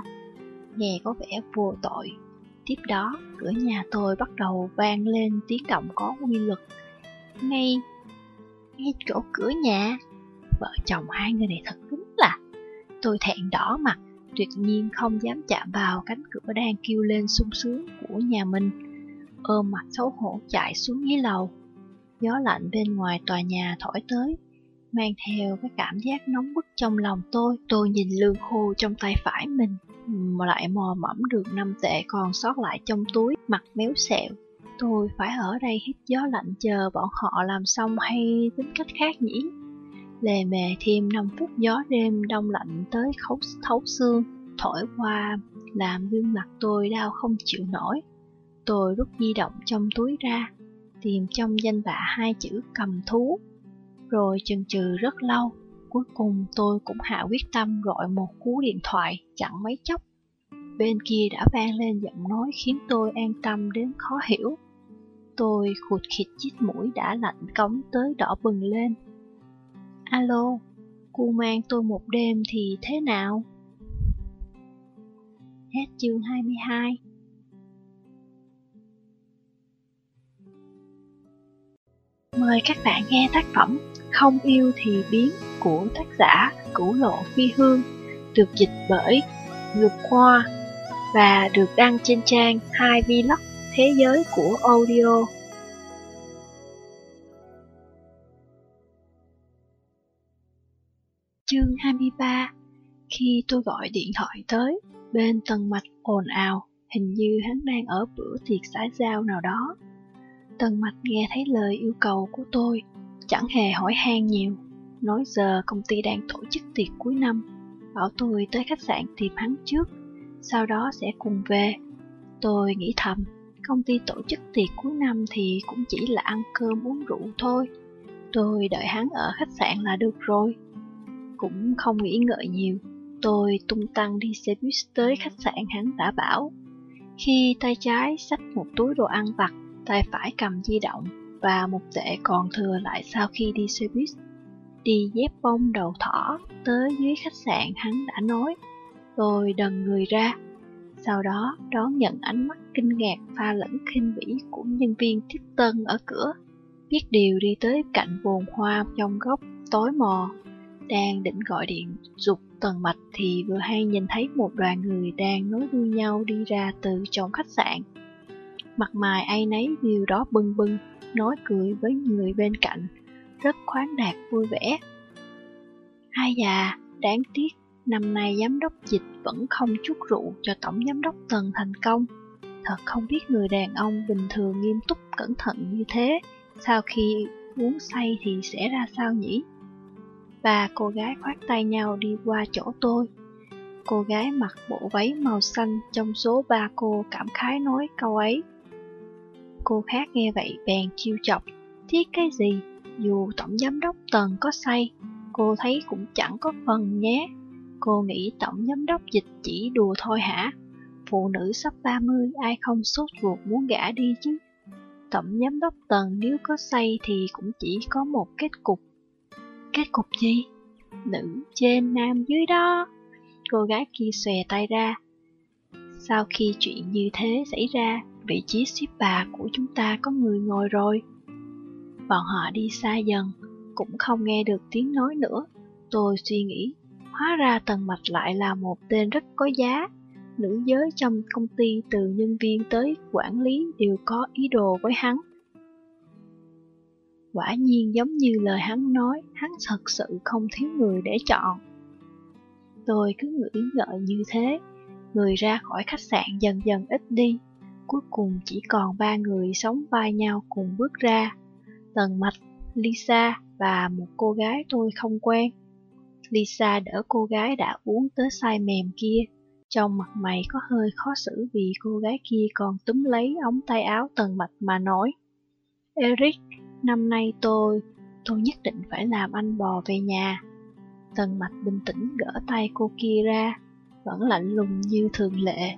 Nghe có vẻ vô tội. Tiếp đó, cửa nhà tôi bắt đầu vang lên tiếng động có quy lực. Ngay, ngay chỗ cửa nhà, vợ chồng hai người này thật đúng là. Tôi thẹn đỏ mặt, tuyệt nhiên không dám chạm vào cánh cửa đang kêu lên sung sướng của nhà mình. Ôm mặt xấu hổ chạy xuống dưới lầu. Gió lạnh bên ngoài tòa nhà thổi tới, mang theo cái cảm giác nóng bức trong lòng tôi. Tôi nhìn lương khô trong tay phải mình, mà lại mò mẫm được năm tệ còn sót lại trong túi, mặt méo xẹo. Tôi phải ở đây hít gió lạnh chờ bọn họ làm xong hay tính cách khác nhỉ? Lề mề thêm 5 phút gió đêm đông lạnh tới khấu thấu xương, thổi qua làm gương mặt tôi đau không chịu nổi. Tôi rút di động trong túi ra, tìm trong danh bạ hai chữ cầm thú. Rồi chần chừ rất lâu, cuối cùng tôi cũng hạ quyết tâm gọi một cú điện thoại chẳng mấy chốc. Bên kia đã vang lên giọng nói khiến tôi an tâm đến khó hiểu. Tôi khụt khịt chít mũi đã lạnh cống tới đỏ bừng lên. Alo, cô mang tôi một đêm thì thế nào? Hết chương 22 Mời các bạn nghe tác phẩm không yêu thì biến của tác giả Cửu Lộ Phi Hương được dịch bởi Ngược Khoa và được đăng trên trang 2 Vlog Thế giới của audio. Chương 23 Khi tôi gọi điện thoại tới, bên tầng mạch ồn ào, hình như hắn đang ở bữa tiệc xã giao nào đó. Tần mạch nghe thấy lời yêu cầu của tôi, chẳng hề hỏi han nhiều, nói giờ công ty đang tổ chức tiệc cuối năm, bảo tôi tới khách sạn tìm hắn trước, sau đó sẽ cùng về. Tôi nghĩ thầm, công ty tổ chức tiệc cuối năm thì cũng chỉ là ăn cơm uống rượu thôi. Tôi đợi hắn ở khách sạn là được rồi. Cũng không nghĩ ngợi nhiều, tôi tung tăng đi xe buýt tới khách sạn hắn đã bảo. Khi tay trái xách một túi đồ ăn vặt, tay phải cầm di động và một tệ còn thừa lại sau khi đi xe buýt. Đi dép bông đầu thỏ tới dưới khách sạn hắn đã nói. Tôi đần người ra, sau đó đón nhận ánh mắt kinh ngạc pha lẫn khinh bỉ của nhân viên tiếp tân ở cửa. Biết điều đi tới cạnh vườn hoa trong góc tối mò, đang định gọi điện dục tần mạch thì vừa hay nhìn thấy một đoàn người đang nối đuôi nhau đi ra từ trong khách sạn. Mặt mày ai nấy đều đó bưng bưng, nói cười với người bên cạnh, rất khoáng đạt vui vẻ. Hai già, đáng tiếc, năm nay giám đốc dịch vẫn không chút rượu cho tổng giám đốc Tần thành công. Thật không biết người đàn ông bình thường nghiêm túc cẩn thận như thế, sau khi uống say thì sẽ ra sao nhỉ? Ba cô gái khoát tay nhau đi qua chỗ tôi. Cô gái mặc bộ váy màu xanh trong số ba cô cảm khái nói câu ấy. Cô khác nghe vậy bèn chiêu chọc, thiết cái gì, dù tổng giám đốc Tần có say, cô thấy cũng chẳng có phần nhé. Cô nghĩ tổng giám đốc dịch chỉ đùa thôi hả? Phụ nữ sắp 30 ai không sốt ruột muốn gả đi chứ? Tổng giám đốc Tần nếu có say thì cũng chỉ có một kết cục. Kết cục gì? Nữ trên nam dưới đó. Cô gái kia xòe tay ra. Sau khi chuyện như thế xảy ra, vị trí ship bà của chúng ta có người ngồi rồi. Bọn họ đi xa dần, cũng không nghe được tiếng nói nữa. Tôi suy nghĩ, hóa ra Tần Mạch lại là một tên rất có giá. Nữ giới trong công ty từ nhân viên tới quản lý đều có ý đồ với hắn. Quả nhiên giống như lời hắn nói, hắn thật sự không thiếu người để chọn. Tôi cứ nghĩ ngợi như thế, người ra khỏi khách sạn dần dần ít đi, Cuối cùng chỉ còn ba người sống vai nhau cùng bước ra. Tần Mạch, Lisa và một cô gái tôi không quen. Lisa đỡ cô gái đã uống tới say mềm kia. Trong mặt mày có hơi khó xử vì cô gái kia còn túm lấy ống tay áo Tần Mạch mà nói. Eric, năm nay tôi, tôi nhất định phải làm anh bò về nhà. Tần Mạch bình tĩnh gỡ tay cô kia ra, vẫn lạnh lùng như thường lệ.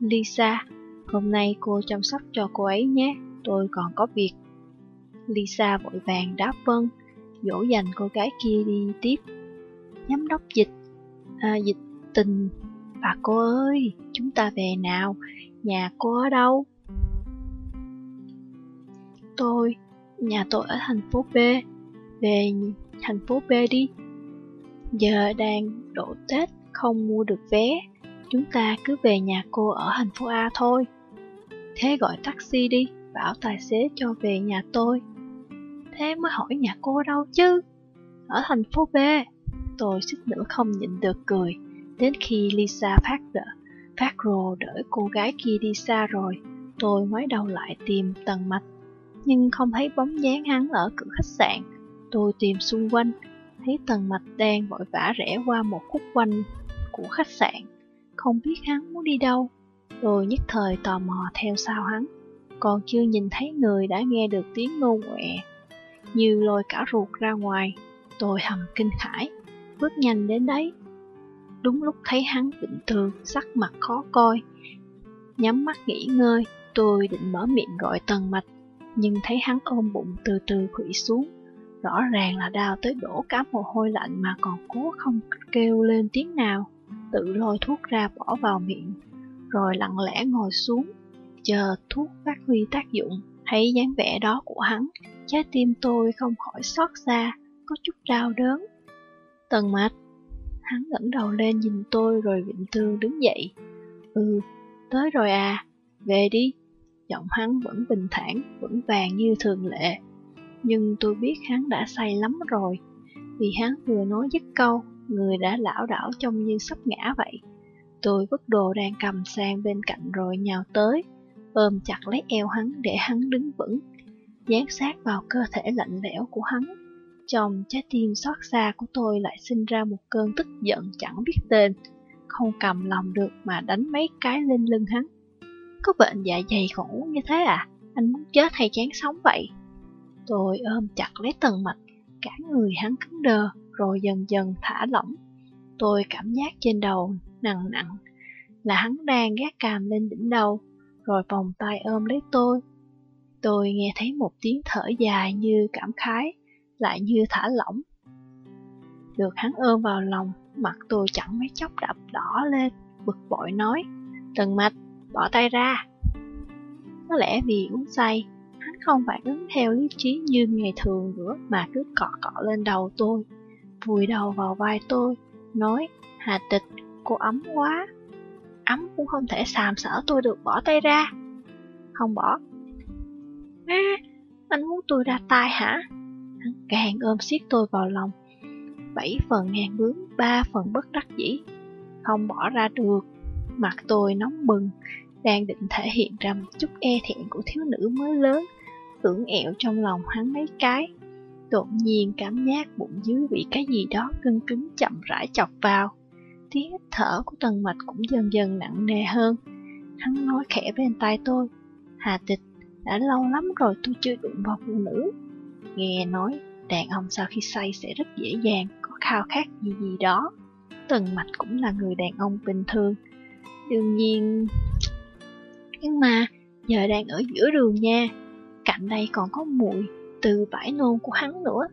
Lisa, Hôm nay cô chăm sóc cho cô ấy nhé, tôi còn có việc. Lisa vội vàng đáp vâng. dỗ dành cô gái kia đi tiếp. Giám đốc dịch, à, dịch tình, bà cô ơi, chúng ta về nào, nhà cô ở đâu? Tôi, nhà tôi ở thành phố B, về thành phố B đi. Giờ đang đổ Tết, không mua được vé, chúng ta cứ về nhà cô ở thành phố A thôi. Thế gọi taxi đi, bảo tài xế cho về nhà tôi. Thế mới hỏi nhà cô đâu chứ? Ở thành phố B. Tôi suýt nữa không nhịn được cười, đến khi Lisa phát đỡ, phát rồ đỡ cô gái kia đi xa rồi, tôi ngoái đầu lại tìm tầng mạch, nhưng không thấy bóng dáng hắn ở cửa khách sạn. Tôi tìm xung quanh, thấy tầng mạch đang vội vã rẽ qua một khúc quanh của khách sạn, không biết hắn muốn đi đâu. Tôi nhất thời tò mò theo sau hắn, còn chưa nhìn thấy người đã nghe được tiếng ngô quẹ, như lôi cả ruột ra ngoài. Tôi thầm kinh khải, bước nhanh đến đấy. Đúng lúc thấy hắn vịnh tường, sắc mặt khó coi, nhắm mắt nghỉ ngơi, tôi định mở miệng gọi tần mạch, nhưng thấy hắn ôm bụng từ từ khủy xuống. Rõ ràng là đau tới đổ cả mồ hôi lạnh mà còn cố không kêu lên tiếng nào, tự lôi thuốc ra bỏ vào miệng, rồi lặng lẽ ngồi xuống, chờ thuốc phát huy tác dụng. Thấy dáng vẻ đó của hắn, trái tim tôi không khỏi xót xa, có chút đau đớn. Tần mạch, hắn ngẩng đầu lên nhìn tôi rồi vịnh thương đứng dậy. Ừ, tới rồi à, về đi. Giọng hắn vẫn bình thản, vẫn vàng như thường lệ. Nhưng tôi biết hắn đã say lắm rồi, vì hắn vừa nói dứt câu, người đã lão đảo trông như sắp ngã vậy. Tôi vứt đồ đang cầm sang bên cạnh rồi nhào tới, ôm chặt lấy eo hắn để hắn đứng vững, dán sát vào cơ thể lạnh lẽo của hắn. Trong trái tim xót xa của tôi lại sinh ra một cơn tức giận chẳng biết tên, không cầm lòng được mà đánh mấy cái lên lưng hắn. Có bệnh dạ dày còn uống như thế à? Anh muốn chết hay chán sống vậy? Tôi ôm chặt lấy tầng mạch, cả người hắn cứng đờ, rồi dần dần thả lỏng. Tôi cảm giác trên đầu nặng nặng, là hắn đang gác càm lên đỉnh đầu, rồi vòng tay ôm lấy tôi. Tôi nghe thấy một tiếng thở dài như cảm khái, lại như thả lỏng. Được hắn ôm vào lòng, mặt tôi chẳng mấy chốc đập đỏ lên, bực bội nói, Tần mạch, bỏ tay ra. Có lẽ vì uống say, hắn không phản ứng theo lý trí như ngày thường nữa mà cứ cọ cọ lên đầu tôi, vùi đầu vào vai tôi, nói, Hà tịch, cô ấm quá. Ấm cũng không thể sàm sỡ tôi được bỏ tay ra. Không bỏ. À, anh muốn tôi ra tay hả? Hắn càng ôm siết tôi vào lòng. Bảy phần ngàn bướng, ba phần bất đắc dĩ. Không bỏ ra được. Mặt tôi nóng bừng, đang định thể hiện ra một chút e thẹn của thiếu nữ mới lớn, tưởng ẹo trong lòng hắn mấy cái. Đột nhiên cảm giác bụng dưới bị cái gì đó cưng cứng chậm rãi chọc vào. Tiếng hít thở của tần mạch cũng dần dần nặng nề hơn. Hắn nói khẽ bên tai tôi, Hà tịch, đã lâu lắm rồi tôi chưa đụng vào phụ nữ. Nghe nói, đàn ông sau khi say sẽ rất dễ dàng, có khao khát gì gì đó. Tần mạch cũng là người đàn ông bình thường. Đương nhiên... Nhưng mà, giờ đang ở giữa đường nha. Cạnh đây còn có mùi từ bãi nôn của hắn nữa.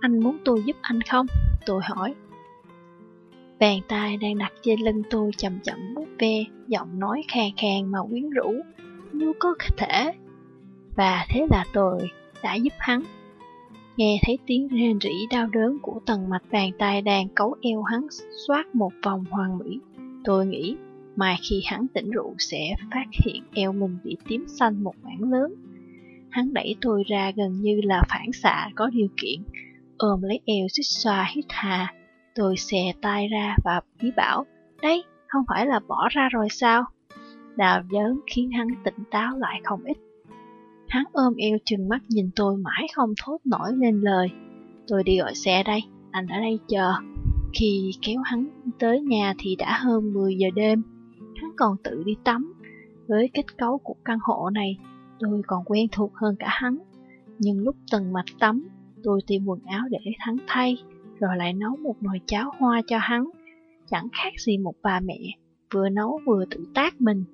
Anh muốn tôi giúp anh không? Tôi hỏi. Bàn tay đang đặt trên lưng tôi chậm chậm bút ve, giọng nói khàn khàn mà quyến rũ, như có thể. Và thế là tôi đã giúp hắn. Nghe thấy tiếng rên rỉ đau đớn của tầng mạch bàn tay đang cấu eo hắn xoát một vòng hoàn mỹ. Tôi nghĩ mai khi hắn tỉnh rượu sẽ phát hiện eo mình bị tím xanh một mảng lớn. Hắn đẩy tôi ra gần như là phản xạ có điều kiện, ôm lấy eo xích xoa hít hà. Tôi xè tay ra và bí bảo, đấy, không phải là bỏ ra rồi sao? Đào đớn khiến hắn tỉnh táo lại không ít. Hắn ôm eo chừng mắt nhìn tôi mãi không thốt nổi lên lời. Tôi đi gọi xe đây, anh ở đây chờ. Khi kéo hắn tới nhà thì đã hơn 10 giờ đêm. Hắn còn tự đi tắm. Với kết cấu của căn hộ này, tôi còn quen thuộc hơn cả hắn. Nhưng lúc từng mạch tắm, tôi tìm quần áo để hắn thay, rồi lại nấu một nồi cháo hoa cho hắn. Chẳng khác gì một bà mẹ, vừa nấu vừa tự tác mình.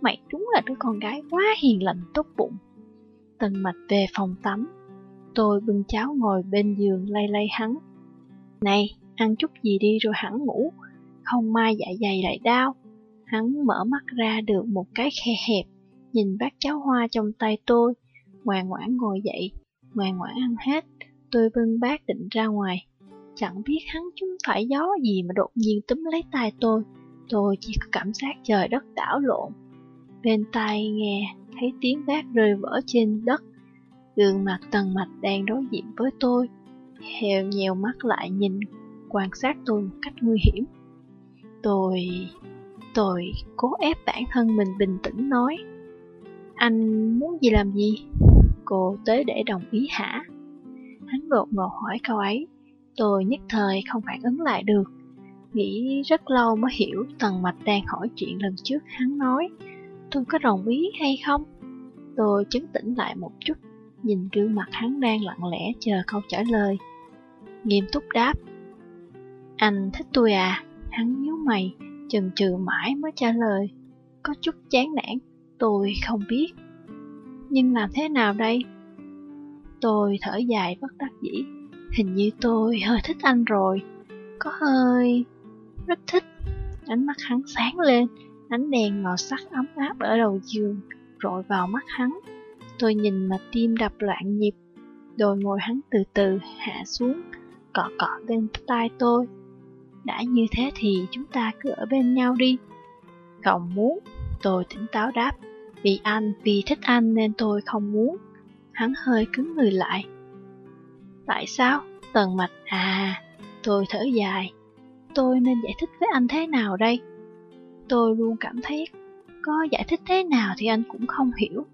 Mày đúng là đứa con gái quá hiền lành tốt bụng. Tần mạch về phòng tắm. Tôi bưng cháo ngồi bên giường lay lay hắn. Này, ăn chút gì đi rồi hắn ngủ, không mai dạ dày lại đau. Hắn mở mắt ra được một cái khe hẹp, nhìn bát cháo hoa trong tay tôi, ngoan ngoãn ngồi dậy, ngoan ngoãn ăn hết. Tôi bưng bát định ra ngoài, chẳng biết hắn chúng phải gió gì mà đột nhiên túm lấy tay tôi. Tôi chỉ có cảm giác trời đất đảo lộn. Bên tai nghe thấy tiếng vác rơi vỡ trên đất. Gương mặt tần mạch đang đối diện với tôi. Heo nhèo mắt lại nhìn, quan sát tôi một cách nguy hiểm. Tôi... tôi cố ép bản thân mình bình tĩnh nói. Anh muốn gì làm gì? Cô tới để đồng ý hả? Hắn đột ngột hỏi câu ấy. Tôi nhất thời không phản ứng lại được. Nghĩ rất lâu mới hiểu Tần Mạch đang hỏi chuyện lần trước hắn nói. Tôi có đồng ý hay không? Tôi chấn tĩnh lại một chút, nhìn gương mặt hắn đang lặng lẽ chờ câu trả lời. Nghiêm túc đáp. Anh thích tôi à? Hắn nhíu mày, chần chừ mãi mới trả lời. Có chút chán nản, tôi không biết. Nhưng làm thế nào đây? Tôi thở dài bất đắc dĩ. Hình như tôi hơi thích anh rồi. Có hơi... rất thích. Ánh mắt hắn sáng lên, ánh đèn màu sắc ấm áp ở đầu giường, rọi vào mắt hắn. Tôi nhìn mà tim đập loạn nhịp. Đôi môi hắn từ từ hạ xuống, cọ cọ bên tai tôi. Đã như thế thì chúng ta cứ ở bên nhau đi. Không muốn, tôi tỉnh táo đáp. Vì anh, vì thích anh nên tôi không muốn. Hắn hơi cứng người lại. Tại sao? Tần mạch à, tôi thở dài. Tôi nên giải thích với anh thế nào đây? Tôi luôn cảm thấy có giải thích thế nào thì anh cũng không hiểu.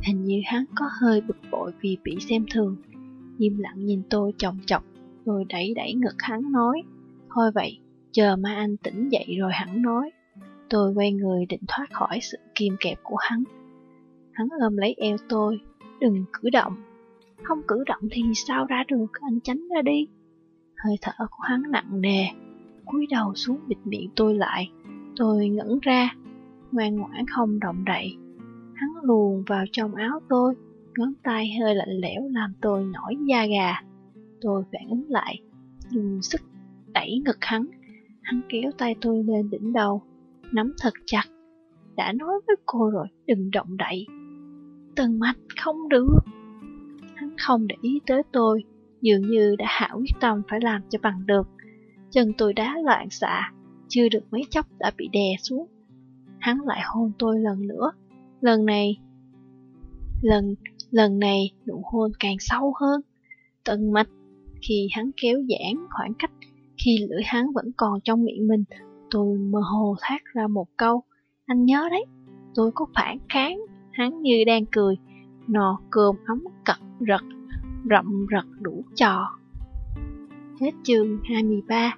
Hình như hắn có hơi bực bội vì bị xem thường. Im lặng nhìn tôi chồng chọc, rồi đẩy đẩy ngực hắn nói. Thôi vậy, chờ mà anh tỉnh dậy rồi hắn nói. Tôi quay người định thoát khỏi sự kìm kẹp của hắn. Hắn ôm lấy eo tôi, đừng cử động. Không cử động thì sao ra được, anh tránh ra đi. Hơi thở của hắn nặng nề, cúi đầu xuống bịt miệng tôi lại. Tôi ngẩn ra, ngoan ngoãn không động đậy. Hắn luồn vào trong áo tôi, ngón tay hơi lạnh lẽo làm tôi nổi da gà. Tôi phản ứng lại, dùng sức đẩy ngực hắn. Hắn kéo tay tôi lên đỉnh đầu, nắm thật chặt. Đã nói với cô rồi, đừng động đậy. Tần mạch không được. Không để ý tới tôi, dường như đã hạ quyết tâm phải làm cho bằng được. Chân tôi đá loạn xạ, chưa được mấy chốc đã bị đè xuống. Hắn lại hôn tôi lần nữa. Lần này, lần lần này nụ hôn càng sâu hơn. Tận mạch, khi hắn kéo giãn khoảng cách, khi lưỡi hắn vẫn còn trong miệng mình, tôi mơ hồ thoát ra một câu. Anh nhớ đấy, tôi có phản kháng, hắn như đang cười, no cơm ấm cật rật, rậm rật đủ trò. Hết chương 23